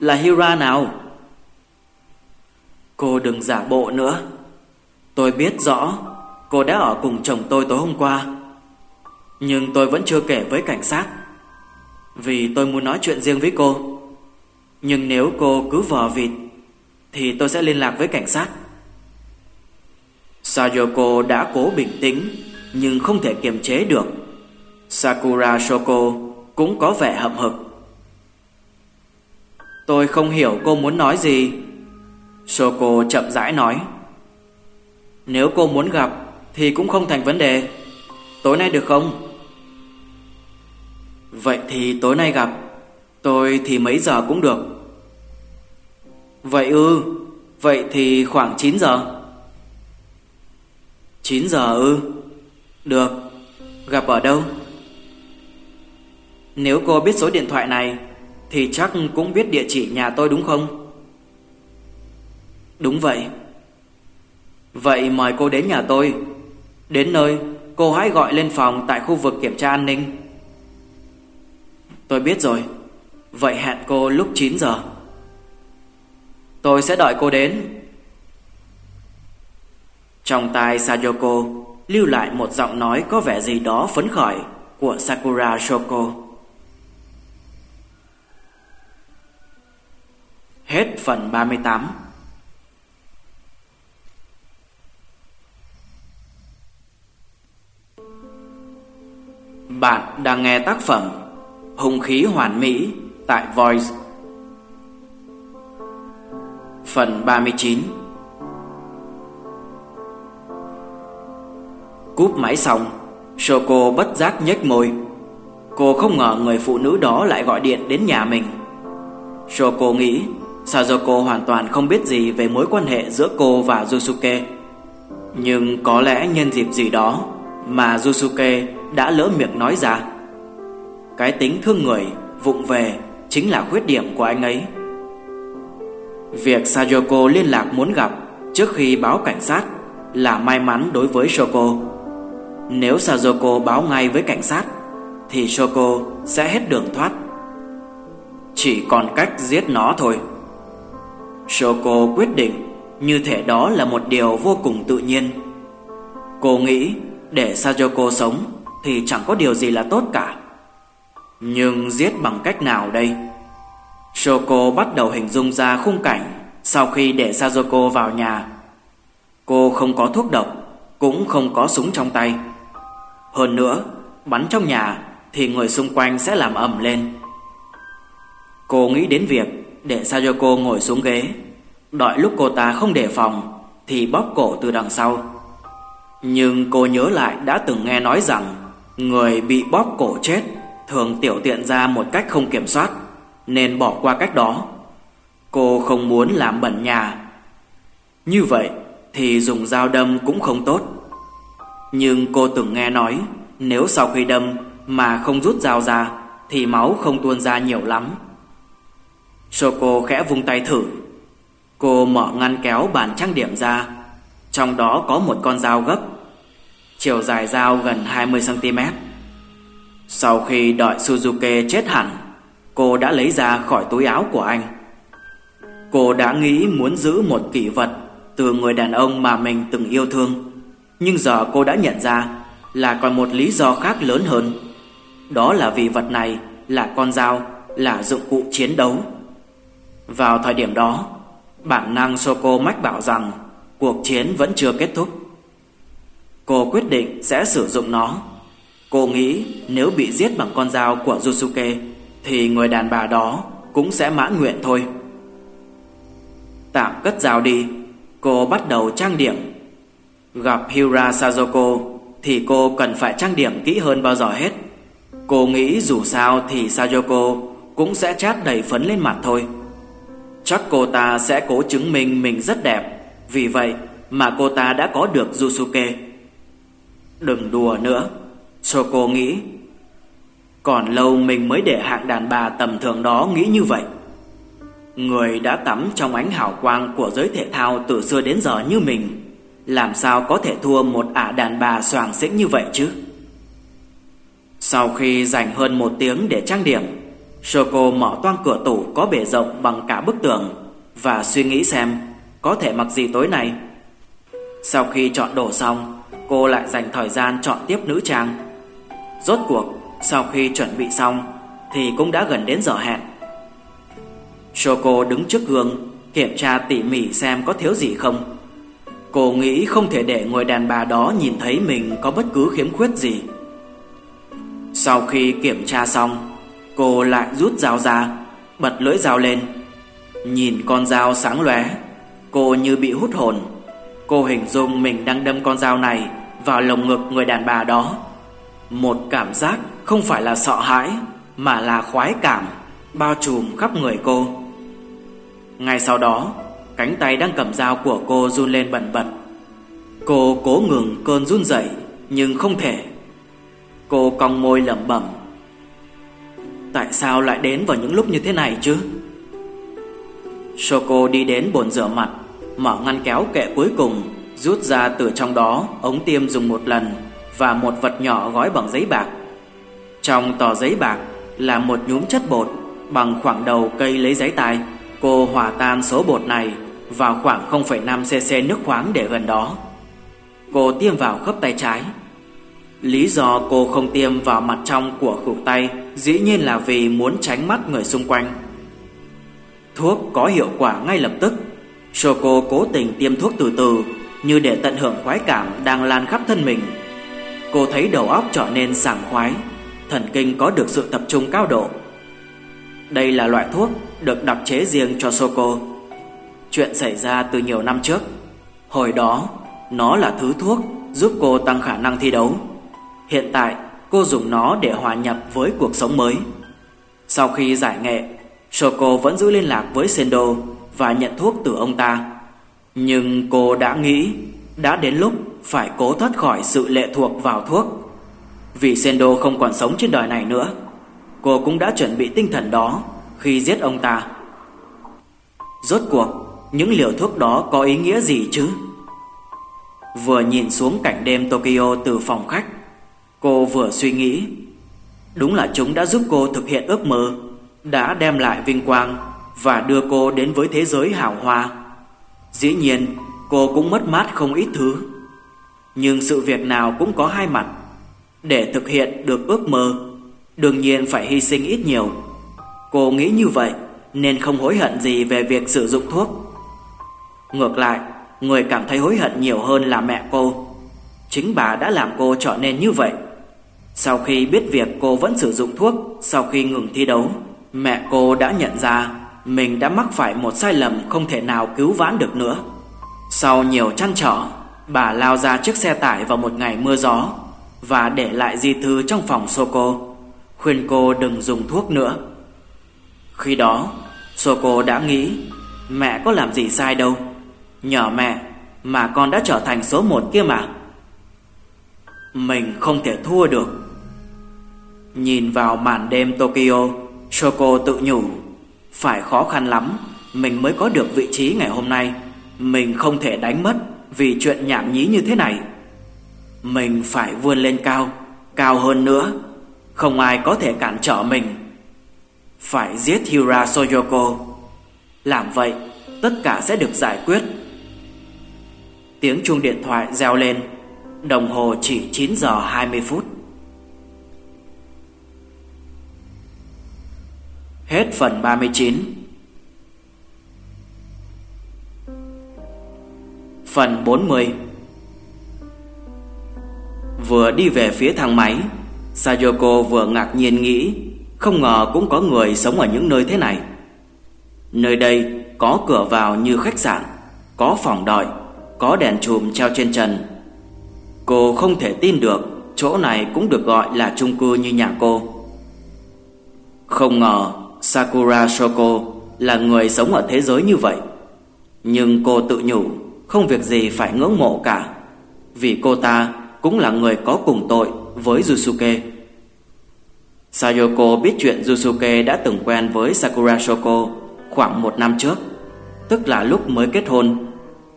Là Hira nào? Cô đừng giả bộ nữa. Tôi biết rõ, cô đã ở cùng chồng tôi tối hôm qua. Nhưng tôi vẫn chưa kể với cảnh sát. Vì tôi muốn nói chuyện riêng với cô. Nhưng nếu cô cứ vò vịt, Thì tôi sẽ liên lạc với cảnh sát Sayoko đã cố bình tĩnh, Nhưng không thể kiềm chế được Sakura Shoko cũng có vẻ hậm hực Tôi không hiểu cô muốn nói gì Soko chậm rãi nói, Nếu cô muốn gặp Thì cũng không thành vấn đề. Tối nay được không? Vậy thì tối nay gặp. Tôi thì mấy giờ cũng được. Vậy ư? Vậy thì khoảng 9 giờ. 9 giờ ư? Được. Gặp ở đâu? Nếu cô biết số điện thoại này Thì chắc cũng biết địa chỉ nhà tôi đúng không? Đúng vậy. Vậy mời cô đến nhà tôi. Đến nơi, Cô hãy gọi lên phòng tại khu vực kiểm tra an ninh. Tôi biết rồi. Vậy hẹn cô lúc 9 giờ. Tôi sẽ đợi cô đến. Trong tai Sayoko lưu lại một giọng nói có vẻ gì đó phấn khởi của Sakura Shoko. Hết phần 38 Bạn đang nghe tác phẩm Hùng khí hoàn mỹ tại Voice. Phần 39 Cúp máy xong, Shoko bất giác nhếch môi. Cô không ngờ người phụ nữ đó lại gọi điện đến nhà mình. Shoko nghĩ Sajoko hoàn toàn không biết gì về mối quan hệ giữa cô và Yusuke. Nhưng có lẽ nhân dịp gì đó Mà Yusuke đã lỡ miệng nói ra. Cái tính thương người, vụng về Chính là khuyết điểm của anh ấy. Việc Sayoko liên lạc muốn gặp Trước khi báo cảnh sát Là may mắn đối với Shoko. Nếu Sajoko báo ngay với cảnh sát Thì Shoko sẽ hết đường thoát. Chỉ còn cách giết nó thôi. Shoko quyết định Như thể đó là một điều vô cùng tự nhiên. Cô nghĩ để Sajoko sống thì chẳng có điều gì là tốt cả. Nhưng giết bằng cách nào đây? Shoko bắt đầu hình dung ra khung cảnh Sau khi để Sajoko vào nhà. Cô không có thuốc độc Cũng không có súng trong tay. Hơn nữa, bắn trong nhà thì người xung quanh sẽ làm ầm lên. Cô nghĩ đến việc để Sayoko ngồi xuống ghế, đợi lúc cô ta không đề phòng thì bóp cổ từ đằng sau. Nhưng cô nhớ lại đã từng nghe nói rằng người bị bóp cổ chết thường tiểu tiện ra một cách không kiểm soát, nên bỏ qua cách đó. Cô không muốn làm bẩn nhà. Như vậy thì dùng dao đâm cũng không tốt. Nhưng cô từng nghe nói Nếu sau khi đâm mà không rút dao ra Thì máu không tuôn ra nhiều lắm Soko khẽ vung tay thử Cô mở ngăn kéo bàn trang điểm ra Trong đó có một con dao gấp Chiều dài dao gần 20cm Sau khi đợi Suzuki chết hẳn Cô đã lấy ra khỏi túi áo của anh Cô đã nghĩ muốn giữ một kỷ vật Từ người đàn ông mà mình từng yêu thương nhưng giờ cô đã nhận ra là còn một lý do khác lớn hơn. Đó là vì vật này là con dao, là dụng cụ chiến đấu. Vào thời điểm đó, bản năng Soko mách bảo rằng cuộc chiến vẫn chưa kết thúc. Cô quyết định sẽ sử dụng nó. Cô nghĩ nếu bị giết bằng con dao của Josuke thì người đàn bà đó cũng sẽ mãn nguyện thôi. Tạm cất dao đi, cô bắt đầu trang điểm Gặp Hira Sajoko thì cô cần phải trang điểm kỹ hơn bao giờ hết. Cô nghĩ dù sao thì Sajoko cũng sẽ chát đầy phấn lên mặt thôi. Chắc cô ta sẽ cố chứng minh mình rất đẹp, vì vậy mà cô ta đã có được Yusuke. Đừng đùa nữa, Soko nghĩ. Còn lâu mình mới để hạng đàn bà tầm thường đó nghĩ như vậy. Người đã tắm trong ánh hào quang của giới thể thao từ xưa đến giờ như mình làm sao có thể thua một ả đàn bà soàng xĩnh như vậy chứ Sau khi dành hơn một tiếng để trang điểm Shoko mở toang cửa tủ có bể rộng bằng cả bức tường Và suy nghĩ xem có thể mặc gì tối nay Sau khi chọn đồ xong Cô lại dành thời gian chọn tiếp nữ trang Rốt cuộc Sau khi chuẩn bị xong Thì cũng đã gần đến giờ hẹn Shoko đứng trước gương Kiểm tra tỉ mỉ xem có thiếu gì không Cô nghĩ không thể để người đàn bà đó nhìn thấy mình có bất cứ khiếm khuyết gì. Sau khi kiểm tra xong, cô lại rút dao ra, bật lưỡi dao lên. Nhìn con dao sáng lóe, cô như bị hút hồn. Cô hình dung mình đang đâm con dao này vào lồng ngực người đàn bà đó. Một cảm giác không phải là sợ hãi mà là khoái cảm bao trùm khắp người cô. Ngay sau đó, cánh tay đang cầm dao của cô run lên bần bật. Cô cố ngừng cơn run rẩy nhưng không thể. Cô cong môi lẩm bẩm. Tại sao lại đến vào những lúc như thế này chứ? Shoko đi đến bồn rửa mặt, mở ngăn kéo kệ cuối cùng, rút ra từ trong đó ống tiêm dùng một lần và một vật nhỏ gói bằng giấy bạc. Trong tờ giấy bạc là một nhúm chất bột bằng khoảng đầu cây lấy giấy tay. Cô hòa tan số bột này vào khoảng 0,5cc nước khoáng để gần đó. Cô tiêm vào khớp tay trái. Lý do cô không tiêm vào mặt trong của khuỷu tay dĩ nhiên là vì muốn tránh mắt người xung quanh. Thuốc có hiệu quả ngay lập tức. Choco cố tình tiêm thuốc từ từ như để tận hưởng khoái cảm đang lan khắp thân mình. Cô thấy đầu óc trở nên sảng khoái, thần kinh có được sự tập trung cao độ. Đây là loại thuốc được đặc chế riêng cho Soko. Chuyện xảy ra từ nhiều năm trước. Hồi đó, nó là thứ thuốc giúp cô tăng khả năng thi đấu. Hiện tại, cô dùng nó để hòa nhập với cuộc sống mới. Sau khi giải nghệ, Shoko vẫn giữ liên lạc với Sendo và nhận thuốc từ ông ta. Nhưng cô đã nghĩ đã đến lúc phải cố thoát khỏi sự lệ thuộc vào thuốc. Vì Sendo không còn sống trên đời này nữa, cô cũng đã chuẩn bị tinh thần đó khi giết ông ta. Rốt cuộc, những liều thuốc đó có ý nghĩa gì chứ? Vừa nhìn xuống cảnh đêm Tokyo từ phòng khách, cô vừa suy nghĩ. Đúng là chúng đã giúp cô thực hiện ước mơ, đã đem lại vinh quang và đưa cô đến với thế giới hào hoa. Dĩ nhiên, cô cũng mất mát không ít thứ. Nhưng sự việc nào cũng có hai mặt. Để thực hiện được ước mơ, đương nhiên phải hy sinh ít nhiều. Cô nghĩ như vậy nên không hối hận gì về việc sử dụng thuốc. Ngược lại, người cảm thấy hối hận nhiều hơn là mẹ cô. Chính bà đã làm cô trở nên như vậy. Sau khi biết việc cô vẫn sử dụng thuốc sau khi ngừng thi đấu, mẹ cô đã nhận ra mình đã mắc phải một sai lầm không thể nào cứu vãn được nữa. Sau nhiều chăn trở, bà lao ra chiếc xe tải vào một ngày mưa gió và để lại di thư trong phòng Soko, khuyên cô đừng dùng thuốc nữa. Khi đó, Soko đã nghĩ mẹ có làm gì sai đâu, nhờ mẹ mà con đã trở thành số một kia mà. Mình không thể thua được. Nhìn vào màn đêm Tokyo, Soko tự nhủ, phải khó khăn lắm mình mới có được vị trí ngày hôm nay. Mình không thể đánh mất vì chuyện nhảm nhí như thế này. Mình phải vươn lên cao, cao hơn nữa. Không ai có thể cản trở mình. Phải giết Hira Soyoko. Làm vậy, tất cả sẽ được giải quyết. Tiếng chuông điện thoại reo lên, đồng hồ chỉ 9 giờ 20 phút. Hết phần 39 Phần 40 Vừa đi về phía thang máy, Sayoko vừa ngạc nhiên nghĩ, Không ngờ cũng có người sống ở những nơi thế này. Nơi đây có cửa vào như khách sạn, Có phòng đợi, Có đèn chùm treo trên trần. Cô không thể tin được Chỗ này cũng được gọi là chung cư như nhà cô. Không ngờ Sakura Shoko là người sống ở thế giới như vậy. Nhưng cô tự nhủ, Không việc gì phải ngưỡng mộ cả, Vì cô ta cũng là người có cùng tội với Yusuke. Sayoko biết chuyện Yusuke đã từng quen với Sakura Shoko khoảng một năm trước, Tức là lúc mới kết hôn.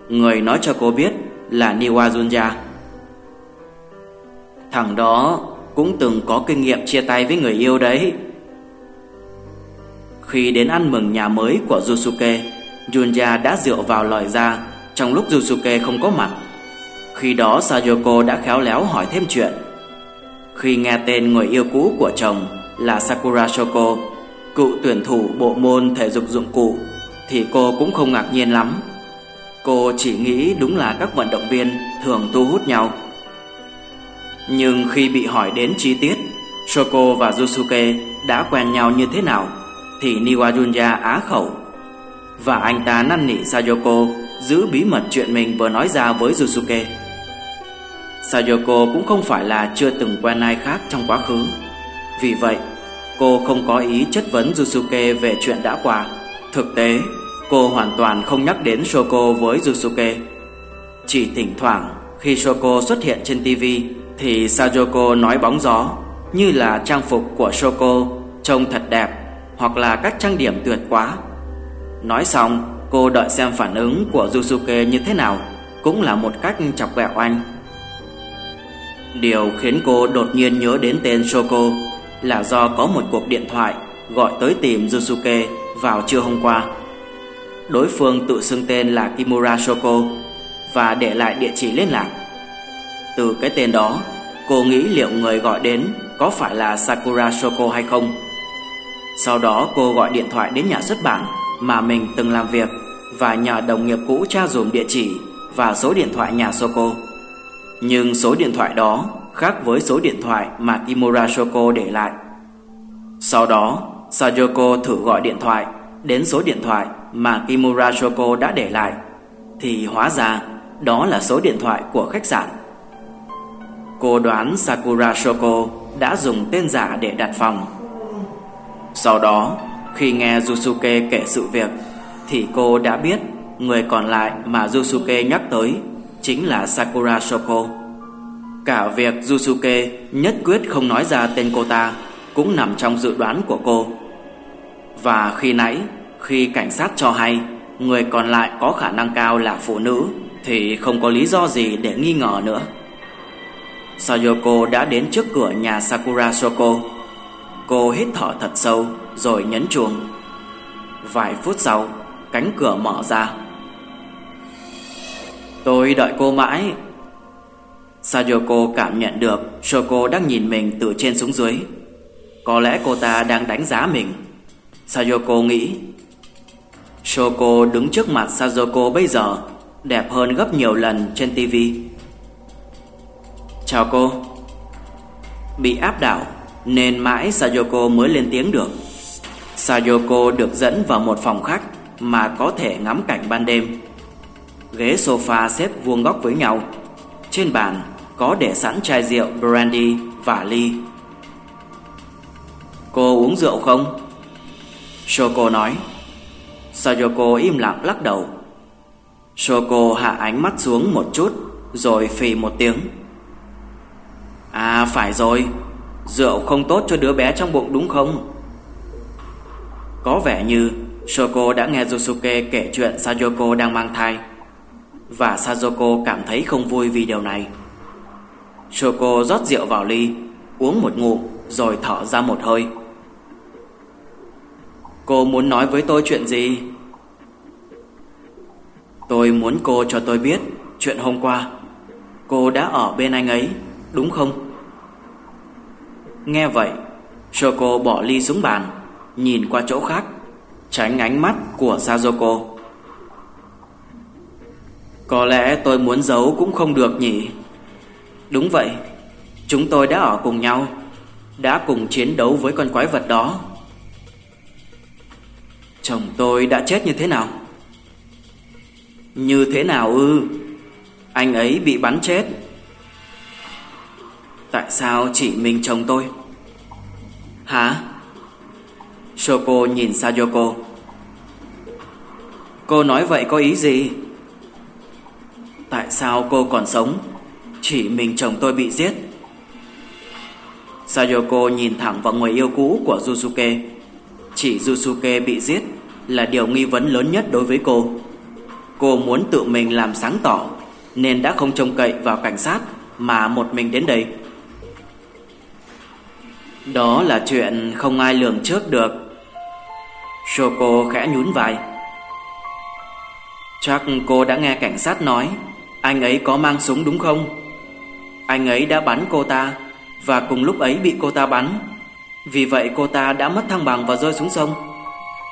Người nói cho cô biết là Niwa Junya Thằng đó cũng từng có kinh nghiệm chia tay với người yêu đấy khi đến ăn mừng nhà mới của Yusuke, Junya đã dựa vào lời ra trong lúc Yusuke không có mặt. Khi đó Sayoko đã khéo léo hỏi thêm chuyện. Khi nghe tên người yêu cũ của chồng là Sakura Shoko, cựu tuyển thủ bộ môn thể dục dụng cụ, thì cô cũng không ngạc nhiên lắm. Cô chỉ nghĩ đúng là các vận động viên thường thu hút nhau. Nhưng khi bị hỏi đến chi tiết, Shoko và Yusuke đã quen nhau như thế nào thì Niwajunya á khẩu. Và anh ta năn nỉ Sayoko giữ bí mật chuyện mình vừa nói ra với Yusuke. Sayoko cũng không phải là chưa từng quen ai khác trong quá khứ. Vì vậy, cô không có ý chất vấn Yusuke về chuyện đã qua. Thực tế, cô hoàn toàn không nhắc đến Shoko với Yusuke. Chỉ thỉnh thoảng khi Shoko xuất hiện trên TV thì Sayoko nói bóng gió như là trang phục của Shoko trông thật đẹp hoặc là cách trang điểm tuyệt quá. Nói xong, cô đợi xem phản ứng của Yusuke như thế nào, cũng là một cách chọc ghẹo anh. Điều khiến cô đột nhiên nhớ đến tên Shoko là do có một cuộc điện thoại gọi tới tìm Yusuke vào trưa hôm qua. Đối phương tự xưng tên là Kimura Shoko và để lại địa chỉ liên lạc. Từ cái tên đó, cô nghĩ liệu người gọi đến có phải là Sakura Shoko hay không. Sau đó cô gọi điện thoại đến nhà xuất bản mà mình từng làm việc và nhờ đồng nghiệp cũ tra dùm địa chỉ và số điện thoại nhà Shoko. Nhưng số điện thoại đó khác với số điện thoại mà Kimura Shoko để lại. Sau đó, Sayoko thử gọi điện thoại đến số điện thoại mà Kimura Shoko đã để lại thì hóa ra đó là số điện thoại của khách sạn. Cô đoán Sakura Shoko đã dùng tên giả để đặt phòng. Sau đó, khi nghe Yusuke kể sự việc thì cô đã biết người còn lại mà Yusuke nhắc tới chính là Sakura Shoko. Cả việc Yusuke nhất quyết không nói ra tên cô ta cũng nằm trong dự đoán của cô. Và khi nãy, khi cảnh sát cho hay người còn lại có khả năng cao là phụ nữ thì không có lý do gì để nghi ngờ nữa. Sayoko đã đến trước cửa nhà Sakura Shoko. Cô hít thở thật sâu rồi nhấn chuông. Vài phút sau, cánh cửa mở ra. Tôi đợi cô mãi. Sayoko cảm nhận được Shoko đang nhìn mình từ trên xuống dưới. Có lẽ cô ta đang đánh giá mình. Sayoko nghĩ. Shoko đứng trước mặt Sayoko bây giờ đẹp hơn gấp nhiều lần trên tivi. Chào cô Bị áp đảo nên mãi Sayoko mới lên tiếng được. Sayoko được dẫn vào một phòng khách Mà có thể ngắm cảnh ban đêm. Ghế sofa xếp vuông góc với nhau. Trên bàn có để sẵn chai rượu brandy và ly. Cô uống rượu không? Shoko nói. Sayoko im lặng lắc đầu. Shoko hạ ánh mắt xuống một chút Rồi phì một tiếng. À phải rồi. Rượu không tốt cho đứa bé trong bụng đúng không? Có vẻ như Shoko đã nghe Yosuke kể chuyện Sayoko đang mang thai, Và Sayoko cảm thấy không vui vì điều này. Shoko rót rượu vào ly, Uống một ngụm, Rồi thở ra một hơi. Cô muốn nói với tôi chuyện gì? Tôi muốn cô cho tôi biết Chuyện hôm qua. Cô đã ở bên anh ấy, Đúng không? Nghe vậy Shoko bỏ ly xuống bàn, Nhìn qua chỗ khác, Tránh ánh mắt của Sajoko Có lẽ tôi muốn giấu cũng không được nhỉ? Đúng vậy, Chúng tôi đã ở cùng nhau, Đã cùng chiến đấu với con quái vật đó. Chồng tôi đã chết như thế nào? Như thế nào ư? Anh ấy bị bắn chết. Tại sao chỉ mình chồng tôi? Hả? Shoko nhìn Sayoko. Cô nói vậy có ý gì? Tại sao cô còn sống? Chỉ mình chồng tôi bị giết. Sayoko nhìn thẳng vào người yêu cũ của Yusuke. Chỉ Yusuke bị giết Là điều nghi vấn lớn nhất đối với cô. Cô muốn tự mình làm sáng tỏ, Nên đã không trông cậy vào cảnh sát Mà một mình đến đây đó là chuyện không ai lường trước được. Shoko khẽ nhún vai. Chắc cô đã nghe cảnh sát nói, Anh ấy có mang súng đúng không? Anh ấy đã bắn cô ta, Và cùng lúc ấy bị cô ta bắn. Vì vậy cô ta đã mất thăng bằng và rơi xuống sông.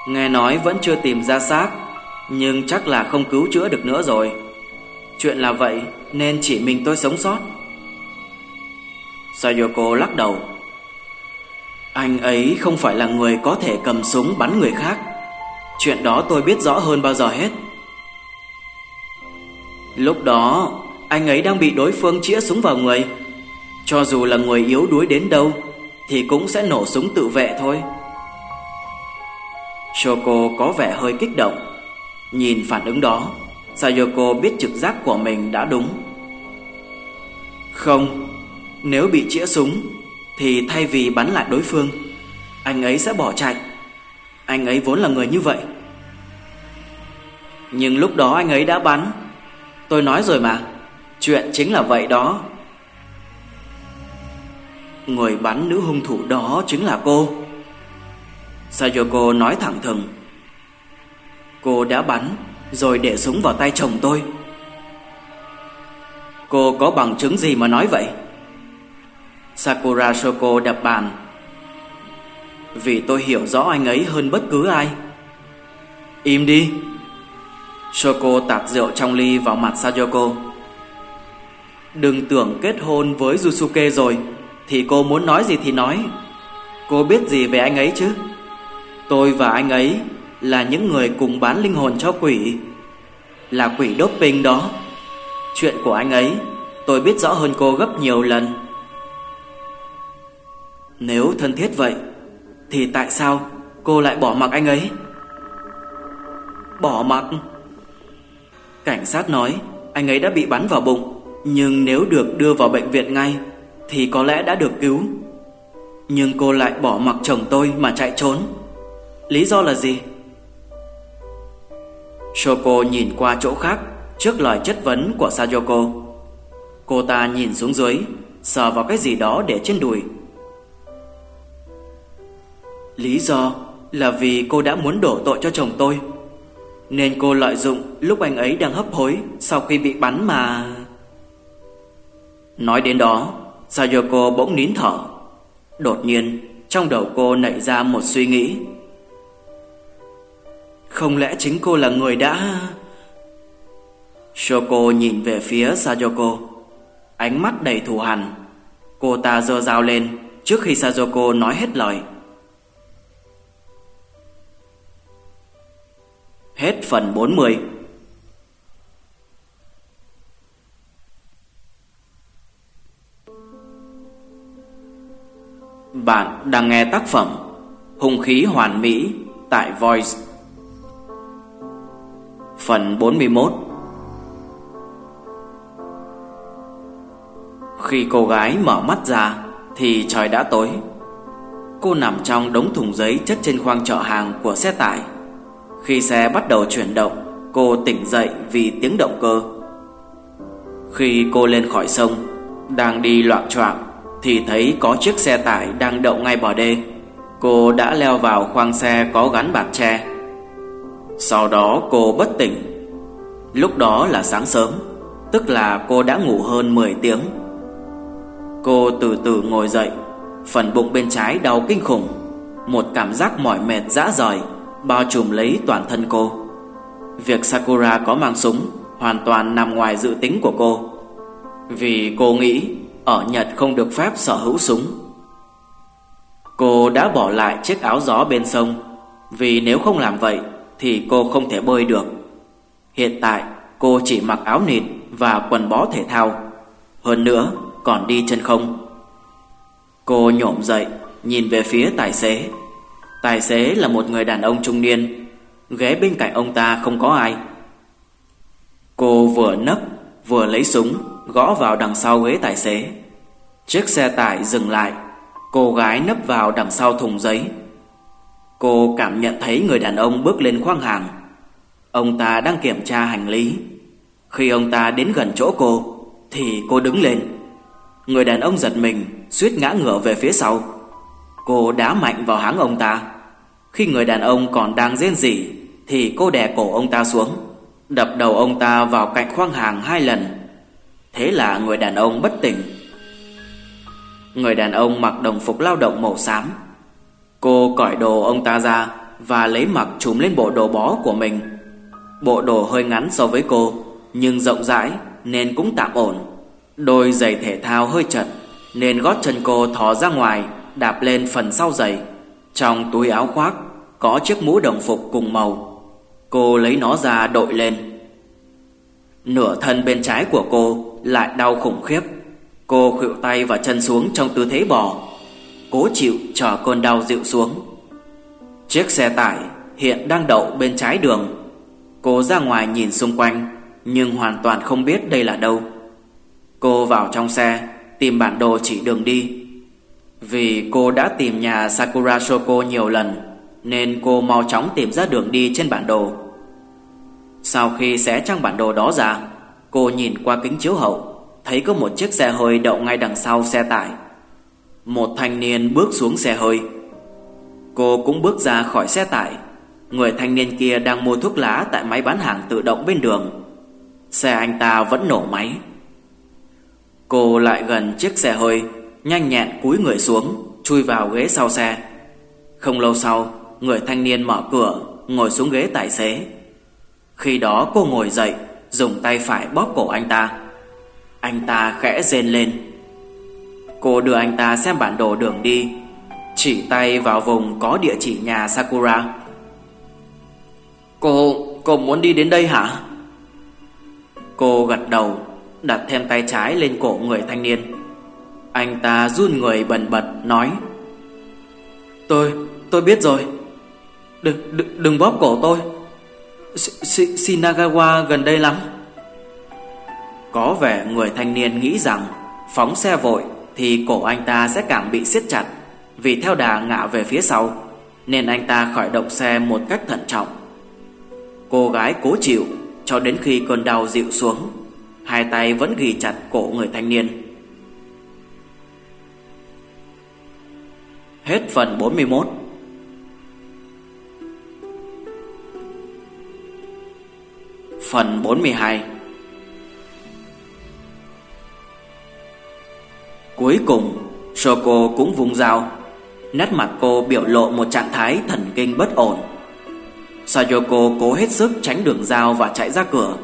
Nghe nói vẫn chưa tìm ra xác, Nhưng chắc là không cứu chữa được nữa rồi. Chuyện là vậy Nên chỉ mình tôi sống sót. Sayoko lắc đầu anh ấy không phải là người có thể cầm súng bắn người khác. Chuyện đó tôi biết rõ hơn bao giờ hết. Lúc đó, Anh ấy đang bị đối phương chĩa súng vào người. Cho dù là người yếu đuối đến đâu, Thì cũng sẽ nổ súng tự vệ thôi. Shoko có vẻ hơi kích động. Nhìn phản ứng đó, Sayoko biết trực giác của mình đã đúng. Không, Nếu bị chĩa súng thì thay vì bắn lại đối phương, Anh ấy sẽ bỏ chạy. Anh ấy vốn là người như vậy. Nhưng lúc đó anh ấy đã bắn. Tôi nói rồi mà, Chuyện chính là vậy đó. Người bắn nữ hung thủ đó chính là cô. Sayoko nói thẳng thừng. Cô đã bắn, Rồi để súng vào tay chồng tôi. Cô có bằng chứng gì mà nói vậy? Sakura Shoko đập bàn. Vì tôi hiểu rõ anh ấy hơn bất cứ ai. Im đi. Shoko tạt rượu trong ly vào mặt Sayoko. Đừng tưởng kết hôn với Yusuke rồi, Thì cô muốn nói gì thì nói. Cô biết gì về anh ấy chứ? Tôi và anh ấy là những người cùng bán linh hồn cho quỷ. Là quỷ doping đó. Chuyện của anh ấy, tôi biết rõ hơn cô gấp nhiều lần. Nếu thân thiết vậy Thì tại sao cô lại bỏ mặc anh ấy Bỏ mặc Cảnh sát nói anh ấy đã bị bắn vào bụng Nhưng nếu được đưa vào bệnh viện ngay Thì có lẽ đã được cứu Nhưng cô lại bỏ mặc chồng tôi mà chạy trốn Lý do là gì? Shoko nhìn qua chỗ khác trước lời chất vấn của Sayoko. Cô ta nhìn xuống dưới, sờ vào cái gì đó để trên đùi. Lý do là vì cô đã muốn đổ tội cho chồng tôi. Nên cô lợi dụng lúc anh ấy đang hấp hối sau khi bị bắn mà... Nói đến đó, Sayoko bỗng nín thở. Đột nhiên, trong đầu cô nảy ra một suy nghĩ. Không lẽ chính cô là người đã... Shoko nhìn về phía Sayoko Ánh mắt đầy thù hằn Cô ta giơ dao lên Trước khi Sayoko nói hết lời Hết phần 40 Bạn đang nghe tác phẩm Hùng khí hoàn mỹ tại Voice. Phần 41 Khi cô gái mở mắt ra Thì trời đã tối. Cô nằm trong đống thùng giấy chất trên khoang chợ hàng của xe tải. Khi xe bắt đầu chuyển động, Cô tỉnh dậy vì tiếng động cơ. Khi cô lên khỏi sông, Đang đi loạn choạng, Thì thấy có chiếc xe tải đang đậu ngay bờ đê. Cô đã leo vào khoang xe có gắn bạt tre. Sau đó cô bất tỉnh. Lúc đó là sáng sớm, Tức là cô đã ngủ hơn 10 tiếng. Cô từ từ ngồi dậy, Phần bụng bên trái đau kinh khủng, Một cảm giác mỏi mệt dã rời. Bao trùm lấy toàn thân cô Việc Sakura có mang súng Hoàn toàn nằm ngoài dự tính của cô Vì cô nghĩ Ở Nhật không được phép sở hữu súng Cô đã bỏ lại chiếc áo gió bên sông Vì nếu không làm vậy thì cô không thể bơi được. Hiện tại cô chỉ mặc áo nịt và quần bó thể thao, hơn nữa còn đi chân không. Cô nhổm dậy, nhìn về phía tài xế. Tài xế là một người đàn ông trung niên, ghế bên cạnh ông ta không có ai. Cô vừa nấp vừa lấy súng gõ vào đằng sau ghế tài xế. Chiếc xe tải dừng lại, cô gái nấp vào đằng sau thùng giấy. Cô cảm nhận thấy người đàn ông bước lên khoang hàng. Ông ta đang kiểm tra hành lý. Khi ông ta đến gần chỗ cô Thì cô đứng lên. Người đàn ông giật mình suýt ngã ngửa về phía sau. Cô đá mạnh vào háng ông ta. Khi người đàn ông còn đang rên rỉ, Thì cô đè cổ ông ta xuống, Đập đầu ông ta vào cạnh khoang hàng hai lần. Thế là người đàn ông bất tỉnh. Người đàn ông mặc đồng phục lao động màu xám. Cô cởi đồ ông ta ra Và lấy mặc trùm lên bộ đồ bó của mình. Bộ đồ hơi ngắn so với cô, Nhưng rộng rãi Nên cũng tạm ổn. Đôi giày thể thao hơi chật Nên gót chân cô thò ra ngoài, Đạp lên phần sau giày. Trong túi áo khoác có chiếc mũ đồng phục cùng màu. Cô lấy nó ra đội lên. Nửa thân bên trái của cô lại đau khủng khiếp. Cô khuỵu tay và chân xuống trong tư thế bò, cố chịu chờ cơn đau dịu xuống. Chiếc xe tải hiện đang đậu bên trái đường. Cô ra ngoài nhìn xung quanh, nhưng hoàn toàn không biết đây là đâu. Cô vào trong xe, tìm bản đồ chỉ đường đi. Vì cô đã tìm nhà Sakura Shoko nhiều lần, nên cô mau chóng tìm ra đường đi trên bản đồ. Sau khi xé trang bản đồ đó ra, cô nhìn qua kính chiếu hậu, thấy có một chiếc xe hơi đậu ngay đằng sau xe tải. Một thanh niên bước xuống xe hơi. Cô cũng bước ra khỏi xe tải. Người thanh niên kia đang mua thuốc lá tại máy bán hàng tự động bên đường. Xe anh ta vẫn nổ máy. Cô lại gần chiếc xe hơi, nhanh nhẹn cúi người xuống, chui vào ghế sau xe. Không lâu sau, người thanh niên mở cửa, ngồi xuống ghế tài xế. Khi đó cô ngồi dậy, dùng tay phải bóp cổ anh ta. Anh ta khẽ rên lên. Cô đưa anh ta xem bản đồ đường đi, chỉ tay vào vùng có địa chỉ nhà Sakura. Cô, cô muốn đi đến đây hả? Cô gật đầu, đặt thêm tay trái lên cổ người thanh niên. Anh ta run người bần bật nói: "Tôi, tôi biết rồi. Đừng đừng, đừng bóp cổ tôi. Shinagawa gần đây lắm." Có vẻ người thanh niên nghĩ rằng phóng xe vội thì cổ anh ta sẽ càng bị siết chặt vì theo đà ngã về phía sau, nên anh ta khởi động xe một cách thận trọng. Cô gái cố chịu cho đến khi cơn đau dịu xuống, hai tay vẫn ghi chặt cổ người thanh niên. Hết phần 41 Phần 42 Cuối cùng, Soko cũng vùng dao. Nét mặt cô biểu lộ một trạng thái thần kinh bất ổn. Sayoko cố hết sức tránh đường dao và chạy ra cửa.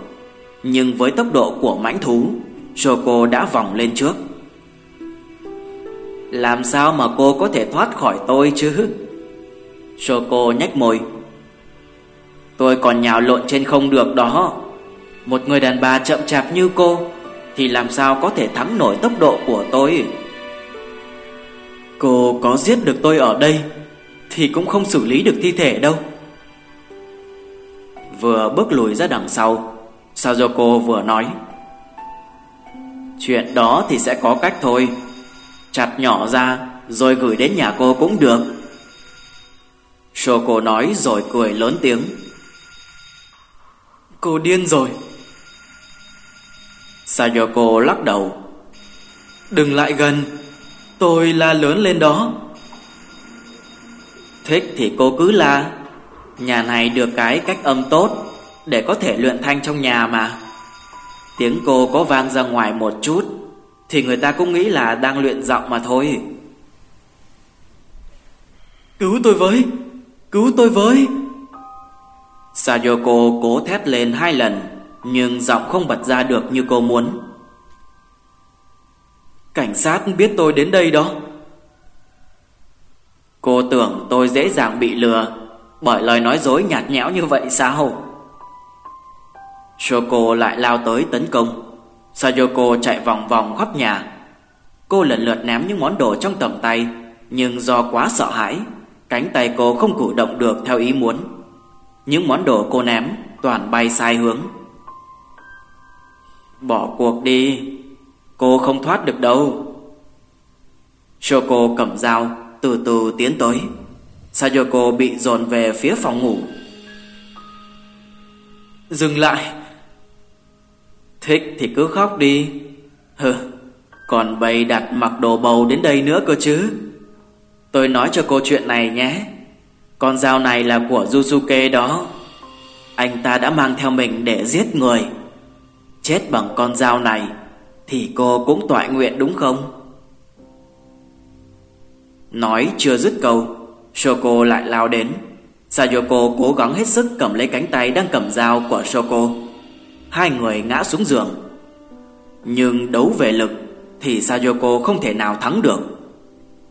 Nhưng với tốc độ của mãnh thú, Soko đã vòng lên trước. Làm sao mà cô có thể thoát khỏi tôi chứ? Choco nhếch môi. Tôi còn nhào lộn trên không được đó. Một người đàn bà chậm chạp như cô thì làm sao có thể thắng nổi tốc độ của tôi? Cô có giết được tôi ở đây thì cũng không xử lý được thi thể đâu. Vừa bước lùi ra đằng sau, Sajoko vừa nói: "Chuyện đó thì sẽ có cách thôi, chặt nhỏ ra rồi gửi đến nhà cô cũng được." Shoko nói rồi cười lớn tiếng. Cô điên rồi. Sayoko lắc đầu. Đừng lại gần, tôi la lớn lên đó. Thích thì cô cứ la, nhà này được cái cách âm tốt để có thể luyện thanh trong nhà mà. Tiếng cô có vang ra ngoài một chút thì người ta cũng nghĩ là đang luyện giọng mà thôi. Cứu tôi với, cứu tôi với. Sayoko cố thét lên hai lần Nhưng giọng không bật ra được như cô muốn Cảnh sát biết tôi đến đây đó Cô tưởng tôi dễ dàng bị lừa Bởi lời nói dối nhạt nhẽo như vậy sao Shoko lại lao tới tấn công Sayoko chạy vòng vòng khắp nhà. Cô lần lượt ném những món đồ trong tầm tay, Nhưng do quá sợ hãi, Cánh tay cô không cử động được theo ý muốn. Những món đồ cô ném toàn bay sai hướng. Bỏ cuộc đi, Cô không thoát được đâu. Shoko cầm dao, Từ từ tiến tới. Sayoko bị dồn về phía phòng ngủ. Dừng lại Thích thì cứ khóc đi. Hừ, Còn bày đặt mặc đồ bầu đến đây nữa cơ chứ. Tôi nói cho cô chuyện này nhé. Con dao này là của Yusuke đó. Anh ta đã mang theo mình để giết người. Chết bằng con dao này Thì cô cũng toại nguyện đúng không? Nói chưa dứt câu, Shoko lại lao đến. Sayoko cố gắng hết sức cầm lấy cánh tay đang cầm dao của Shoko. Hai người ngã xuống giường. Nhưng đấu về lực Thì Sayoko không thể nào thắng được.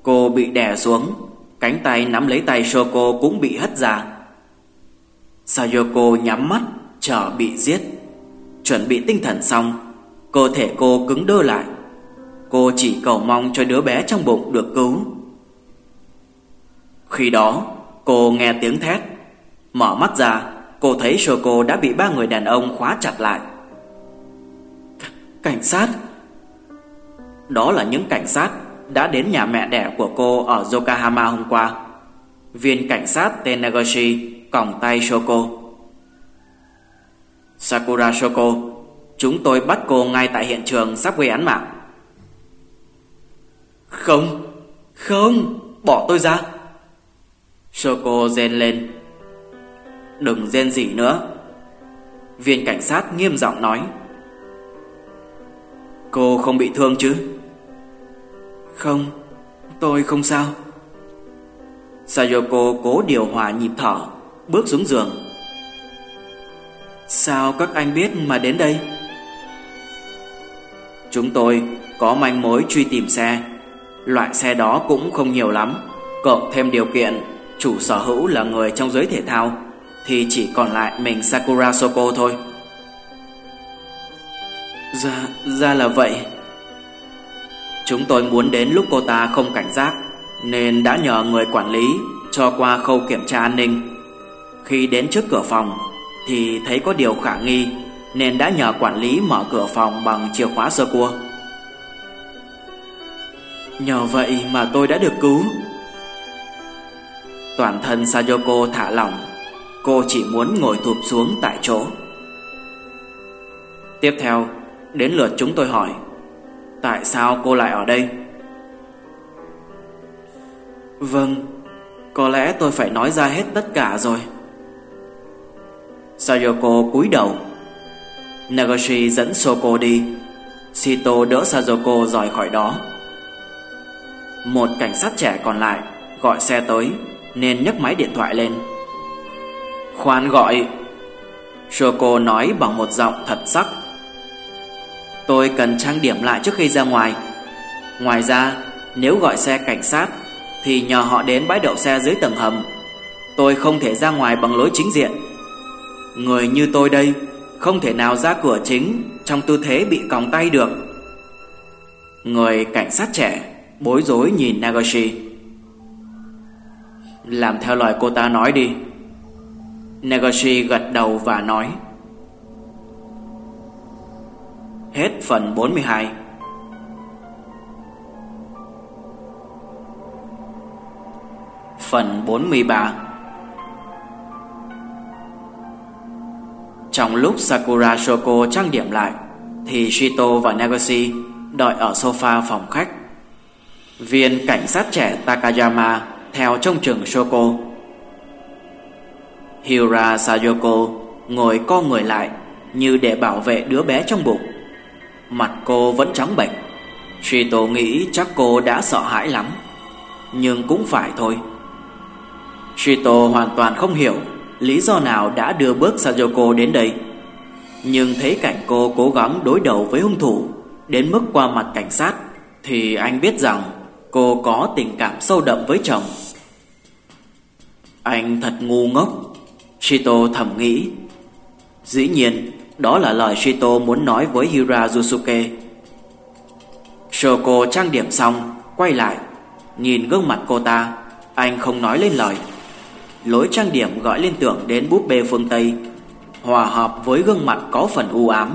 Cô bị đè xuống, Cánh tay nắm lấy tay Shoko cũng bị hất ra. Sayoko nhắm mắt, Chờ bị giết. Chuẩn bị tinh thần xong, Cơ thể cô cứng đơ lại. Cô chỉ cầu mong cho đứa bé trong bụng được cứu. Khi đó, cô nghe tiếng thét, Mở mắt ra. Cô thấy Shoko đã bị ba người đàn ông khóa chặt lại. Cảnh sát? Đó là những cảnh sát Đã đến nhà mẹ đẻ của cô Ở Yokohama hôm qua. Viên cảnh sát tên Nagoshi Còng tay Shoko. Sakura Shoko, Chúng tôi bắt cô ngay tại hiện trường Sắp gây án mạng. Không Không, Bỏ tôi ra. Shoko rên lên. Đừng rên gì nữa. Viên cảnh sát nghiêm giọng nói. Cô không bị thương chứ? Không, Tôi không sao. Sayoko cố điều hòa nhịp thở, Bước xuống giường. Sao các anh biết mà đến đây? Chúng tôi có manh mối truy tìm xe. Loại xe đó cũng không nhiều lắm. Cộng thêm điều kiện, Chủ sở hữu là người trong giới thể thao. Thì chỉ còn lại mình Sakura Soko thôi. Ra, ra là vậy. Chúng tôi muốn đến lúc cô ta không cảnh giác Nên đã nhờ người quản lý Cho qua khâu kiểm tra an ninh. Khi đến trước cửa phòng Thì thấy có điều khả nghi Nên đã nhờ quản lý mở cửa phòng bằng chìa khóa sơ cua. Nhờ vậy mà tôi đã được cứu. Toàn thân Sayoko thả lỏng. Cô chỉ muốn ngồi thụp xuống tại chỗ. Tiếp theo, Đến lượt chúng tôi hỏi, Tại sao cô lại ở đây? Vâng Có lẽ tôi phải nói ra hết tất cả rồi. Sayoko cúi đầu. Nagoshi dẫn Soko đi. Shito đỡ Sayoko rời khỏi đó. Một cảnh sát trẻ còn lại Gọi xe tới, Nên nhấc máy điện thoại lên. Khoan gọi. Shoko nói bằng một giọng thật sắc. Tôi cần trang điểm lại trước khi ra ngoài. Ngoài ra, Nếu gọi xe cảnh sát, Thì nhờ họ đến bãi đậu xe dưới tầng hầm. Tôi không thể ra ngoài bằng lối chính diện. Người như tôi đây, Không thể nào ra cửa chính Trong tư thế bị còng tay được. Người cảnh sát trẻ, Bối rối nhìn Nagoshi Làm theo lời cô ta nói đi. Negoshi gật đầu và nói, Hết phần 42 Phần 43 Trong lúc Sakura Shoko trang điểm lại, Thì Shito và Nagoshi đợi ở sofa phòng khách. Viên cảnh sát trẻ Takayama theo trong trường Shoko. Hira Sayoko ngồi co người lại như để bảo vệ đứa bé trong bụng. Mặt cô vẫn trắng bệch. Shito nghĩ chắc cô đã sợ hãi lắm, Nhưng cũng phải thôi. Shito hoàn toàn không hiểu Lý do nào đã đưa bước Sayoko đến đây, Nhưng thấy cảnh cô cố gắng đối đầu với hung thủ Đến mức qua mặt cảnh sát Thì anh biết rằng Cô có tình cảm sâu đậm với chồng. Anh thật ngu ngốc. Shito thầm nghĩ. Dĩ nhiên, đó là lời Shito muốn nói với Hira Yusuke Shoko trang điểm xong, Quay lại, Nhìn gương mặt cô ta. Anh không nói lên lời. Lối trang điểm gọi liên tưởng đến búp bê phương Tây, Hòa hợp với gương mặt có phần u ám,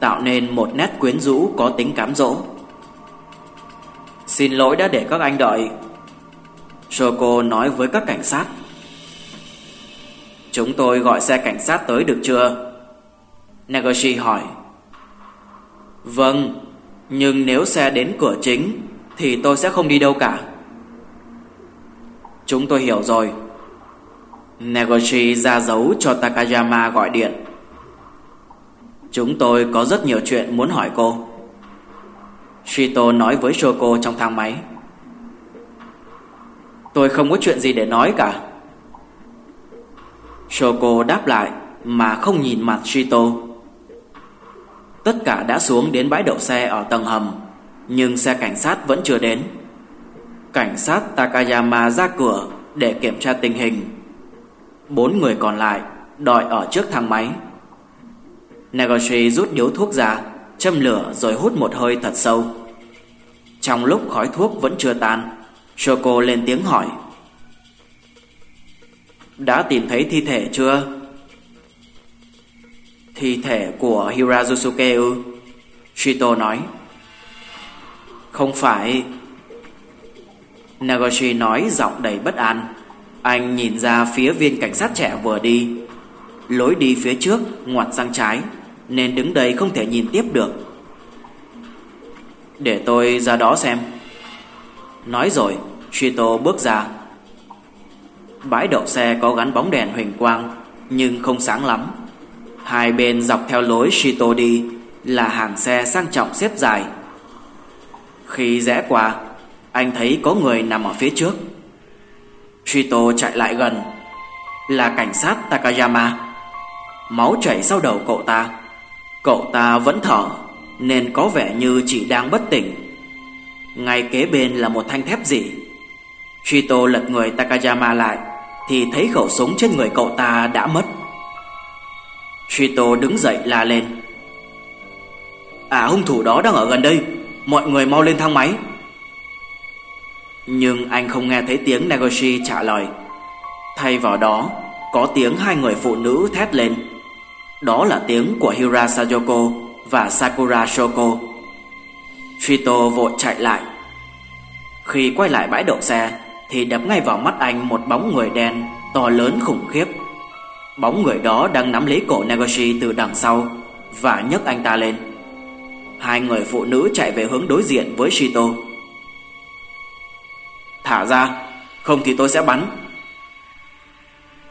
Tạo nên một nét quyến rũ có tính cám dỗ. Xin lỗi đã để các anh đợi, Shoko nói với các cảnh sát. Chúng tôi gọi xe cảnh sát tới được chưa? Nagoshi hỏi. Vâng Nhưng nếu xe đến cửa chính, Thì tôi sẽ không đi đâu cả. Chúng tôi hiểu rồi. Nagoshi ra dấu cho Takayama gọi điện. Chúng tôi có rất nhiều chuyện muốn hỏi cô. Shito nói với Shoko trong thang máy. Tôi không có chuyện gì để nói cả. Shoko đáp lại Mà không nhìn mặt Shito. Tất cả đã xuống đến bãi đậu xe ở tầng hầm, Nhưng xe cảnh sát vẫn chưa đến. Cảnh sát Takayama ra cửa để kiểm tra tình hình. Bốn người còn lại đòi ở trước thang máy. Negoshi rút điếu thuốc ra, Châm lửa rồi hút một hơi thật sâu. Trong lúc khói thuốc vẫn chưa tan, Shoko lên tiếng hỏi. Đã tìm thấy thi thể chưa? Thi thể của Hirazusuke ư? Shito nói. Không phải. Nagoshi nói giọng đầy bất an. Anh nhìn ra phía viên cảnh sát trẻ vừa đi. Lối đi phía trước, ngoặt sang trái, Nên đứng đây không thể nhìn tiếp được. Để tôi ra đó xem. Nói rồi, Shito bước ra. Bãi đậu xe có gắn bóng đèn huỳnh quang, Nhưng không sáng lắm. Hai bên dọc theo lối Shito đi Là hàng xe sang trọng xếp dài. Khi rẽ qua, Anh thấy có người nằm ở phía trước. Shito chạy lại gần, Là cảnh sát Takayama. Máu chảy sau đầu cậu ta. Cậu ta vẫn thở, Nên có vẻ như chỉ đang bất tỉnh. Ngay kế bên là một thanh thép dỉ Shito lật người Takayama lại, Thì thấy khẩu súng trên người cậu ta đã mất. Shito đứng dậy la lên. À hung thủ đó đang ở gần đây, Mọi người mau lên thang máy. Nhưng anh không nghe thấy tiếng Nagoshi trả lời. Thay vào đó, Có tiếng hai người phụ nữ thét lên. Đó là tiếng của Hira Sayoko Và Sakura Shoko. Shito vội chạy lại. Khi quay lại bãi đậu xe thì đập ngay vào mắt anh một bóng người đen To lớn khủng khiếp. Bóng người đó đang nắm lấy cổ Nagoshi từ đằng sau Và nhấc anh ta lên. Hai người phụ nữ chạy về hướng đối diện với Shito. Thả ra, Không thì tôi sẽ bắn.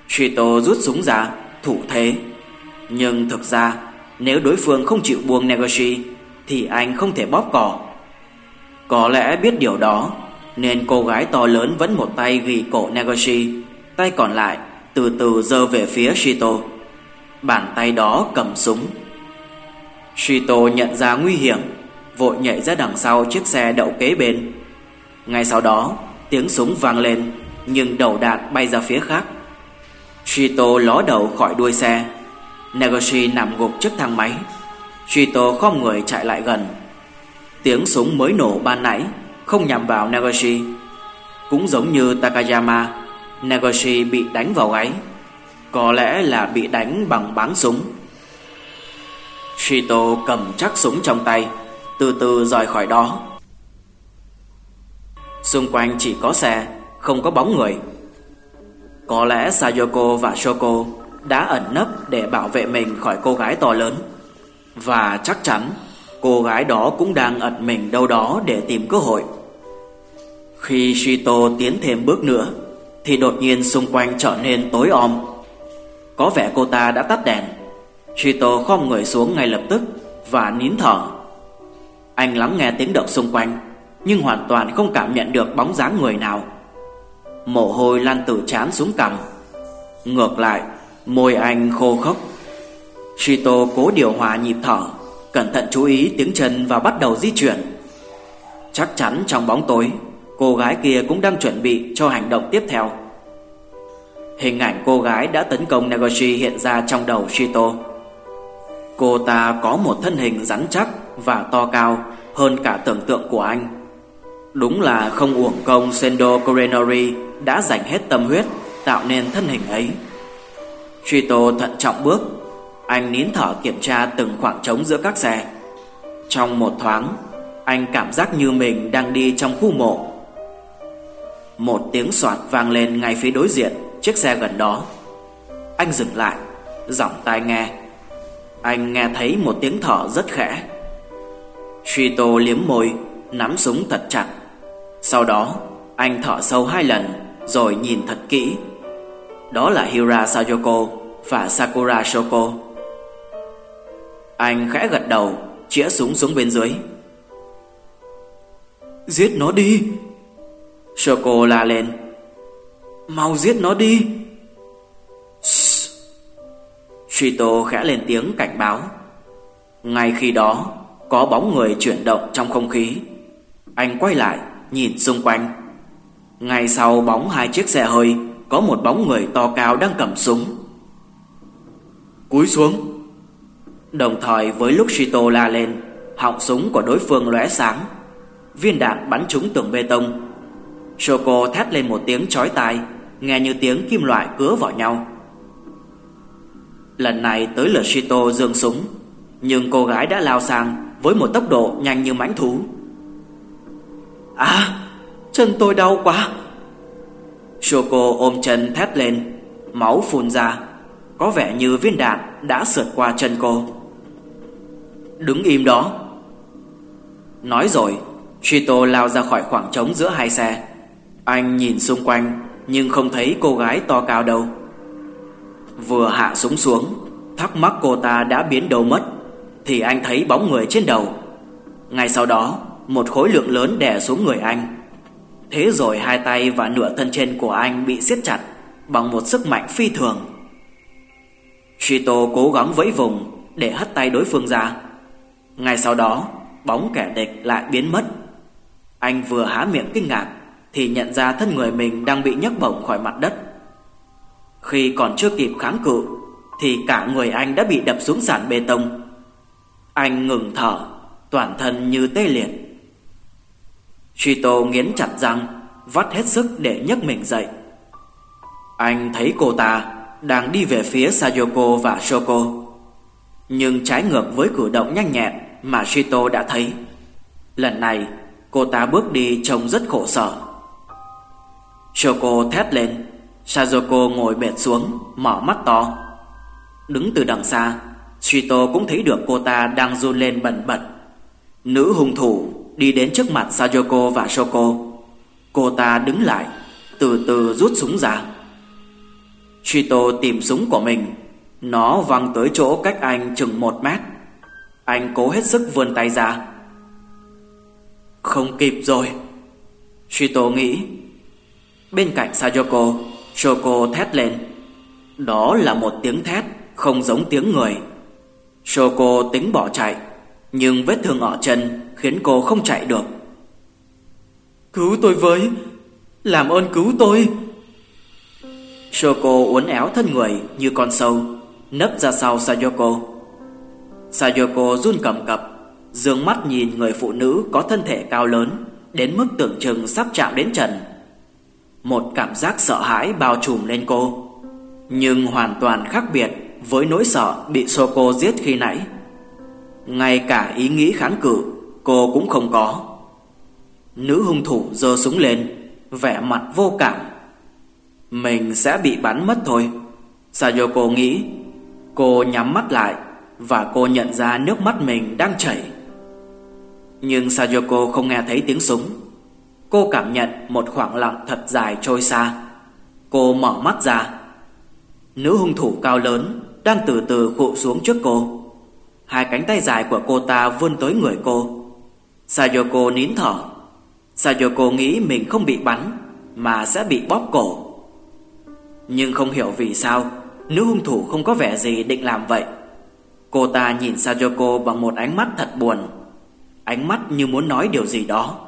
Shito rút súng ra, Thủ thế. Nhưng thực ra, Nếu đối phương không chịu buông Nagoshi, Thì anh không thể bóp cò. Có lẽ biết điều đó nên cô gái to lớn vẫn một tay ghi cổ Nagoshi Tay còn lại từ từ giơ về phía Shito. Bàn tay đó cầm súng. Shito nhận ra nguy hiểm, vội nhảy ra đằng sau chiếc xe đậu kế bên. Ngay sau đó, tiếng súng vang lên, nhưng đầu đạn bay ra phía khác. Shito ló đầu khỏi đuôi xe. Nagoshi nằm gục trước thang máy. Shito khom người chạy lại gần. Tiếng súng mới nổ ban nãy không nhằm vào Nagoshi. Cũng giống như Takayama, Nagoshi bị đánh vào gáy, Có lẽ là bị đánh bằng báng súng. Shito cầm chắc súng trong tay, Từ từ rời khỏi đó. Xung quanh chỉ có xe, Không có bóng người. Có lẽ Sayoko và Shoko Đã ẩn nấp để bảo vệ mình khỏi cô gái to lớn. Và chắc chắn, Cô gái đó cũng đang ẩn mình đâu đó để tìm cơ hội. Khi Shito tiến thêm bước nữa thì đột nhiên xung quanh trở nên tối om. Có vẻ cô ta đã tắt đèn. Shito khom người xuống ngay lập tức và nín thở. Anh lắng nghe tiếng động xung quanh, nhưng hoàn toàn không cảm nhận được bóng dáng người nào. Mồ hôi lan từ trán xuống cằm. Ngược lại, môi anh khô khốc. Shito cố điều hòa nhịp thở, cẩn thận chú ý tiếng chân và bắt đầu di chuyển. Chắc chắn trong bóng tối Cô gái kia cũng đang chuẩn bị cho hành động tiếp theo. Hình ảnh cô gái đã tấn công Nagoshi hiện ra trong đầu Shito. Cô ta có một thân hình rắn chắc và to cao, hơn cả tưởng tượng của anh. Đúng là không uổng công Sendo Korenori đã dành hết tâm huyết tạo nên thân hình ấy. Shito thận trọng bước, Anh nín thở kiểm tra từng khoảng trống giữa các xe. Trong một thoáng, Anh cảm giác như mình đang đi trong khu mộ một tiếng soạt vang lên ngay phía đối diện Chiếc xe gần đó. Anh dừng lại, Giọng tai nghe. Anh nghe thấy một tiếng thở rất khẽ. Shito liếm môi, Nắm súng thật chặt. Sau đó, anh thở sâu hai lần Rồi nhìn thật kỹ. Đó là Hira Sayoko Và Sakura Shoko. Anh khẽ gật đầu, Chĩa súng xuống bên dưới. Giết nó đi! Choco la lên. Mau giết nó đi. Shito khẽ lên tiếng cảnh báo. Ngay khi đó, Có bóng người chuyển động trong không khí. Anh quay lại, Nhìn xung quanh. Ngay sau bóng hai chiếc xe hơi, Có một bóng người to cao đang cầm súng. Cúi xuống. Đồng thời với lúc Shito la lên, Họng súng của đối phương lóe sáng. Viên đạn bắn trúng tường bê tông. Shoko thét lên một tiếng chói tai, Nghe như tiếng kim loại cứa vào nhau. Lần này tới lượt Shito dương súng, Nhưng cô gái đã lao sang Với một tốc độ nhanh như mãnh thú. À Chân tôi đau quá. Shoko ôm chân thét lên, Máu phun ra, Có vẻ như viên đạn đã sượt qua chân cô. Đứng im đó. Nói rồi, Shito lao ra khỏi khoảng trống giữa hai xe. Anh nhìn xung quanh, Nhưng không thấy cô gái to cao đâu. Vừa hạ súng xuống, Thắc mắc cô ta đã biến đâu mất, Thì anh thấy bóng người trên đầu. Ngay sau đó, Một khối lượng lớn đè xuống người anh. Thế rồi hai tay và nửa thân trên của anh bị siết chặt Bằng một sức mạnh phi thường. Shito cố gắng vẫy vùng Để hất tay đối phương ra. Ngay sau đó, Bóng kẻ địch lại biến mất. Anh vừa há miệng kinh ngạc thì nhận ra thân người mình đang bị nhấc bổng khỏi mặt đất. Khi còn chưa kịp kháng cự, Thì cả người anh đã bị đập xuống sàn bê tông. Anh ngừng thở, Toàn thân như tê liệt. Chito nghiến chặt răng, Vắt hết sức để nhấc mình dậy. Anh thấy cô ta Đang đi về phía Sayoko và Shoko. Nhưng trái ngược với cử động nhanh nhẹn Mà Shito đã thấy, Lần này cô ta bước đi trông rất khổ sở. Shoko thét lên Sayoko ngồi bệt xuống Mở mắt to Đứng từ đằng xa Shito cũng thấy được cô ta đang run lên bẩn bật Nữ hung thủ đi đến trước mặt Sayoko và Shoko. Cô ta đứng lại, từ từ rút súng ra. Shito tìm súng của mình, nó văng tới chỗ cách anh chừng một mét. Anh cố hết sức vươn tay ra. Không kịp rồi. Shito nghĩ. Bên cạnh Sayoko, Shoko thét lên. Đó là một tiếng thét không giống tiếng người. Shoko tính bỏ chạy, nhưng vết thương ở chân khiến cô không chạy được. Cứu tôi với, làm ơn cứu tôi. Shoko uốn éo thân người như con sâu, nấp ra sau Sayoko. Sayoko run cầm cập, dương mắt nhìn người phụ nữ có thân thể cao lớn đến mức tưởng chừng sắp chạm đến trần. Một cảm giác sợ hãi bao trùm lên cô, nhưng hoàn toàn khác biệt với nỗi sợ bị Soko giết khi nãy. Ngay cả ý nghĩ kháng cự Cô cũng không có. Nữ hung thủ giơ súng lên Vẻ mặt vô cảm. Mình sẽ bị bắn mất thôi. Sayoko nghĩ. Cô nhắm mắt lại Và cô nhận ra nước mắt mình đang chảy. Nhưng Sayoko không nghe thấy tiếng súng. Cô cảm nhận một khoảng lặng thật dài trôi xa. Cô mở mắt ra. Nữ hung thủ cao lớn Đang từ từ khụ xuống trước cô. Hai cánh tay dài của cô ta vươn tới người cô. Sayoko nín thở. Sayoko nghĩ mình không bị bắn, Mà sẽ bị bóp cổ. Nhưng không hiểu vì sao, Nữ hung thủ không có vẻ gì định làm vậy. Cô ta nhìn Sayoko bằng một ánh mắt thật buồn. Ánh mắt như muốn nói điều gì đó.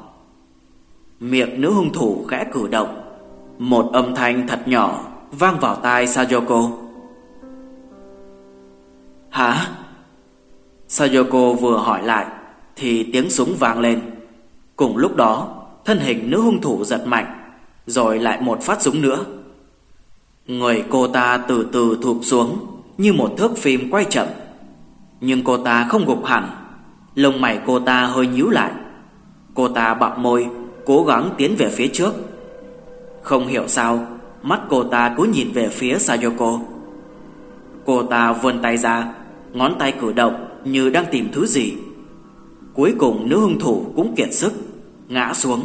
Miệng nữ hung thủ khẽ cử động Một âm thanh thật nhỏ Vang vào tai Sayoko Hả? Sayoko vừa hỏi lại thì tiếng súng vang lên. Cùng lúc đó, thân hình nữ hung thủ giật mạnh, rồi lại một phát súng nữa. Người cô ta từ từ thụp xuống như một thước phim quay chậm. Nhưng cô ta không gục hẳn, lông mày cô ta hơi nhíu lại. Cô ta bặm môi, cố gắng tiến về phía trước. Không hiểu sao, mắt cô ta cứ nhìn về phía Sayoko. Cô ta vươn tay ra, ngón tay cử động như đang tìm thứ gì. Cuối cùng nữ hung thủ cũng kiệt sức Ngã xuống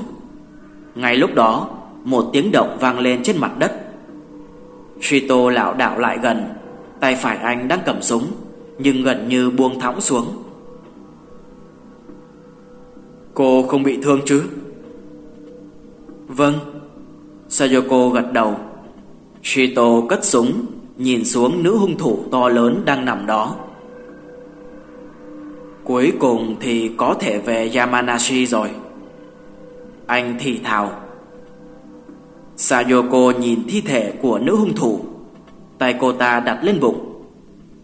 Ngay lúc đó Một tiếng động vang lên trên mặt đất Shito lảo đảo lại gần Tay phải anh đang cầm súng Nhưng gần như buông thõng xuống Cô không bị thương chứ Vâng. Sayoko gật đầu. Shito cất súng, Nhìn xuống nữ hung thủ to lớn đang nằm đó. Cuối cùng thì có thể về Yamanashi rồi. Anh thì thào. Sayoko nhìn thi thể của nữ hung thủ. Tay cô ta đặt lên bụng.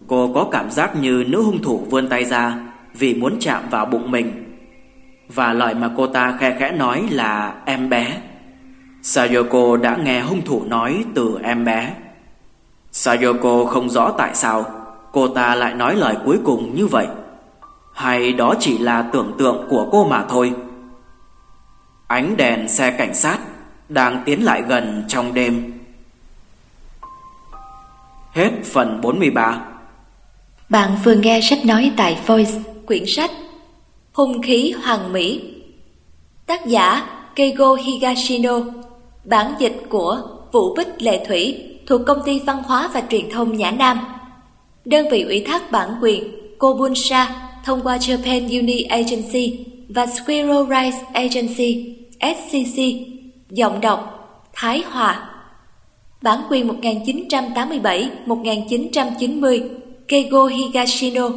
Cô có cảm giác như nữ hung thủ vươn tay ra Vì muốn chạm vào bụng mình. Và lời mà cô ta khe khẽ nói là em bé. Sayoko đã nghe hung thủ nói từ em bé. Sayoko không rõ tại sao Cô ta lại nói lời cuối cùng như vậy. Hay đó chỉ là tưởng tượng của cô mà thôi. Ánh đèn xe cảnh sát Đang tiến lại gần trong đêm. Hết phần 43 Bạn vừa nghe sách nói tại Voice, quyển sách Hung khí hoàng mỹ. Tác giả Keigo Higashino. Bản dịch của Vũ Bích Lệ Thủy thuộc Công ty Văn hóa và Truyền thông Nhã Nam. Đơn vị ủy thác bản quyền Kobunsha thông qua Japan Uni Agency và Squirrel Rice Agency SCC Giọng đọc Thái Hòa. Bản quyền 1987-1990 Keigo Higashino.